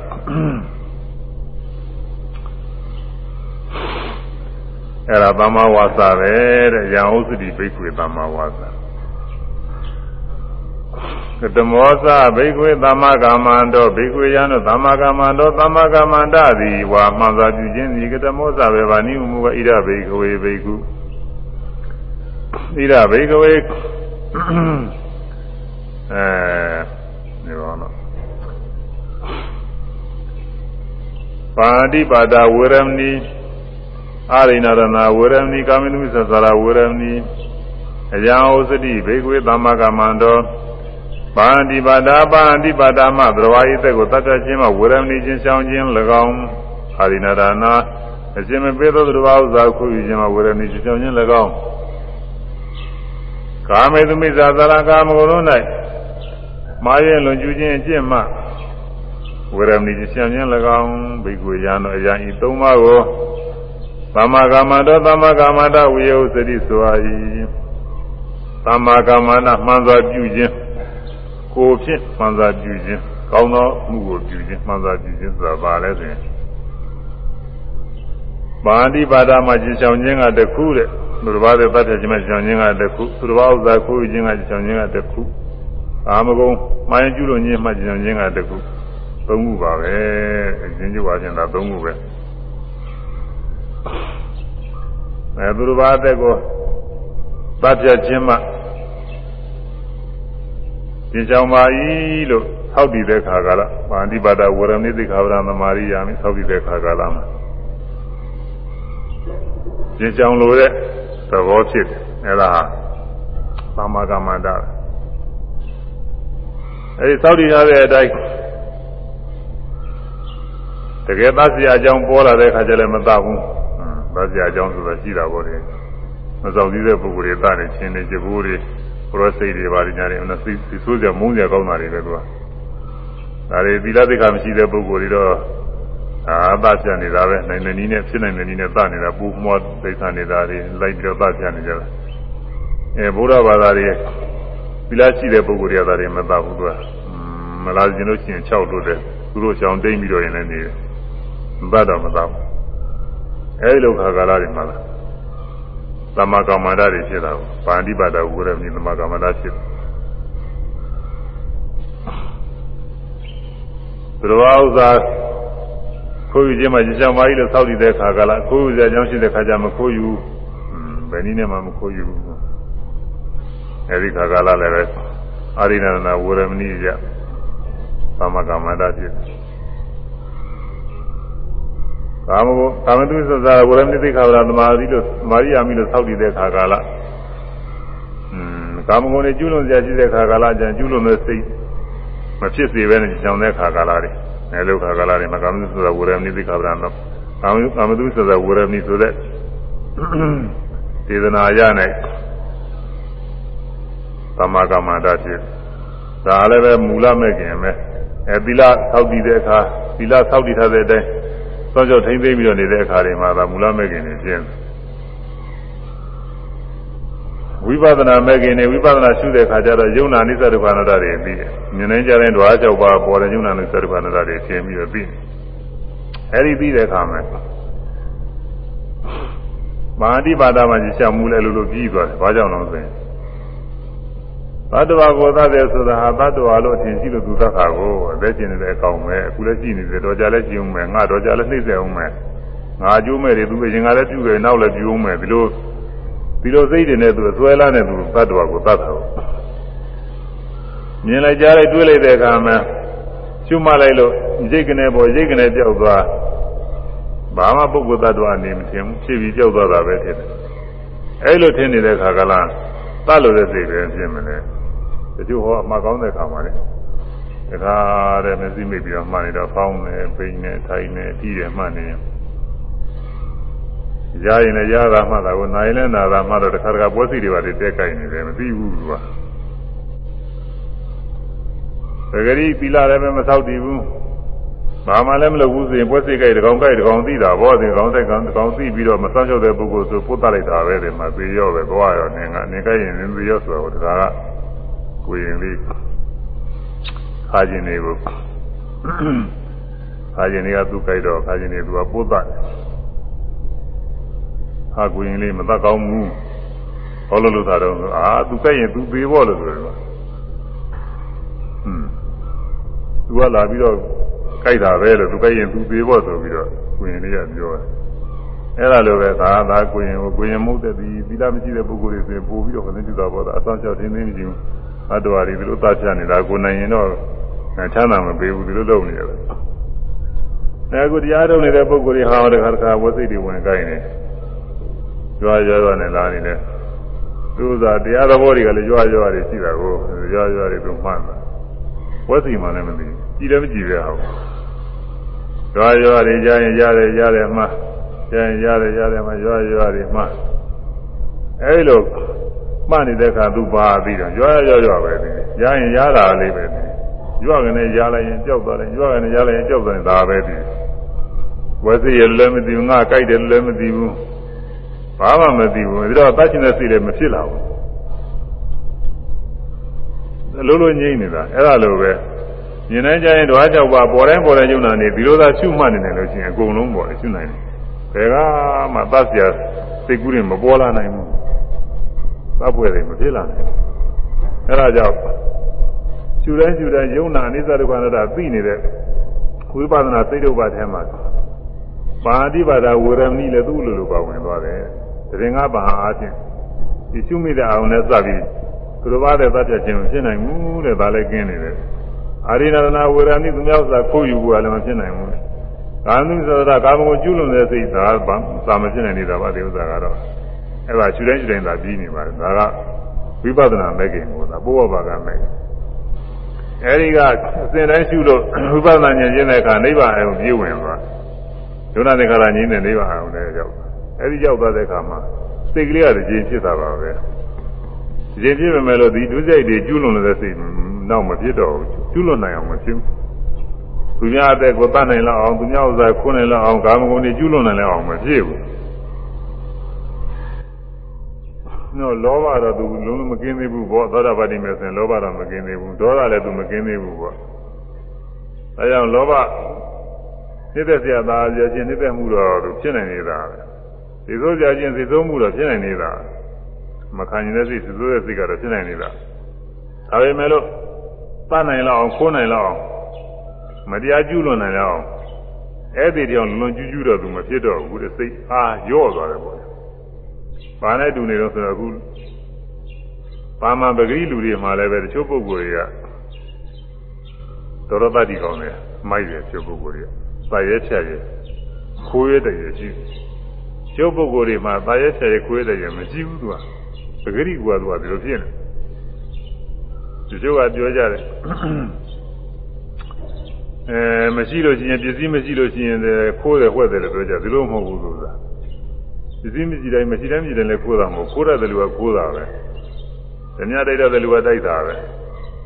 အဲ့ဒါသမ္မာဝါစာပဲတဲ့ရံဥစ္စတိဘိက္ခွေသမ္မာဝါစာကတမောသဘိက္ခွေသမ္မာကာမန္တောဘိက္ခွေယံတို့သမ္မာကာမန္တောသမ္မာကာမန္တသည်ဝါမှန်စွာပြုခြင်းသည်ကတမောသပဲဗာနိမူကဣရဘိက္ခွေဘိက္ခုဣရဘိက္ခွေအဲဒီဘောနော်ပါတိပါဒဝေရမဏီ အာရိဏရဏဝေရမဏီကာမိနုသသရာဝေရမဏီအယံဩစတိဘေကွေသမ္မာကမန္တောပါဏတိပါဒပါဏတိပါဒမသရဝါယိသက်ကိုတတ်တတ်ခြင်းမှာဝေရမဏီချင်းရှောင်းခြင်း၎င်းအာရိဏရဏအရှင်မပေးသောသူတော်ဥစ္စာခုယူခြင်းမှာဝေရမဏီချင်းရှောင်းခြင်း၎င်းကာမေသူမိစ္ဆာသရကာမဂုဏ်၌မာရဲ့လွန်ကျူးခြင်းအကျင့်မှဝေရမဏီရှင်းခြင်း၎င်းဘိက္ခုရန်တို့အရာဤသုံးပါးကို သမ္မာကမ္မန္တောသမ္မာကမ္မန္တဝိယုစတိဆို၏သမ္မာကမ္မန္တမှန်စွာပြုခြင်းကိုဖြင့်မှန်စွာပြုခြင်းကောင်းသောမှုကိုပြုခြင်းမှန်စွာပြုခြင်းဆိုတာပါလဲဆိုရင်ပါဠိပါဒမှာကြည်ဆောင်ခြင်းကတခုတဲ့သူတစ်ပါးတဲ့တတ်တဲ့ခြင်းမှာကြည်ဆောင်ခြင်းကတခုသူတစ်ပါးဥစ္စာခိုးယူခြင်းကကြည်ဆောင်ခြင်းကတခုအာမကုံမှန်ကျူးလို့ခြင်းမှကြည်ဆောင်ခြင်းကတခုသုံးခုပါပဲအချင်းချင်းပါခြင်းသာသုံးခုပဲ အဲသူတစ်ပါးအသက်ကိုတတ်ပြခြင်းမှကြည်ဆောင်ပါ၏လို့သောက်တည်တဲ့ခါကလာပါဠိပါဒဝရမိသိခာဝရသမารိယာမိသောက်တည်တဲ့ခါကလာမှာကြည်ဆောင်လို့တဲ့သဘောဖြစ်တယ်အဲဒါဟာသမ္မာကမ္မန္တအဲဒီသောက်တည်ရတဲ့အတိုင်းတကယ်သတ်စရာအကြောင်းပေါ်လာတဲ့ခါကျလည်းမသဘူး သတ်စရာအကြောင်းဆိုတာရှိတာပေါ့လေမဆောင်စည်းတဲ့ပုဂ္ဂိုလ်တွေသနေချင်းတွေကြိုးတွေပရောစိတ်တွေပါညာတွေအနသိဆိုးစရာမုန်းစရာကောင်းတာတွေပဲသူကဒါတွေသီလသိက္ခာမရှိတဲ့ပုဂ္ဂိုလ်တွေတော့အာသပြနေတာပဲနိုင်နေနည်းနဲ့ဖြစ်နိုင်တဲ့နည်းနဲ့သနေတာပူမောသိက္ခာနေတာတွေလိုက်ပြီးတော့သပြနေကြတာအဲဘုရားဘာသာတွေသီလရှိတဲ့ပုဂ္ဂိုလ်တွေကဒါတွေမသဘူးသူကမလာခြင်းလို့ရှိရင်6လို့တဲ့သူတို့ရှောင်တိမ့်ပြီးတော့ရင်လည်းနေတယ်မပတ်တော့မတော့ အဲဒီလိုခါကာလတွေမှာလားသမကမ္မန္တတွေဖြစ်တာကိုပါဠိပါဒဝရမီသမကမ္မန္တဖြစ်တယ်သူတော်ဥစ္စာခိုးယူခြင်းမှာကြံပါကြီးလို့စောက်တည်တဲ့ခါကလာခိုးယူစရာအကြောင်းရှိတဲ့ခါကျမခိုးယူဘယ်နည်းနဲ့မှမခိုးယူဘူးအဲဒီခါကလာလည်းပဲအာရိဏနာဝရမဏိကြသမကမ္မန္တဖြစ် ကာမကိုကာမတုသဇာဝရမဏိသိခါဝရသမာဓိလို့မာရိယာမိလို့စောက်တည်တဲ့ခါကလာอืมကာမဂုဏ်တွေကျွလွန်စရာရှိတဲ့ခါကလာကျန်ကျွလွန်တဲ့စိတ်မဖြစ်စေဘဲနဲ့ကြောင်တဲ့ခါကာလတွေအဲလိုခါကာလတွေမှာကာမတုဆိုတာဝရမဏိသိခါဗရဏကာမကာမတုဆိုတာဝရမဏိဆိုတဲ့ဒေသနာရနဲ့သမဂမန္တဖြစ်ဒါလည်းပဲမူလမဲ့ခင်ပဲအဲသီလသောက်တည်တဲ့အခါသီလသောက်တည်ထားတဲ့အတိုင်း စောကြောထိမ့်သိမ့်ပြီးတော့နေတဲ့အခါတွေမှာဒါမူလမဲ့ခင်နေပြင်းဝိပဿနာမဲ့ခင်နေဝိပဿနာရှုတဲ့အခါကျတော့ယုံနာနိစ္စဒုက္ခအနတ္တတွေပြီးတယ်။မြင်နိုင်ကြတဲ့ဓဝါ၆ပါးပေါ်တဲ့ယုံနာနိစ္စဒုက္ခအနတ္တတွေရှင်းပြီးတော့ပြီးတယ်။အဲဒီပြီးတဲ့အခါမှာမာတိပါဒမှာရှောင်မှုလဲလို့လို့ပြီးသွားတယ်။ဘာကြောင့်လဲဆိုရင် သတ္တဝါကိုသတ်တယ်ဆိုတာဟာသတ္တဝါလို့အထင်ရှိလို့သူသတ်တာကိုအသက်ရှင်နေတဲ့အကောင်ပဲအခုလည်းရှိနေတယ်တော့ကြလည်းရှိအောင်မယ်ငါတော့ကြလည်းနှိမ့်ဆက်အောင်မယ်ငါအကျိုးမဲ့တွေသူအရင်ကလည်းပြုခဲ့နောက်လည်းပြုအောင်မယ်ဒီလိုဒီလိုစိတ်တွေနဲ့သူအစွဲလာတဲ့သူသတ္တဝါကိုသတ်တာကိုမြင်လိုက်ကြားလိုက်တွေးလိုက်တဲ့အခါမှာရှုမှတ်လိုက်လို့ရိတ်ကနေပေါ်ရိတ်ကနေပြောက်သွားဘာမှပုဂ္ဂိုလ်သတ္တဝါအနေမထင်ဘူးဖြစ်ပြီးပြောက်သွားတာပဲဖြစ်တယ်အဲလိုထင်နေတဲ့အခါကလားသတ်လို့တဲ့စိတ်ပဲဖြစ်မလဲ တချို့ဟောအမှားကောင်းတဲ့အခါမှာလေတခါတည်းမျက်စိမိတ်ပြီးတော့မှန်နေတော့ဖောင်းနေပိန်နေထိုင်နေအတီးတယ်မှန်နေရင်ရရင်လည်းရတာမှတာကိုနိုင်လည်းနာတာမှတော့တခါတခါပွဲစီတွေပါတက်ကြိုက်နေတယ်မသိဘူးသူကသဂရီသီလလည်းပဲမသောက်တည်ဘူးဘာမှလည်းမလုပ်ဘူးဆိုရင်ပွဲစီကြိုက်တကောင်ကြိုက်တကောင်သိတာဘောဒီကောင်တဲ့ကောင်ကောင်သိပြီးတော့မစောင့်ရှောက်တဲ့ပုဂ္ဂိုလ်ဆိုပုတ်တလိုက်တာပဲဒီမှာသေရောပဲသွားရောနေကနေကြိုက်ရင်သေရောဆိုတော့ဒါက ကိုရင်လေးခါကျင်နေကိုခါကျင်နေကသူ့ကြိုက်တော့ခါကျင်နေသူကပုတ်တဟာကိုရင်လေးမတတ်ကောင်းဘူးဟောလို့လို့သာတော့အာသူကြိုက်ရင်သူသေးဖို့လို့ဆိုတော့ဟွန်းသူကလာပြီးတော့ကြိုက်တာပဲလို့သူကြိုက်ရင်သူသေးဖို့ဆိုပြီးတော့ကိုရင်လေးကပြောတယ်အဲ့ဒါလိုပဲသာသာကိုရင်ကိုကိုရင်မဟုတ်တဲ့ဒီသီလမရှိတဲ့ပုဂ္ဂိုလ်တွေဆိုရင်ပို့ပြီးတော့ခဏတူတာပေါ့ဒါအဆောင်ချောက်ထင်းထင်းမရှိဘူး အတ္တဝါတွေဒီလိုသတ်ဖြတ်နေတာကိုနိုင်ရင်တော့ချမ်းသာမပေးဘူးဒီလိုလုပ်နေရတယ်အဲအခုတရားထုတ်နေတဲ့ပုဂ္ဂိုလ်တွေဟာတခါတခါဝစိတ်တွေဝင်ကြိုင်းနေကြွားကြွားနဲ့လာနေတယ်သူကတရားသဘောတွေကလည်းကြွားကြွားတွေရှိတာကိုကြွားကြွားတွေသူမှန်တာဝစိတ်မှလည်းမသိကြည်လည်းမကြည်ပဲဟောကြွားကြွားတွေကြားရင်ရတယ်ရတယ်မှကြားရင်ရတယ်ရတယ်မှကြွားကြွားတွေမှအဲဒီလို မှတ်နေတဲ့အခါသူပါပြီးတော့ရွာရွာရွာပဲနေရရင်ရတာလေးပဲနေရွာကနေရလိုက်ရင်ကြောက်သွားတယ်ရွာကနေရလိုက်ရင်ကြောက်သွားတယ်ဒါပဲတည်ဝစီရလည်းမသိဘူးငါကြိုက်တယ်လည်းမသိဘူးဘာမှမသိဘူးပြီးတော့တတ်ရှင်တဲ့စိတ်လည်းမဖြစ်လာဘူးလုံးလုံးငြိမ့်နေတာအဲ့ဒါလိုပဲမြင်နိုင်ကြရင်ဓဝါကြောက်ပါပေါ်တိုင်းပေါ်တိုင်းယုံနာနေဒီလိုသာရှုမှတ်နေတယ်လို့ရှိရင်အကုန်လုံးပေါ်ရှုနိုင်တယ်ဘယ်ကမှတတ်စရာစိတ်ကူးတွေမပေါ်လာနိုင်ဘူး သတ်ပွဲတွေမဖြစ်လာနိုင်ဘူးအဲ့ဒါကြောင့်ရှုတိုင်းရှုတိုင်းယုံနာအနိစ္စဒုက္ခအနတ္တသိနေတဲ့ဝိပဿနာစိတ်ဒုက္ခထဲမှာပါဠိဘာသာဝေရမဏိလည်းသူ့လိုလိုပါဝင်သွားတယ်။တရင်ကဘာအားဖြင့်ဒီရှုမိတဲ့အောင်နဲ့စပြီးသူတော်ဘာတဲ့သတ်ပြခြင်းမဖြစ်နိုင်ဘူးတဲ့ဒါလည်းကျင်းနေတယ်။အာရိဏရဏဝေရမဏိသူများဥစ္စာခိုးယူဖို့လည်းမဖြစ်နိုင်ဘူး။ကာမုသောတာကာမဂုဏ်ကျူးလွန်တဲ့စိတ်သာသာမဖြစ်နိုင်နေတာပါဒီဥစ္စာကတော့ အဲ့ဒါရှုတိုင်းရှုတိုင်းသာပြီးနေပါတယ်။ဒါကဝိပဿနာမဲ့ခင်ကိုသာပိုးဝါကမဲ့အဲဒီကအစဉ်တိုင်းရှုလို့ဝိပဿနာဉာဏ်ကျင့်တဲ့အခါနိဗ္ဗာန်အယုံပြည့်ဝင်သွားတယ်ဒုနာသင်္ခါရငြင်းတဲ့နိဗ္ဗာန်အောင်လည်းရောက်အဲဒီရောက်သွားတဲ့အခါမှာစိတ်ကလေးကတည်းကဖြစ်တာပါပဲဒီဖြစ်ပေမဲ့လို့ဒီဒုစရိုက်တွေကျွလွန်နေတဲ့စိတ်တော့မဖြစ်တော့ဘူးကျွလွန်နိုင်အောင်မဖြစ်ဘူးသူများအသက်ကိုတတ်နိုင်လောက်အောင်သူများဥစ္စာခွန်းနိုင်လောက်အောင်ကာမဂုဏ်တွေကျွလွန်နိုင်လောက်အောင်မဖြစ်ဘူး နော်လောဘတော့သူလုံးလုံးမကင်းသေးဘူးပေါ့သောတာပတိမေဆိုရင်လောဘတော့မကင်းသေးဘူးဒေါသလည်းသူမကင်းသေးဘူးပေါ့ဒါကြောင့်လောဘနှိမ့်သက်စရာသာရခြင်းနှိမ့်သက်မှုတော့သူဖြစ်နိုင်နေတာပဲသိဆိုးကြခြင်းသိဆိုးမှုတော့ဖြစ်နိုင်နေတာမခံရင်တဲ့စိတ်သိဆိုးတဲ့စိတ်ကတော့ဖြစ်နိုင်နေတာဒါပေမဲ့လို့တတ်နိုင်လောက်အောင်ခိုးနိုင်လောက်အောင်မတရားကျူးလွန်နိုင်လောက်အောင်အဲ့ဒီတောင်လွန်ကျူးကျူးတော့သူမဖြစ်တော့ဘူးတဲ့စိတ်အားရော့သွားတယ်ပေါ့။ ဘာနဲ့တူနေတော့ဆိုတော့အခုပါမပဂရိလူတွေမှာလည်းပဲတချို့ပုဂ္ဂိုလ်တွေကတော်တော်တတ်တည်ကောင်းတယ်မိုက်တယ်တချို့ပုဂ္ဂိုလ်တွေကသာရဲဖြတ်ရဲခိုးရဲတည်းရရှိကျုပ်ပုဂ္ဂိုလ်တွေမှာသာရဲဖြတ်ရဲခိုးရဲတည်းရမရှိဘူးသူကပဂရိကွာသူကဒီလိုဖြစ်နေတချို့ကပြောကြတယ်အဲမရှိလို့ရှိရင်ပစ္စည်းမရှိလို့ရှိရင်ခိုးတယ်ဝှက်တယ်လို့ပြောကြဒီလိုမဟုတ်ဘူးဆိုတာ ပစ္စည်းမရှိတိုင်းမရှိတိုင်းမရှိတိုင်းလည်းခိုးတာမဟုတ်ခိုးရတယ်လို့ကခိုးတာပဲဓမြတိုက်တဲ့လူကတိုက်တာပဲ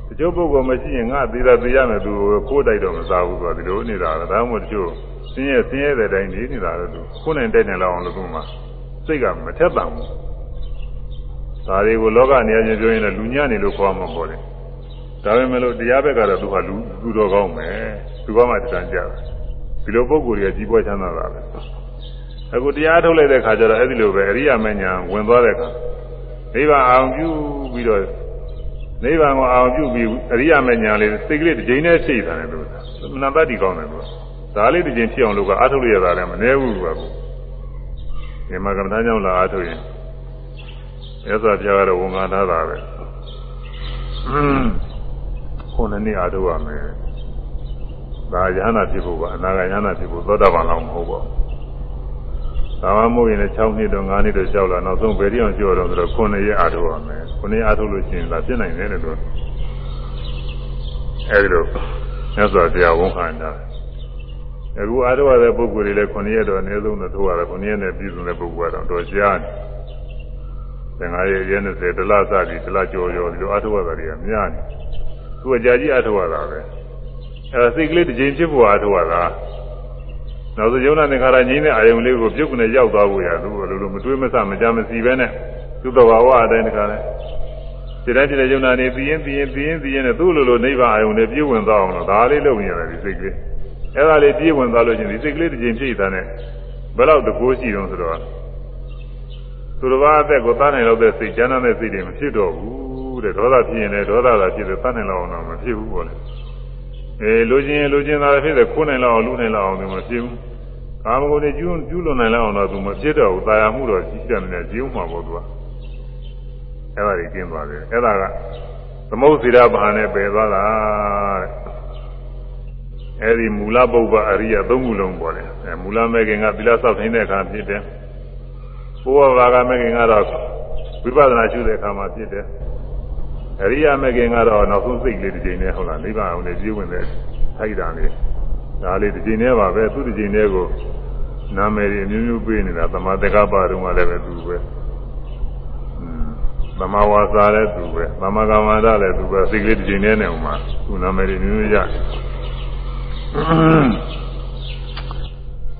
တချို့ပုဂ္ဂိုလ်မရှိရင်ငါသေးတာသေးရမယ်သူခိုးတိုက်တော့မစားဘူးဆိုတာဒီလိုနေတာပဲဒါမှမဟုတ်တချို့ဆင်းရဲဆင်းရဲတဲ့တိုင်းနေနေတာလို့သူခိုးနိုင်တိုက်နေလောက်အောင်လို့သူမှစိတ်ကမထက်တန်ဘူးဒါတွေကိုလောကနေရာချင်းပြောရင်လည်းလူညံ့နေလို့ခေါ်မှာပေါ့လေဒါပေမဲ့လို့တရားဘက်ကတော့သူကလူလူတော်ကောင်းမယ်သူကမှတန်ကြတယ်ဒီလိုပုံကိုယ်ကြီးကြီးပွားချမ်းသာတာပဲ အခုတရားထုတ်လိုက်တဲ့ခါကျတော့အဲ့ဒီလိုပဲအရိယာမညာဝင်သွားတဲ့ခါနိဗ္ဗာန်အောင်ပြုပြီးတော့နိဗ္ဗာန်ကိုအောင်ပြုပြီးအရိယာမညာလေးစိတ်ကလေးတစ်ချိန်နဲ့ရှိတာလေလို့နာတတ်တီကောင်းတယ်လို့ဒါလေးတစ်ချိန်ဖြစ်အောင်လို့ကအထုတ်ရတာလည်းမနှဲဘူးကွာဒီမှာကမ္ဘာကြောင့်လာအထုတ်ရင်ရသော်ပြကတော့ဝန်ခံထားတာပဲခုနှစ်နှစ်အားထုတ်ရမယ်ဒါယ ahanan ဖြစ်ဖို့ကအနာဂတ်ယ ahanan ဖြစ်ဖို့သောတာပန်လောက်မဟုတ်ပါဘူး ဒါမှမဟုတ်ရင်လည်း6နှစ်တော့9နှစ်တော့ကြောက်လာနောက်ဆုံးဘယ်တိအောင်ကြောက်တော့ဆိုတော့ခုနှစ်ရက်အားထုတ်ရမယ်ခုနှစ်ရက်အားထုတ်လို့ရှိရင်ဒါဖြစ်နိုင်တယ်လို့အဲဒီလိုမြတ်စွာဘုရားဝန်ခံတာအခုအားထုတ်ရတဲ့ပုဂ္ဂိုလ်တွေလည်းခုနှစ်ရက်တော့အနည်းဆုံးတော့ထုတ်ရတယ်ခုနှစ်ရက်နဲ့ပြည့်စုံတဲ့ပုဂ္ဂိုလ်ကတော့တော်ရှားတယ်ငါရဲ့ရဲ20တလားစသည်တလားကြော်ကြော်ဒီလိုအားထုတ်ရတာတွေကများနေသူကကြာကြီးအားထုတ်ရတာပဲအဲစိတ်ကလေးတစ်ချိန်ဖြစ်ဖို့အားထုတ်ရတာ နောက်ဆိုယုံနာသင်္ခါရငြိမ်းတဲ့အာယုံလေးကိုပြုတ်ကနေရောက်သွားဖို့ရသူကလိုလိုမတွေးမဆမကြမစီပဲနဲ့သူ့တော်ဘာဝအတိုင်းတခါလဲဒီတိုင်းဒီယုံနာနေပြီးရင်ပြီးရင်ပြီးရင်ပြီးရင်နဲ့သူ့လိုလိုနိဗ္ဗာန်အာယုံနဲ့ပြည့်ဝင်သွားအောင်လို့ဒါလေးလုပ်နေရတယ်ဒီစိတ်ကလေးအဲဒါလေးပြည့်ဝင်သွားလို့ချင်းဒီစိတ်ကလေးတစ်ချိန်ဖြစ်တာနဲ့ဘယ်တော့တကိုးရှိတော့ဆိုတော့သူတော်ဘာအသက်ကိုသားနိုင်လို့တဲ့စိတ်ကျမ်းတဲ့စိတ်တွေမဖြစ်တော့ဘူးတဲ့ဒေါသဖြစ်ရင်လည်းဒေါသသာဖြစ်တယ်သားနိုင်လို့အောင်တော့မဖြစ်ဘူးပေါ့လေ အဲလိုချင်လိုချင်တာဖြစ်တယ်ခိုးနိုင်လောက်အောင်လူနိုင်လောက်အောင်သူမဖြစ်ဘူးကာမဂုဏ်တွေကျူးကျူးလွန်နိုင်လောက်အောင်တော့သူမဖြစ်တော့ဘူးတာယာမှုတော့ကြီးတယ်နဲ့ကျူးမှာပေါ့သူကအဲ့ဒါကြီးကျင်းသွားတယ်အဲ့ဒါကသမုတ်စီရဘာနဲ့ပယ်သွားတာတဲ့အဲ့ဒီမူလပုဗ္ဗအရိယသုံးခုလုံးပေါ်တယ်အဲမူလမဲခင်ကသီလဆောက်ထိုင်တဲ့အခါဖြစ်တယ်ဘုရားဘာကမဲခင်ကတော့ဝိပဿနာရှုတဲ့အခါမှာဖြစ်တယ် အရိယာမဂ်ခင်ကတော့နောက်ဆုံးစိတ်လေးတစ်ချိန်နဲ့ဟုတ်လားနိဗ္ဗာန်အောင်လေပြည့်ဝင်တဲ့ထိုက်တာလေးဒါလေးတစ်ချိန်နဲ့ပါပဲသူတစ်ချိန်နဲ့ကိုနာမည်တွေအမျိုးမျိုးပေးနေတာသမာတက္ကပတုံးကလည်းပဲသူပဲသမာဝါစာလည်းသူပဲသမာကမ္မန္တလည်းသူပဲစိတ်ကလေးတစ်ချိန်နဲ့နေအောင်မှာသူနာမည်တွေမျိုးမျိုးရ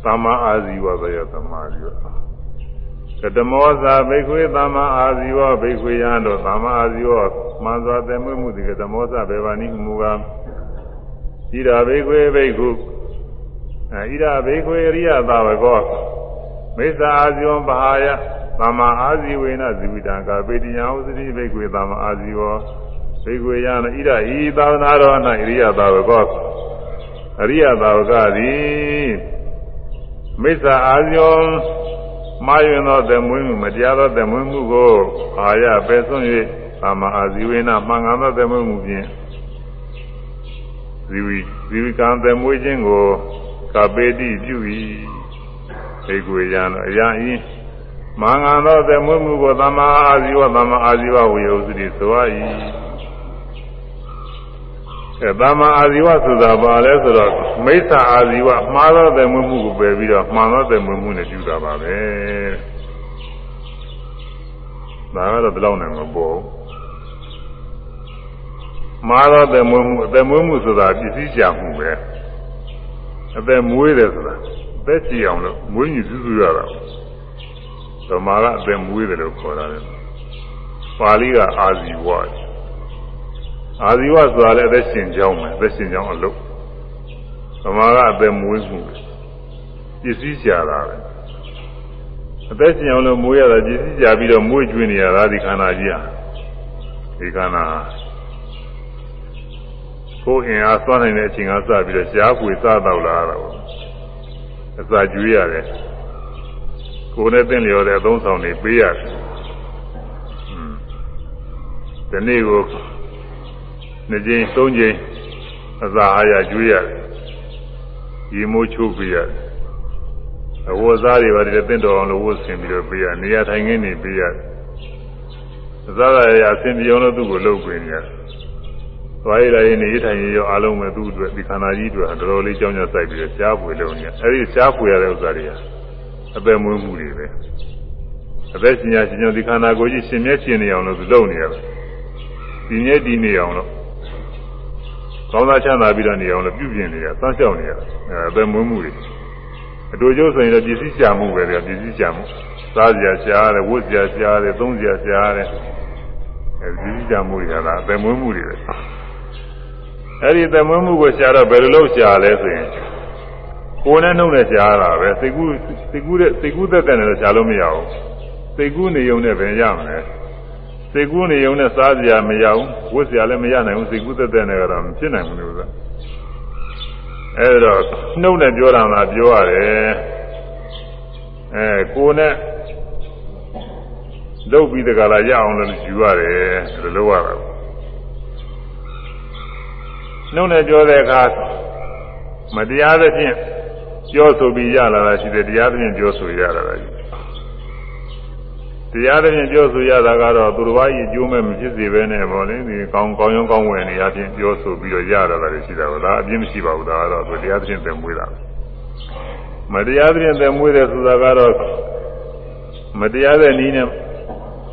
သမာအာဇီဝပဲရသမာဇီဝ ကတမောသာဘိခွေသမ္မာအာဇီဝဘိခွေယံတို့သမ္မာအာဇီဝမှန်စွာသိမှုမှုဒီကတမောသဘေဘာနိမူကဣဒာဘိခွေဘိခုဣဒာဘိခွေအရိယသာဝကောမိစ္ဆာအာဇီဝဘာယသမ္မာအာဇီဝေနဇီဝိတံကာပေတိယံဥစတိဘိခွေသမ္မာအာဇီဝဘိခွေယံဣဒာဤသာသနာတော်၌အရိယသာဝကောအရိယသာဝကသည်မိစ္ဆာအာဇီဝ မှားယွင်းသောသမွေးမှုမတရားသောသမွေးမှုကိုအာရပယ်စွန့်၍သာမအာဇီဝေနမှန်ကန်သောသမွေးမှုဖြင့်ဇီဝီဇီဝကံသမွေးခြင်းကိုကပေတိပြု၏ဧကွေယံအရာဤမှန်ကန်သောသမွေးမှုကိုသမအာဇီဝသမအာဇီဝဝေယုစတိဆို၏ အဲသမအာဇီဝဆိုတာဘာလဲဆိုတော့မိစ္ဆာအာဇီဝမှားသောသမွေးမှုကိုပယ်ပြီးတော့မှန်သောသမွေးမှုနဲ့ပြုတာပါပဲဒါကတော့ဘယ်လောက်နိုင်မပေါ်မှားသောသမွေးမှုအသက်မွေးမှုဆိုတာပစ္စည်းကြမှုပဲအသက်မွေးတယ်ဆိုတာအသက်ကြည်အောင်လို့မွေးညူစုစုရတာဓမ္မကအသက်မွေးတယ်လို့ခေါ်တာလေပါဠိကအာဇီဝ အာဇီဝဆိုတာလည်းအသက်ရှင်ကြောင်းပဲအသက်ရှင်ကြောင်းအလုပ်ဗမာကအသက်မွေးမှုပစ္စည်းရှာတာပဲအသက်ရှင်အောင်လို့မွေးရတာပစ္စည်းရှာပြီးတော့မွေးကျွေးနေရတာဒီခန္ဓာကြီးဟာဒီခန္ဓာကိုယ်အင်အားသွမ်းနိုင်တဲ့အချိန်ကစပြီးတော့ရှားပွေစားတော့လာတာပေါ့အစာကျွေးရတယ်ကိုယ်နဲ့သင်လျော်တဲ့အသုံးဆောင်တွေပေးရတယ်ဒီနေ့ကို နှစ်ကြိမ်သုံးကြိမ်အစာအားရကျွေးရတယ်ရေမိုးချိုးပေးရတယ်အဝတ်စားတွေပါတယ်တင့်တော်အောင်လို့ဝတ်ဆင်ပြီးတော့ပေးရနေရာထိုင်ခင်းနေပေးရတယ်အစားရရအဆင်ပြေအောင်လို့သူ့ကိုလုပ်ပေးနေရတယ်သွားရည်နေထိုင်ရရောအလုံးမဲ့သူ့အတွက်ဒီခန္ဓာကြီးအတွက်တော်တော်လေးကြောင်းကြဆိုင်ပြီးတော့ရှားပွေလုံးနေအဲဒီရှားပွေရတဲ့ဥစ္စာတွေကအပယ်မွေးမှုတွေပဲအသက်ရှင်ရရှင်ကြောင့်ဒီခန္ဓာကိုယ်ကြီးရှင်မြဲရှင်နေအောင်လို့သူလုပ်နေရတယ်ဒီမြဲဒီနေအောင်လို့ ကောင်းသားချမ်းသာပြီးတော့နေအောင်လို့ပြုပြင်နေရသမ်းလျှောက်နေရအဲအပယ်မွေးမှုတွေအတူကျိုးဆိုရင်လည်းပစ္စည်းရှာမှုပဲလေပစ္စည်းရှာမှုစားစရာရှားရတယ်ဝတ်စရာရှားရတယ်သုံးစရာရှားရတယ်အဲဒီပစ္စည်းရှာမှုတွေကလားအပယ်မွေးမှုတွေပဲအဲ့ဒီသမွေးမှုကိုရှားတော့ဘယ်လိုလုပ်ရှားလဲဆိုရင်ကိုယ်နဲ့နှုတ်နဲ့ရှားတာပဲစိတ်ကူးစိတ်ကူးတဲ့စိတ်ကူးသက်သက်နဲ့ရှားလို့မရဘူးစိတ်ကူးနေုံနဲ့ပဲရမလဲ စိတ်ကူးနေုံနဲ့စားစရာမရဘူးဝတ်စရာလည်းမရနိုင်ဘူးစိတ်ကူးသက်သက်နဲ့ကတော့မဖြစ်နိုင်ဘူးလို့ဆိုအဲ့တော့နှုတ်နဲ့ပြောတာလားပြောရတယ်အဲကိုယ်နဲ့လုပ်ပြီးတကလားရအောင်လို့ယူရတယ်ဒီလိုလုပ်ရတာနှုတ်နဲ့ပြောတဲ့အခါမတရားသဖြင့်ပြောဆိုပြီးရလာတာရှိတယ်တရားသဖြင့်ပြောဆိုရတာလည်း တရားသဖြင့်ပြောဆိုရတာကတော့သူတော်ဘာကြီးအကျိုးမဲ့မဖြစ်စေဘဲနဲ့ပေါ့လေဒီကောင်းကောင်းရုံးကောင်းဝင်နေရဖြင့်ပြောဆိုပြီးတော့ရတာလည်းရှိတာပေါ့ဒါအပြင်းမရှိပါဘူးဒါကတော့သူတရားသဖြင့်သင်မွေးတာမတရားသဖြင့်သင်မွေးတယ်ဆိုတာကတော့မတရားတဲ့နည်းနဲ့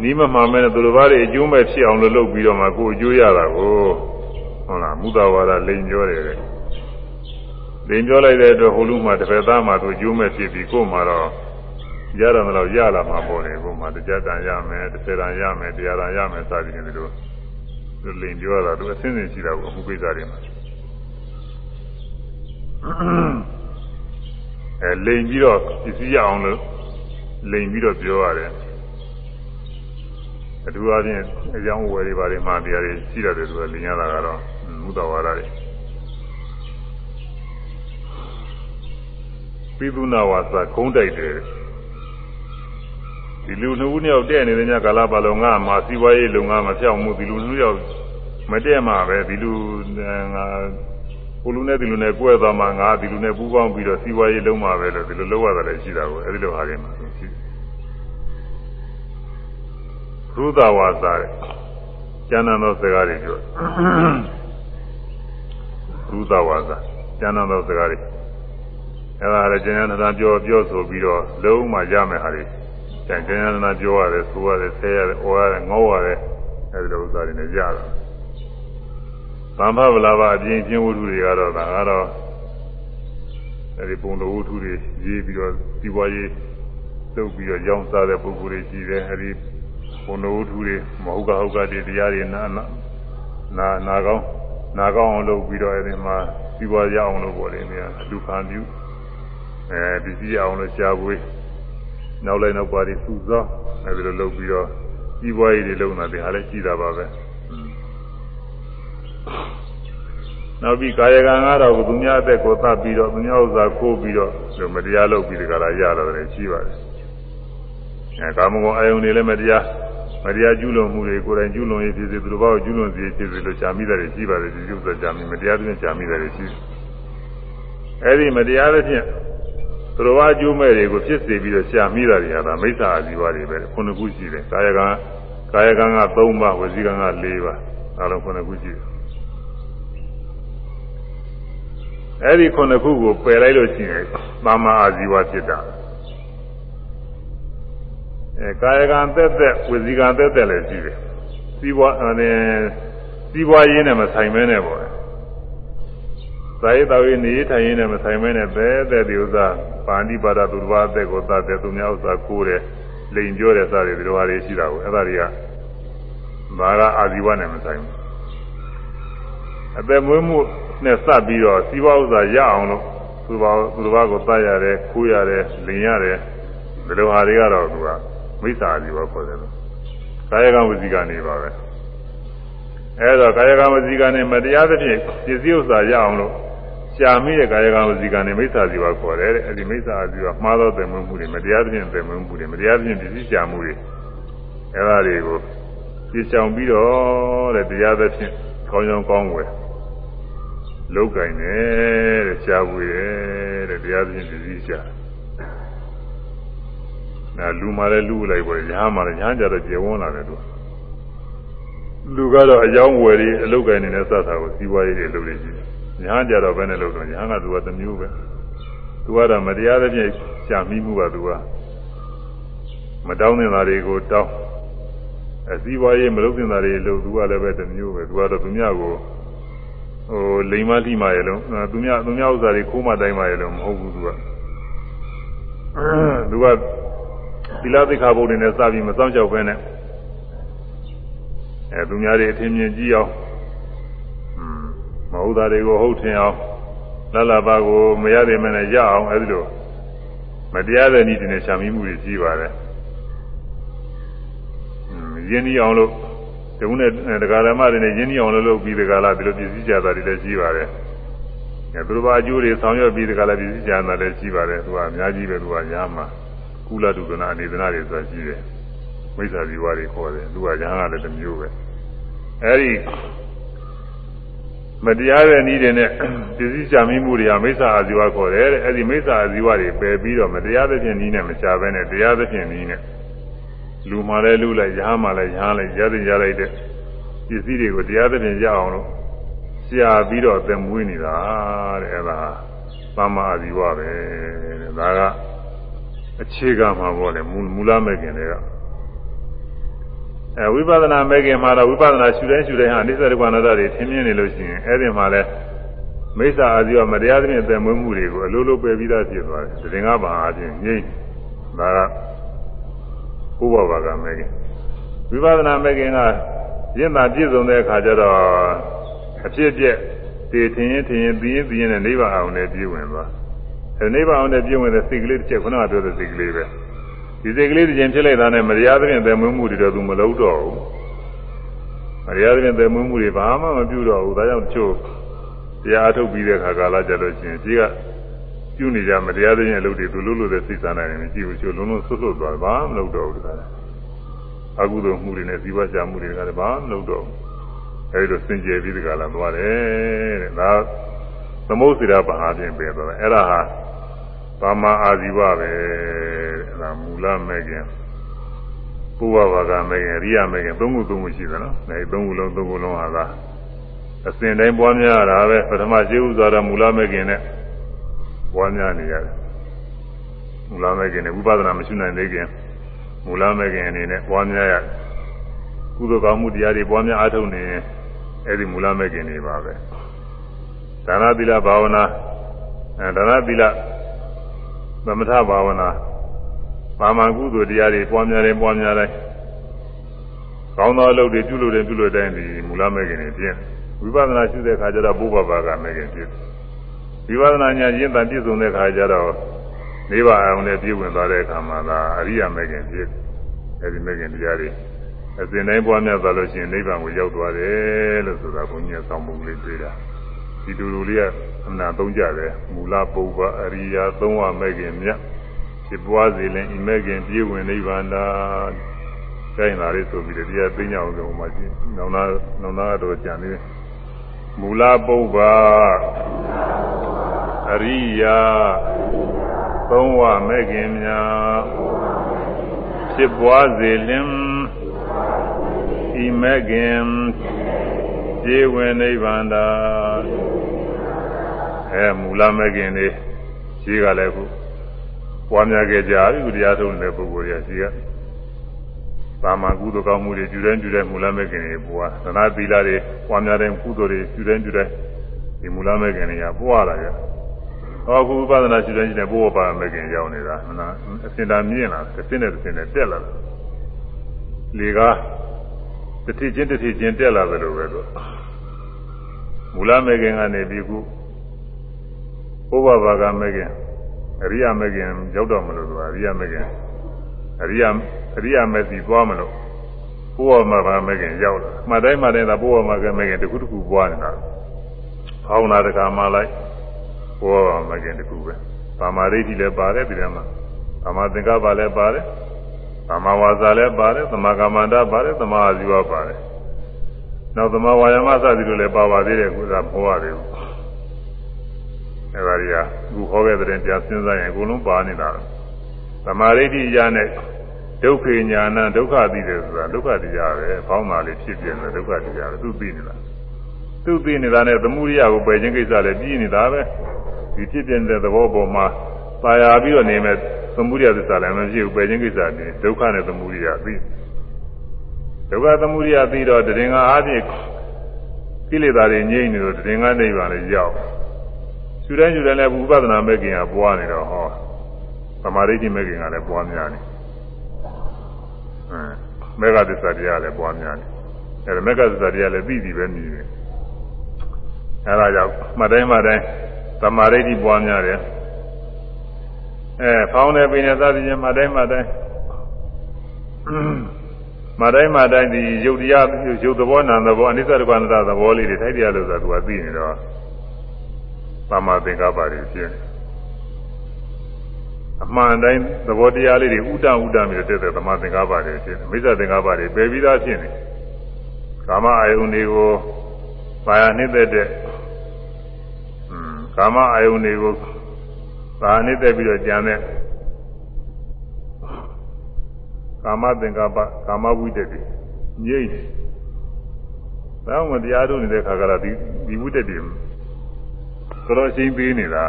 နီးမမှန်မဲ့သူတော်ဘာတွေအကျိုးမဲ့ဖြစ်အောင်လို့လုပ်ပြီးတော့မှကိုယ်အကျိုးရတာကိုဟုတ်လားမုဒ္ဒဝါဒလိန်ပြောတယ်တဲ့လိန်ပြောလိုက်တဲ့အတွက်ဟိုလူမှတစ်ဖက်သားမှသူကျိုးမဲ့ဖြစ်ပြီးကိုယ်မှတော့ ရတယ်မလို့ရလာမှာပေါ့လေကိုယ်မှတရားတန်ရမယ်တစ်ဆယ်တန်ရမယ်တရားတန်ရမယ်စသည်ဖြင့်ဒီလိုသူလိန်ပြောတာသူအစင်းစင်ရှိတာကိုအခုကိစ္စတွေမှာအဲလိန်ပြီးတော့ပစ္စည်းရအောင်လို့လိန်ပြီးတော့ပြောရတယ်အထူးအားဖြင့်အကြောင်းဝယ်တွေပါတယ်မှာတရားတွေရှိရတယ်ဆိုတော့လင်ရတာကတော့မူတော်ဝါဒတွေပိသုနာဝါစာခုံးတိုက်တယ် ဒီလူနှစ်ဦးနှစ်ယောက်တဲ့နေတဲ့ညကာလပတ်လုံးငါမှာစီးပွားရေးလုပ်ငန်းမပြောင်းမှုဒီလူနှစ်ယောက်မတည့်မှာပဲဒီလူငါကိုလူနဲ့ဒီလူနဲ့ကြွယ်သွားမှငါဒီလူနဲ့ပူးပေါင်းပြီးတော့စီးပွားရေးလုပ်မှာပဲလို့ဒီလိုလုပ်ရတယ်ရှိတာကိုအဲဒီလိုဟာတွေမှာရှိသုဒဝါစာတဲ့ကျမ်းသောစကားတွေပြောသုဒဝါစာကျမ်းသောစကားတွေအဲ့ဒါလည်းကျမ်းသာပြောပြောဆိုပြီးတော့လုံးဝရမယ်ဟာတွေ ကျမ်းကျမ်းသာပြောရတယ်ဆိုရတယ်ဆဲရတယ်ဩရတယ်ငေါရတယ်အဲ့ဒီလိုဥစ္စာတွေနဲ့ရတာသံဃဗလာဘအပြင်ချင်းဝတ္ထုတွေကတော့ဒါကတော့အဲ့ဒီပုံတော်ဝတ္ထုတွေရေးပြီးတော့ဒီဘွားရေးသုတ်ပြီးတော့ရောင်းစားတဲ့ပုဂ္ဂိုလ်တွေရှိတယ်အဲ့ဒီဘုံတော်ဝတ္ထုတွေမဟုတ်ကဟုတ်ကတည်းတရားတွေနာနာနာကောင်းနာကောင်းအောင်လုပ်ပြီးတော့အဲဒီမှာစီးပွားရအောင်လုပ်ပေါ်တယ်မြတ်လူခံပြုအဲပစ္စည်းအောင်လို့ရှားပွေး နောက်လိုက်နောက်ပါတွေစူစောအဲဒီလိုလုပ်ပြီးတော့စီးပွားရေးတွေလုပ်နေတာဒီဟာလည်းရှိတာပါပဲနောက်ပြီးကာယကံကတော့သူများအသက်ကိုသတ်ပြီးတော့သူများဥစ္စာခိုးပြီးတော့မတရားလုပ်ပြီးဒီကလာရတာလည်းရှိပါတယ်အဲကာမဂုဏ်အယုန်တွေလည်းမတရားမတရားကျူးလွန်မှုတွေကိုယ်တိုင်ကျူးလွန်ရေးဖြစ်စေသူတို့ဘာကိုကျူးလွန်စေဖြစ်စေလို့ရှားမိတယ်ရှိပါတယ်ဒီကျုပ်ဆိုရှားမိမတရားသဖြင့်ရှားမိတယ်ရှိအဲဒီမတရားသဖြင့် သူတို့ဘာကျိုးမဲ့တွေကိုဖြစ်စေပြီးတော့ရှားမိတာတွေဟာဒါမိစ္ဆာအဇီဝတွေပဲခုနှစ်ခုရှိတယ်ကာယကံကာယကံက3ပါးဝစီကံက4ပါးအဲလိုခုနှစ်ခုရှိတယ်အဲဒီခုနှစ်ခုကိုပယ်လိုက်လို့ရှိရင်သာမအာဇီဝဖြစ်တာအဲကာယကံသက်သက်ဝစီကံသက်သက်လည်းရှိတယ်စီးပွားအဲစီးပွားရေးနဲ့မဆိုင်မဲနဲ့ပေါ့ သာယတော်ရေးနေထိုင်ရေးနဲ့မဆိုင်မဲနဲ့ပဲတဲ့ဒီဥစ္စာပါဠိပါဒသူတစ်ပါးအသက်ကိုသတ်တယ်သူများဥစ္စာကိုးတယ်လိန်ပြောတယ်စသည်ဒီလိုဟာတွေရှိတာကိုအဲ့ဒါတွေကဘာကအာဇီဝနဲ့မဆိုင်ဘူးအသက်မွေးမှုနဲ့စပ်ပြီးတော့စီးပွားဥစ္စာရအောင်လို့သူဘာသူတစ်ပါးကိုတတ်ရတယ်ခိုးရတယ်လင်ရတယ်ဒီလိုဟာတွေကတော့သူကမိစ္ဆာစီဘောခေါ်တယ်လို့ကာယကံဝစီကနေပါပဲအဲဒါကာယကံဝစီကနေမတရားသဖြင့်ပစ္စည်းဥစ္စာရအောင်လို့ ရှာမိတဲ့ကာယကံဝစီကနေမိစ္ဆာစီဘောခေါ်တယ်တဲ့အဲဒီမိစ္ဆာစီဘောမှားသောတည်မွေးမှုတွေမတရားသဖြင့်တည်မွေးမှုတွေမတရားသဖြင့်ပစ္စည်းရှာမှုတွေအဲဒါတွေကိုပြစ်ချောင်ပြီးတော့တဲ့တရားသဖြင့်ကောင်းကောင်းကောင်းဝယ်လောက်ကင်တယ်တဲ့ရှားဝေတယ်တဲ့တရားသဖြင့်ပစ္စည်းရှာနာလူမှလည်းလူလိုက်ပေါ်ညာမှလည်းညာကြတော့ကျေဝန်းလာတယ်သူလူကတော့အယောင်းဝယ်ပြီးအလောက်ကင်နေတဲ့စတာကိုစီးပွားရေးတွေလုပ်နေရှိတယ် ညာကြတော့ဘယ်နဲ့လုပ်တော့ညာကသူကတစ်မျိုးပဲသူကတော့မတရားသဖြင့်ရှာမိမှုကသူကမတောင်းနေတာတွေကိုတောင်းအစည်းဝါးရေးမလုပ်တင်တာတွေလို့သူကလည်းပဲတစ်မျိုးပဲသူကတော့သူများကိုဟိုလိမ်မလိမရလုံးသူများသူများဥစ္စာတွေခိုးမတိုင်းပါရလုံးမဟုတ်ဘူးသူကသူကသီလသိက္ခာပုဒ်တွေနဲ့စပြီးမစောင့်ကြောက်ပဲနဲ့အဲသူများတွေအထင်မြင်ကြည့်အောင်မ ဟုတ်တာတွေကိုဟုတ်ထင်အောင်လလပါကိုမရတဲ့မနဲ့ရအောင်အဲဒီလိုမတရားတဲ့နည်းနဲ့ရှာမိမှုတွေကြီးပါတယ်ရင်းနှီးအောင်လို့ဒီကုနဲ့တရားဓမ္မတွေနဲ့ရင်းနှီးအောင်လို့လုပ်ပြီးဒီကလာဒီလိုပြည်စည်းကြတာတွေလည်းရှိပါတယ်။အဲသူတို့ဘာအကျိုးတွေဆောင်ရွက်ပြီးဒီကလာပြည်စည်းကြတာလည်းရှိပါတယ်။သူကအများကြီးပဲသူကညာမှာကုလတုဒနာအနေဒနာတွေဆိုတာရှိတယ်။မိစ္ဆာဇီဝတွေခေါ်တယ်။သူကညာကလည်းတစ်မျိုးပဲ။အဲဒီ မတရားတဲ့နည်းတွေနဲ့ပြည်စည်းကြမိမှုတွေကမိစ္ဆာအာဇီဝခေါ်တယ်တဲ့။အဲဒီမိစ္ဆာအာဇီဝတွေပယ်ပြီးတော့မတရားသဖြင့်နည်းနဲ့မချဘဲနဲ့တရားသဖြင့်နည်းနဲ့လူမှလည်းလူလိုက်ရဟမှလည်းရဟလိုက်ရတဲ့ရလိုက်တဲ့ပစ္စည်းတွေကိုတရားသဖြင့်ရအောင်လို့ရှားပြီးတော့သင်မွေးနေတာတဲ့အဲဒါသမ္မာအဇီဝပဲတဲ့ဒါကအခြေခံမှာပေါ့လေမူလမဲ့ခင်တွေက အဲဝိပဿနာမဲ့ခင်မှာတော့ဝိပဿနာရှုတိုင်းရှုတိုင်းဟာအနိစ္စဒုက္ခအနတ္တတွေထင်မြင်နေလို့ရှိရင်အဲ့ဒီမှာလဲမိစ္ဆာအာဇီဝမတရားသဖြင့်သင်မွေးမှုတွေကိုအလိုလိုပယ်ပြီးသားဖြစ်သွားတယ်။ဒီငါးပါးအချင်းငြိမ့်ဒါကဥပဘာကမဲ့ခင်ဝိပဿနာမဲ့ခင်ကရင့်တာပြည့်စုံတဲ့အခါကျတော့အဖြစ်ပြက်တည်ထင်ရင်ထင်ရင်ပြီးရင်ပြီးရင်နဲ့နိဗ္ဗာန်အောင်နဲ့ပြည့်ဝင်သွားအဲနိဗ္ဗာန်အောင်နဲ့ပြည့်ဝင်တဲ့စိတ်ကလေးတစ်ချက်ခုနကပြောတဲ့စိတ်ကလေးပဲ ဒီစိတ်ကလေးတစ်ချိန်ဖြစ်လိုက်တာနဲ့မရသဖြင့်တည်မွေးမှုတွေတော့သူမလုပ်တော့ဘူးမရသဖြင့်တည်မွေးမှုတွေဘာမှမပြုတော့ဘူးဒါကြောင့်တချို့တရားအထုတ်ပြီးတဲ့အခါကာလကြလို့ရှိရင်ဒီကပြုနေကြမတရားတဲ့အလုပ်တွေသူလုပ်လို့တဲ့စိတ်ဆန္ဒတွေမရှိဘူးချို့လုံးလုံးဆွတ်လွတ်သွားဘာမှမလုပ်တော့ဘူးတခါအကုသိုလ်မှုတွေနဲ့ဇီဝရှာမှုတွေကလည်းဘာမှမလုပ်တော့ဘူးအဲဒီလိုစင်ကြယ်ပြီးတခါလာသွားတယ်တဲ့ဒါသမုတ်စီရပဟာပြင်ပဲတော့အဲ့ဒါဟာဘာမအာဇီဝပဲအဲ့ ဒါမူလမဲ့ခင်ပုဗ္ဗဘာကမဲ့ခင်ရိယမဲ့ခင်သုံးခုသုံးခုရှိတယ်နော်အဲဒီသုံးခုလုံးသုံးခုလုံးဟာသာအစဉ်တိုင်းပွားများရတာပဲပထမရှိဥစွာတော့မူလမဲ့ခင်နဲ့ပွားများနေရတယ်မူလမဲ့ခင်နဲ့ဝိပဿနာမရှိနိုင်သေးခင်မူလမဲ့ခင်အနေနဲ့ပွားများရကုသိုလ်ကောင်းမှုတရားတွေပွားများအားထုတ်နေရင်အဲ့ဒီမူလမဲ့ခင်တွေပါပဲဒါနသီလဘာဝနာအဲဒါနသီလသမထဘာဝနာ ပါမကုသိုလ်တရားတွေပွားများတယ်ပွားများတယ်ကောင်းသောအလုပ်တွေပြုလို့တယ်ပြုလို့တိုင်းဒီမူလမဲ့ခင်တွေပြည့်ဝိပဿနာရှုတဲ့အခါကျတော့ဘုဘဘာကမဲ့ခင်ပြည့်ဝိပဿနာဉာဏ်ရင်းတန်ပြည့်စုံတဲ့အခါကျတော့နိဗ္ဗာန်အောင်နဲ့ပြည့်ဝင်သွားတဲ့အခါမှာသာအရိယာမဲ့ခင်ပြည့်အဲဒီမဲ့ခင်တရားတွေအစဉ်တိုင်းပွားများသွားလို့ရှိရင်နိဗ္ဗာန်ကိုရောက်သွားတယ်လို့ဆိုတာဘုန်းကြီးကဆောင်းပုံလေးတွေ့တာဒီတူတူလေးကအမှန်သုံးကြတယ်မူလပုဗ္ဗအရိယာသုံးဝမဲ့ခင်မြတ် ဖြစ်ပွားစေလင်ဤမဲ့ခင်ပြည့်ဝင်နိဗ္ဗာန်သာတိုင်းလာလေးဆိုပြီးတရားသိညာအောင်ဆိုမှရှိနောင်နာနောင်နာတော့ကြံနေမူလပုဗ္ဗအရိယာသုံးဝမဲ့ခင်များဖြစ်ပွားစေလင်ဤမဲ့ခင်ခြေဝင်နိဗ္ဗာန်သာအဲမူလမဲ့ခင်လေးခြေကလည်းခု ပွားများခဲ့ကြပြီခုတရားထုတ်နေတဲ့ပုဂ္ဂိုလ်တွေခြေကသာမန်ကုသိုလ်ကောင်းမှုတွေပြုတိုင်းပြုတိုင်းမူလမဲ့ခင်တွေပွားသနာသီလတွေပွားများတဲ့ကုသိုလ်တွေပြုတိုင်းပြုတိုင်းဒီမူလမဲ့ခင်တွေကပွားလာကြဟောခုဥပဒနာရှိတိုင်းရှိတိုင်းဘိုးဘပါမဲ့ခင်ရောက်နေတာမနာအစင်တာမြင့်လာတစ်စင်းနဲ့တစ်စင်းနဲ့တက်လာတယ်လေကားတစ်ထစ်ချင်းတစ်ထစ်ချင်းတက်လာတယ်လို့ပဲလို့မူလမေခင်ကနေပြီးခုဘုဘဘာကမေခင် အရိယာမေခင်ရောက်တော့မလို့သူအရိယာမေခင်အရိယာအရိယာမေစီသွားမလို့ဘုဘဘာမေခင်ရောက်လာမှတ်တိုင်းမှတ်တိုင်းသာဘုဘဘာကမေခင်တခုတခုပွားနေတာဖောင်းလာတကမှလိုက်ဘုဘဘာမေခင်တခုပဲဗမာရိဋ္ဌိလည်းပါတယ်ဒီထဲမှာဗမာသင်္ကပ္ပလည်းပါတယ်သမာဝါစာလည်းပါတယ်သမာကမ္မန္တပါတယ်သမာအာဇီဝပါတယ်နောက်သမာဝါယမစသည်တို့လည်းပါပါသေးတယ်ကုသဘောရတယ် အဲဒါတွေကခုဟောခဲ့တဲ့တရားစဉ်းစားရင်အကုန်လုံးပါနေတာသမာဓိဋ္ဌိရနဲ့ဒုက္ခညာဏဒုက္ခသိတယ်ဆိုတာဒုက္ခတရားပဲဖောင်းတာလေးဖြစ်ပြနေဒုက္ခတရားပဲသူသိနေတာသူသိနေတာနဲ့သမုဒိယကိုပယ်ခြင်းကိစ္စလည်းပြီးနေတာပဲဒီဖြစ်ပြတဲ့သဘောပေါ်မှာပါရပြီးတော့နေမဲ့သမုဒိယသစ္စာလည်းမဖြစ်ဘူးပယ်ခြင်းကိစ္စတည်းဒုက္ခနဲ့သမုဒိယသိဒုက္ခသမုဒိယသိတော့တရင်ကအားဖြင့်ကိလေသာတွေငြိမ့်နေတော့တရင်ကနိဗ္ဗာန်လေးရောက် ယူတိုင်းယူတိုင်းလည်းဝိပဿနာမဲ့ခင်ကပွားနေတော့ဟောသမာဓိမဲ့ခင်ကလည်းပွားများနေအင်းမေဃသစ္စာတရားလည်းပွားများနေအဲဒါမေဃသစ္စာတရားလည်းသိပြီပဲမြည်တယ်အဲဒါကြောင့်မှတ်တိုင်းမှတ်တိုင်းသမာဓိပွားများတယ်အဲဖောင်းနေပင်နေသတိချင်းမှတိုင်းမှတိုင်းမှတိုင်းမှတိုင်းဒီယုတ်တရားယုတ်သဘောနာသဘောအနိစ္စဒုက္ခအနတ္တသဘောလေးတွေထိုက်တရားလို့ဆိုတာသူကသိနေတော့ သမ္မာသင်္ကပ္ပတွေဖြစ်အမှန်တိုင်းသဘောတရားလေးတွေဥဒ္ဒဥဒ္ဒမျိုးတက်တဲ့သမ္မာသင်္ကပ္ပတွေဖြစ်မိစ္ဆာသင်္ကပ္ပတွေပယ်ပြီးသားဖြစ်နေကာမအာယုန်တွေကိုပါရနှိမ့်တဲ့တဲ့ကာမအာယုန်တွေကိုသာနှိမ့်တဲ့ပြီးတော့ကြံတဲ့ကာမသင်္ကပ္ပကာမဝိတ္တတွေငြိမ့်တယ်။ဒါမှမတရားထုတ်နေတဲ့ခါကလာဒီဒီဝိတ္တတွေ တော်တော်ရှင်းပေးနေတာ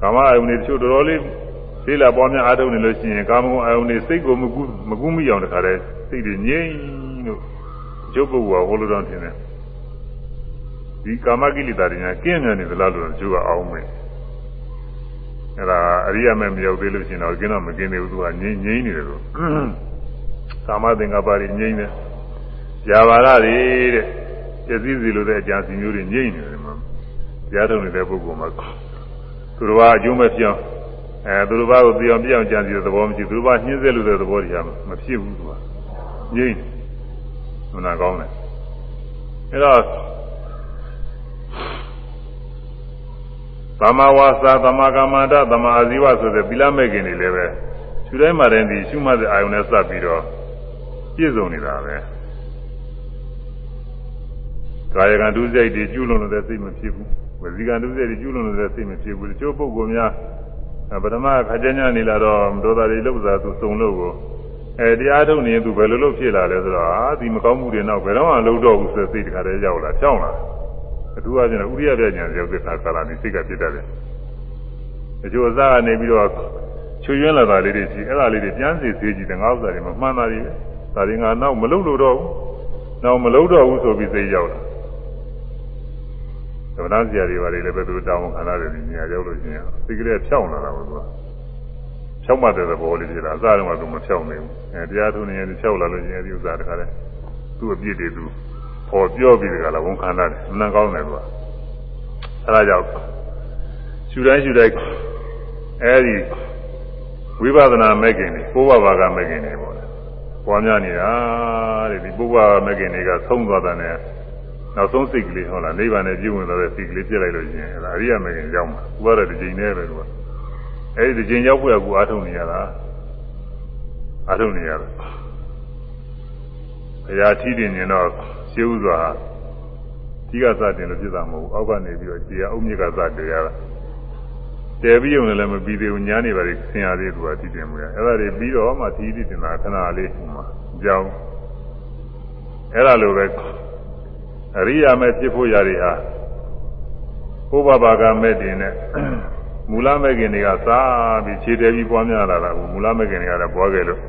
ကာမအာယုန်တွေတချို့တော်တော်လေးလေးလာပေါ်များအားထုတ်နေလို့ရှိရင်ကာမဂုဏ်အာယုန်တွေစိတ်ကိုမကူးမကူးမိအောင်တခါတည်းစိတ်တွေငြိမ့်လို့ကျုပ်ပုဂ္ဂိုလ်ကဟောလို့တော့ထင်တယ်ဒီကာမကိလေသာတွေညာကင်းမြန်နေသလားလို့ကျိုးကအောင်မယ်အဲ့ဒါအရိယာမဲမရောက်သေးလို့ရှိရင်တော့ကင်းတော့မကင်းသေးဘူးသူကငြိမ့်ငြိမ့်နေတယ်လို့ကာမသင်္ကပ္ပတွေငြိမ့်တယ်ဇာဘာရတွေတဲ့ပြည့်စည်စီလို့တဲ့အကြံစီမျိုးတွေငြိမ့်နေတယ် မှာကြားထုတ်နေတဲ့ပုဂ္ဂိုလ်မှာသူတော်ကအကျိုးမဲ့ပြောင်းအဲသူတော်ဘာကိုပြောင်းပြောင်းကြံစီတဲ့သဘောမရှိသူတော်ဘာညှင်းဆဲလို့တဲ့သဘောတရားမဖြစ်ဘူးသူကငြိမ့်မနာကောင်းတယ်အဲ့တော့သမဝါစာသမကမ္မန္တသမအာဇီဝဆိုတဲ့ပိလမဲ့ခင်တွေလည်းပဲခြူတိုင်းမှာတိုင်းဒီရှုမှတ်တဲ့အာယုန်နဲ့စပ်ပြီးတော့ပြည့်စုံနေတာပဲကာယကံဒုစရိုက်တွေကျူးလွန်တဲ့စိတ်မဖြစ်ဘူး ဝစီကံဒုစရိုက်တွေကျူးလွန်တဲ့စိတ်မဖြစ်ဘူးတချို့ပုဂ္ဂိုလ်များပထမခါကျညနေလာတော့ဒေါသတွေလောက်စားသူစုံလို့ကိုအဲတရားထုတ်နေသူဘယ်လိုလုပ်ဖြစ်လာလဲဆိုတော့အာဒီမကောင်းမှုတွေနောက်ဘယ်တော့မှလုံးတော့ဘူးဆိုတဲ့စိတ်တခါတည်းရောက်လာဖြောင်းလာအထူးအချင်းဥရိယပြညာရောက်တဲ့ခါကာလနေစိတ်ကဖြစ်တတ်တယ်အကျိုးအစားကနေပြီးတော့ချွေရွင်းလာတာလေးတွေရှိအဲ့ဒါလေးတွေပြန်စီသေးကြည့်တယ်ငါဥစ္စာတွေမမှန်တာတွေပဲဒါတွေငါနောက်မလုပ်လို့တော့ဘူးနောက်မလုပ်တော့ဘူးဆိုပြီးစိတ်ရောက်လာ သမဏဆရာတွေဘာတွေလည်းပဲသူတောင်းခံရတယ်ဒီနေရာရောက်လို့ရှိရင်စိတ်ကလေးဖြောင်းလာတာပဲသူကဖြောင်းမှတဲ့သဘောလေးဖြစ်တာအစားတော့ကသူမဖြောင်းနိုင်ဘူးအဲတရားထုံနေရင်ဖြောင်းလာလို့ရှိရင်ဒီဥစ္စာတခါလဲသူ့အပြစ်တွေသူပေါ်ပြောပြီးတကလားဝန်ခံရတယ်မနှံကောင်းတယ်သူကအဲဒါကြောင့်ရှူတိုင်းရှူတိုင်းအဲဒီဝိပဿနာမဲ့ခင်တွေပိုးဘဘာကမဲ့ခင်တွေပေါ့လေပွားများနေတာတဲ့ဒီပိုးဘဘာမဲ့ခင်တွေကဆုံးသွားတဲ့ နဲ့နောက်ဆုံးစိတ်ကလေးဟုတ်လားနိဗ္ဗာန်နဲ့ပြည့်ဝင်သွားတဲ့စိတ်ကလေးပြည့်လိုက်လို့ရှိရင်အဲဒါအရိယာမဲ့ခင်ရောက်မှာသူကတော့ဒီချိန်နဲ့ပဲသူကအဲဒီဒီချိန်ရောက်ဖို့ကကူအားထုတ်နေရတာအားထုတ်နေရတာဘုရားထီးတင်ရင်တော့ရှင်းဥစွာကြီးကစတင်လို့ပြတာမဟုတ်ဘူးအောက်ကနေပြီးတော့ကြီးအုံမြစ်ကစတင်ရတာတည်ပြီးုံလည်းမပြီးသေးဘူးညာနေပါလေဆင်ရသေးသူကတည်တင်မှုရအဲ့ဒါတွေပြီးတော့မှတီးတည်တင်တာခဏလေးဟိုမှာကြောင်းအဲ့ဒါလိုပဲ အရိယာမဲ့ဖြစ်ဖို့ရတွေဟာဘုဘဘာကမဲ့တင်နဲ့မူလမဲ့ခင်တွေကစားပြီးခြေတယ်ပြီးပွားများလာတာကိုမူလမဲ့ခင်တွေကလည်းပွားခဲ့လို့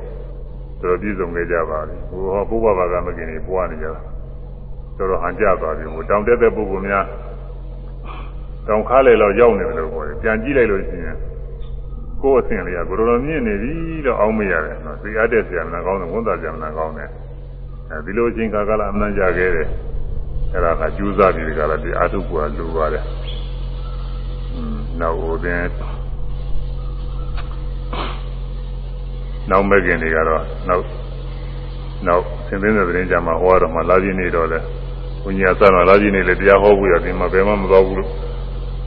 တော်ပြည့်စုံခဲ့ကြပါပြီဟိုဟောဘုဘဘာကမဲ့ခင်တွေပွားနေကြတာတော်တော်ဟန်ကြသွားပြီဟိုတောင်တက်တဲ့ပုဂ္ဂိုလ်များတောင်ခါလေတော့ရောက်နေတယ်လို့ပြောတယ်ပြန်ကြည့်လိုက်လို့ရှိရင်ကိုယ်အဆင်လေးကကိုတော်မြင့်နေပြီလို့အောင်းမရတယ်နော်သိအပ်တဲ့ဆရာမနာကောင်းတယ်ဝန်သားဆရာမနာကောင်းတယ်အဲဒီလိုအချိန်ကာကလာအမှန်ကြခဲ့တယ် အဲ့ဒါကကျူးစားပြီးကြလားဒီအာထုပ်ကလိုပါတယ်อืมနောက်ဟိုတဲ့နောက်မဲ့ခင်တွေကတော့နောက်နောက်သင်္သင်းတဲ့သတင်းကြမှာဟောတော့မှလာကြီးနေတော့လေဘုညာဆရာလာကြီးနေလေတရားဟောဖို့ရတယ်မှာဘယ်မှမသွားဘူးလို့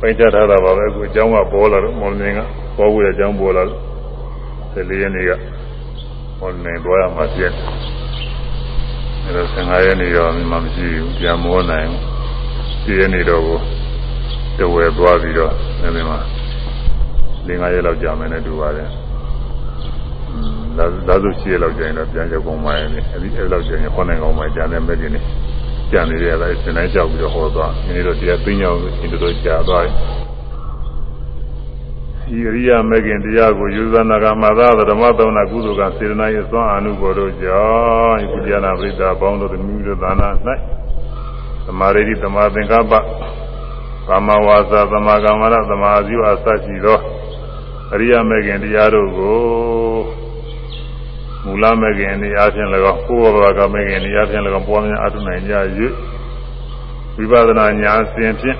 ပိုင်ချထားတာပါပဲအခုအကြောင်းကပေါ်လာတော့မော်လင်းကဟောဖို့ရအကြောင်းပေါ်လာလို့14ရက်နေ့ကမော်လင်းသွားရမှာပြည့် အဲတော့15ရက်နေ့တော့မှမရှိဘူးပြန်မောနိုင်ဘူး10ရက်နေ့တော့ကိုတဝယ်သွားပြီးတော့အဲဒီမှာ5ရက်လောက်ကြာမယ်နဲ့တူပါတယ်လာလာစုရှိရလောက်ကျရင်တော့ပြန်ရောက်ကုန်ပါရဲ့အဲဒီအဲလောက်ကျရင်ခေါနိုင်ကောင်းပါကြတယ်မဲ့ကြီးနေကြံနေရတာစနေကြောက်ပြီးတော့ဟောသွားဒီနေ့တော့တရားသိညာကိုရှင်တို့ကြာသွားတယ် ဤရိယာမဂင်တရားကိုယူဇနာကမသာဓမ္မသုံးနာကုသိုလ်ကစေတနာရဲ့သွမ်းအာနုဘော်တို့ကြောင့်ဤကုသနာပရိသပေါင်းတို့သမီးတို့သာနာ၌သမာရိတိသမာသင်္ကပ္ပကာမဝါစာသမာကမ္မရသမာဇီဝအစရှိသောအရိယာမဂင်တရားတို့ကိုမူလမဂင်နေအားဖြင့်၎င်းကိုယ်ဘာကမဂင်နေအားဖြင့်၎င်းပွားများအထုနိုင်ကြ၍ဝိပဿနာဉာဏ်စဉ်ဖြင့်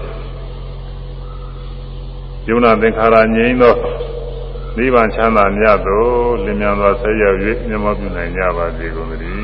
ယုံနာသင်္ခါရငြိမ်းသောနိဗ္ဗာန်ချမ်းသာမြတ်သို့လင်မြန်စွာဆက်ရောက်၍မြတ်မောပြုနိုင်ကြပါစေကုန်သတည်း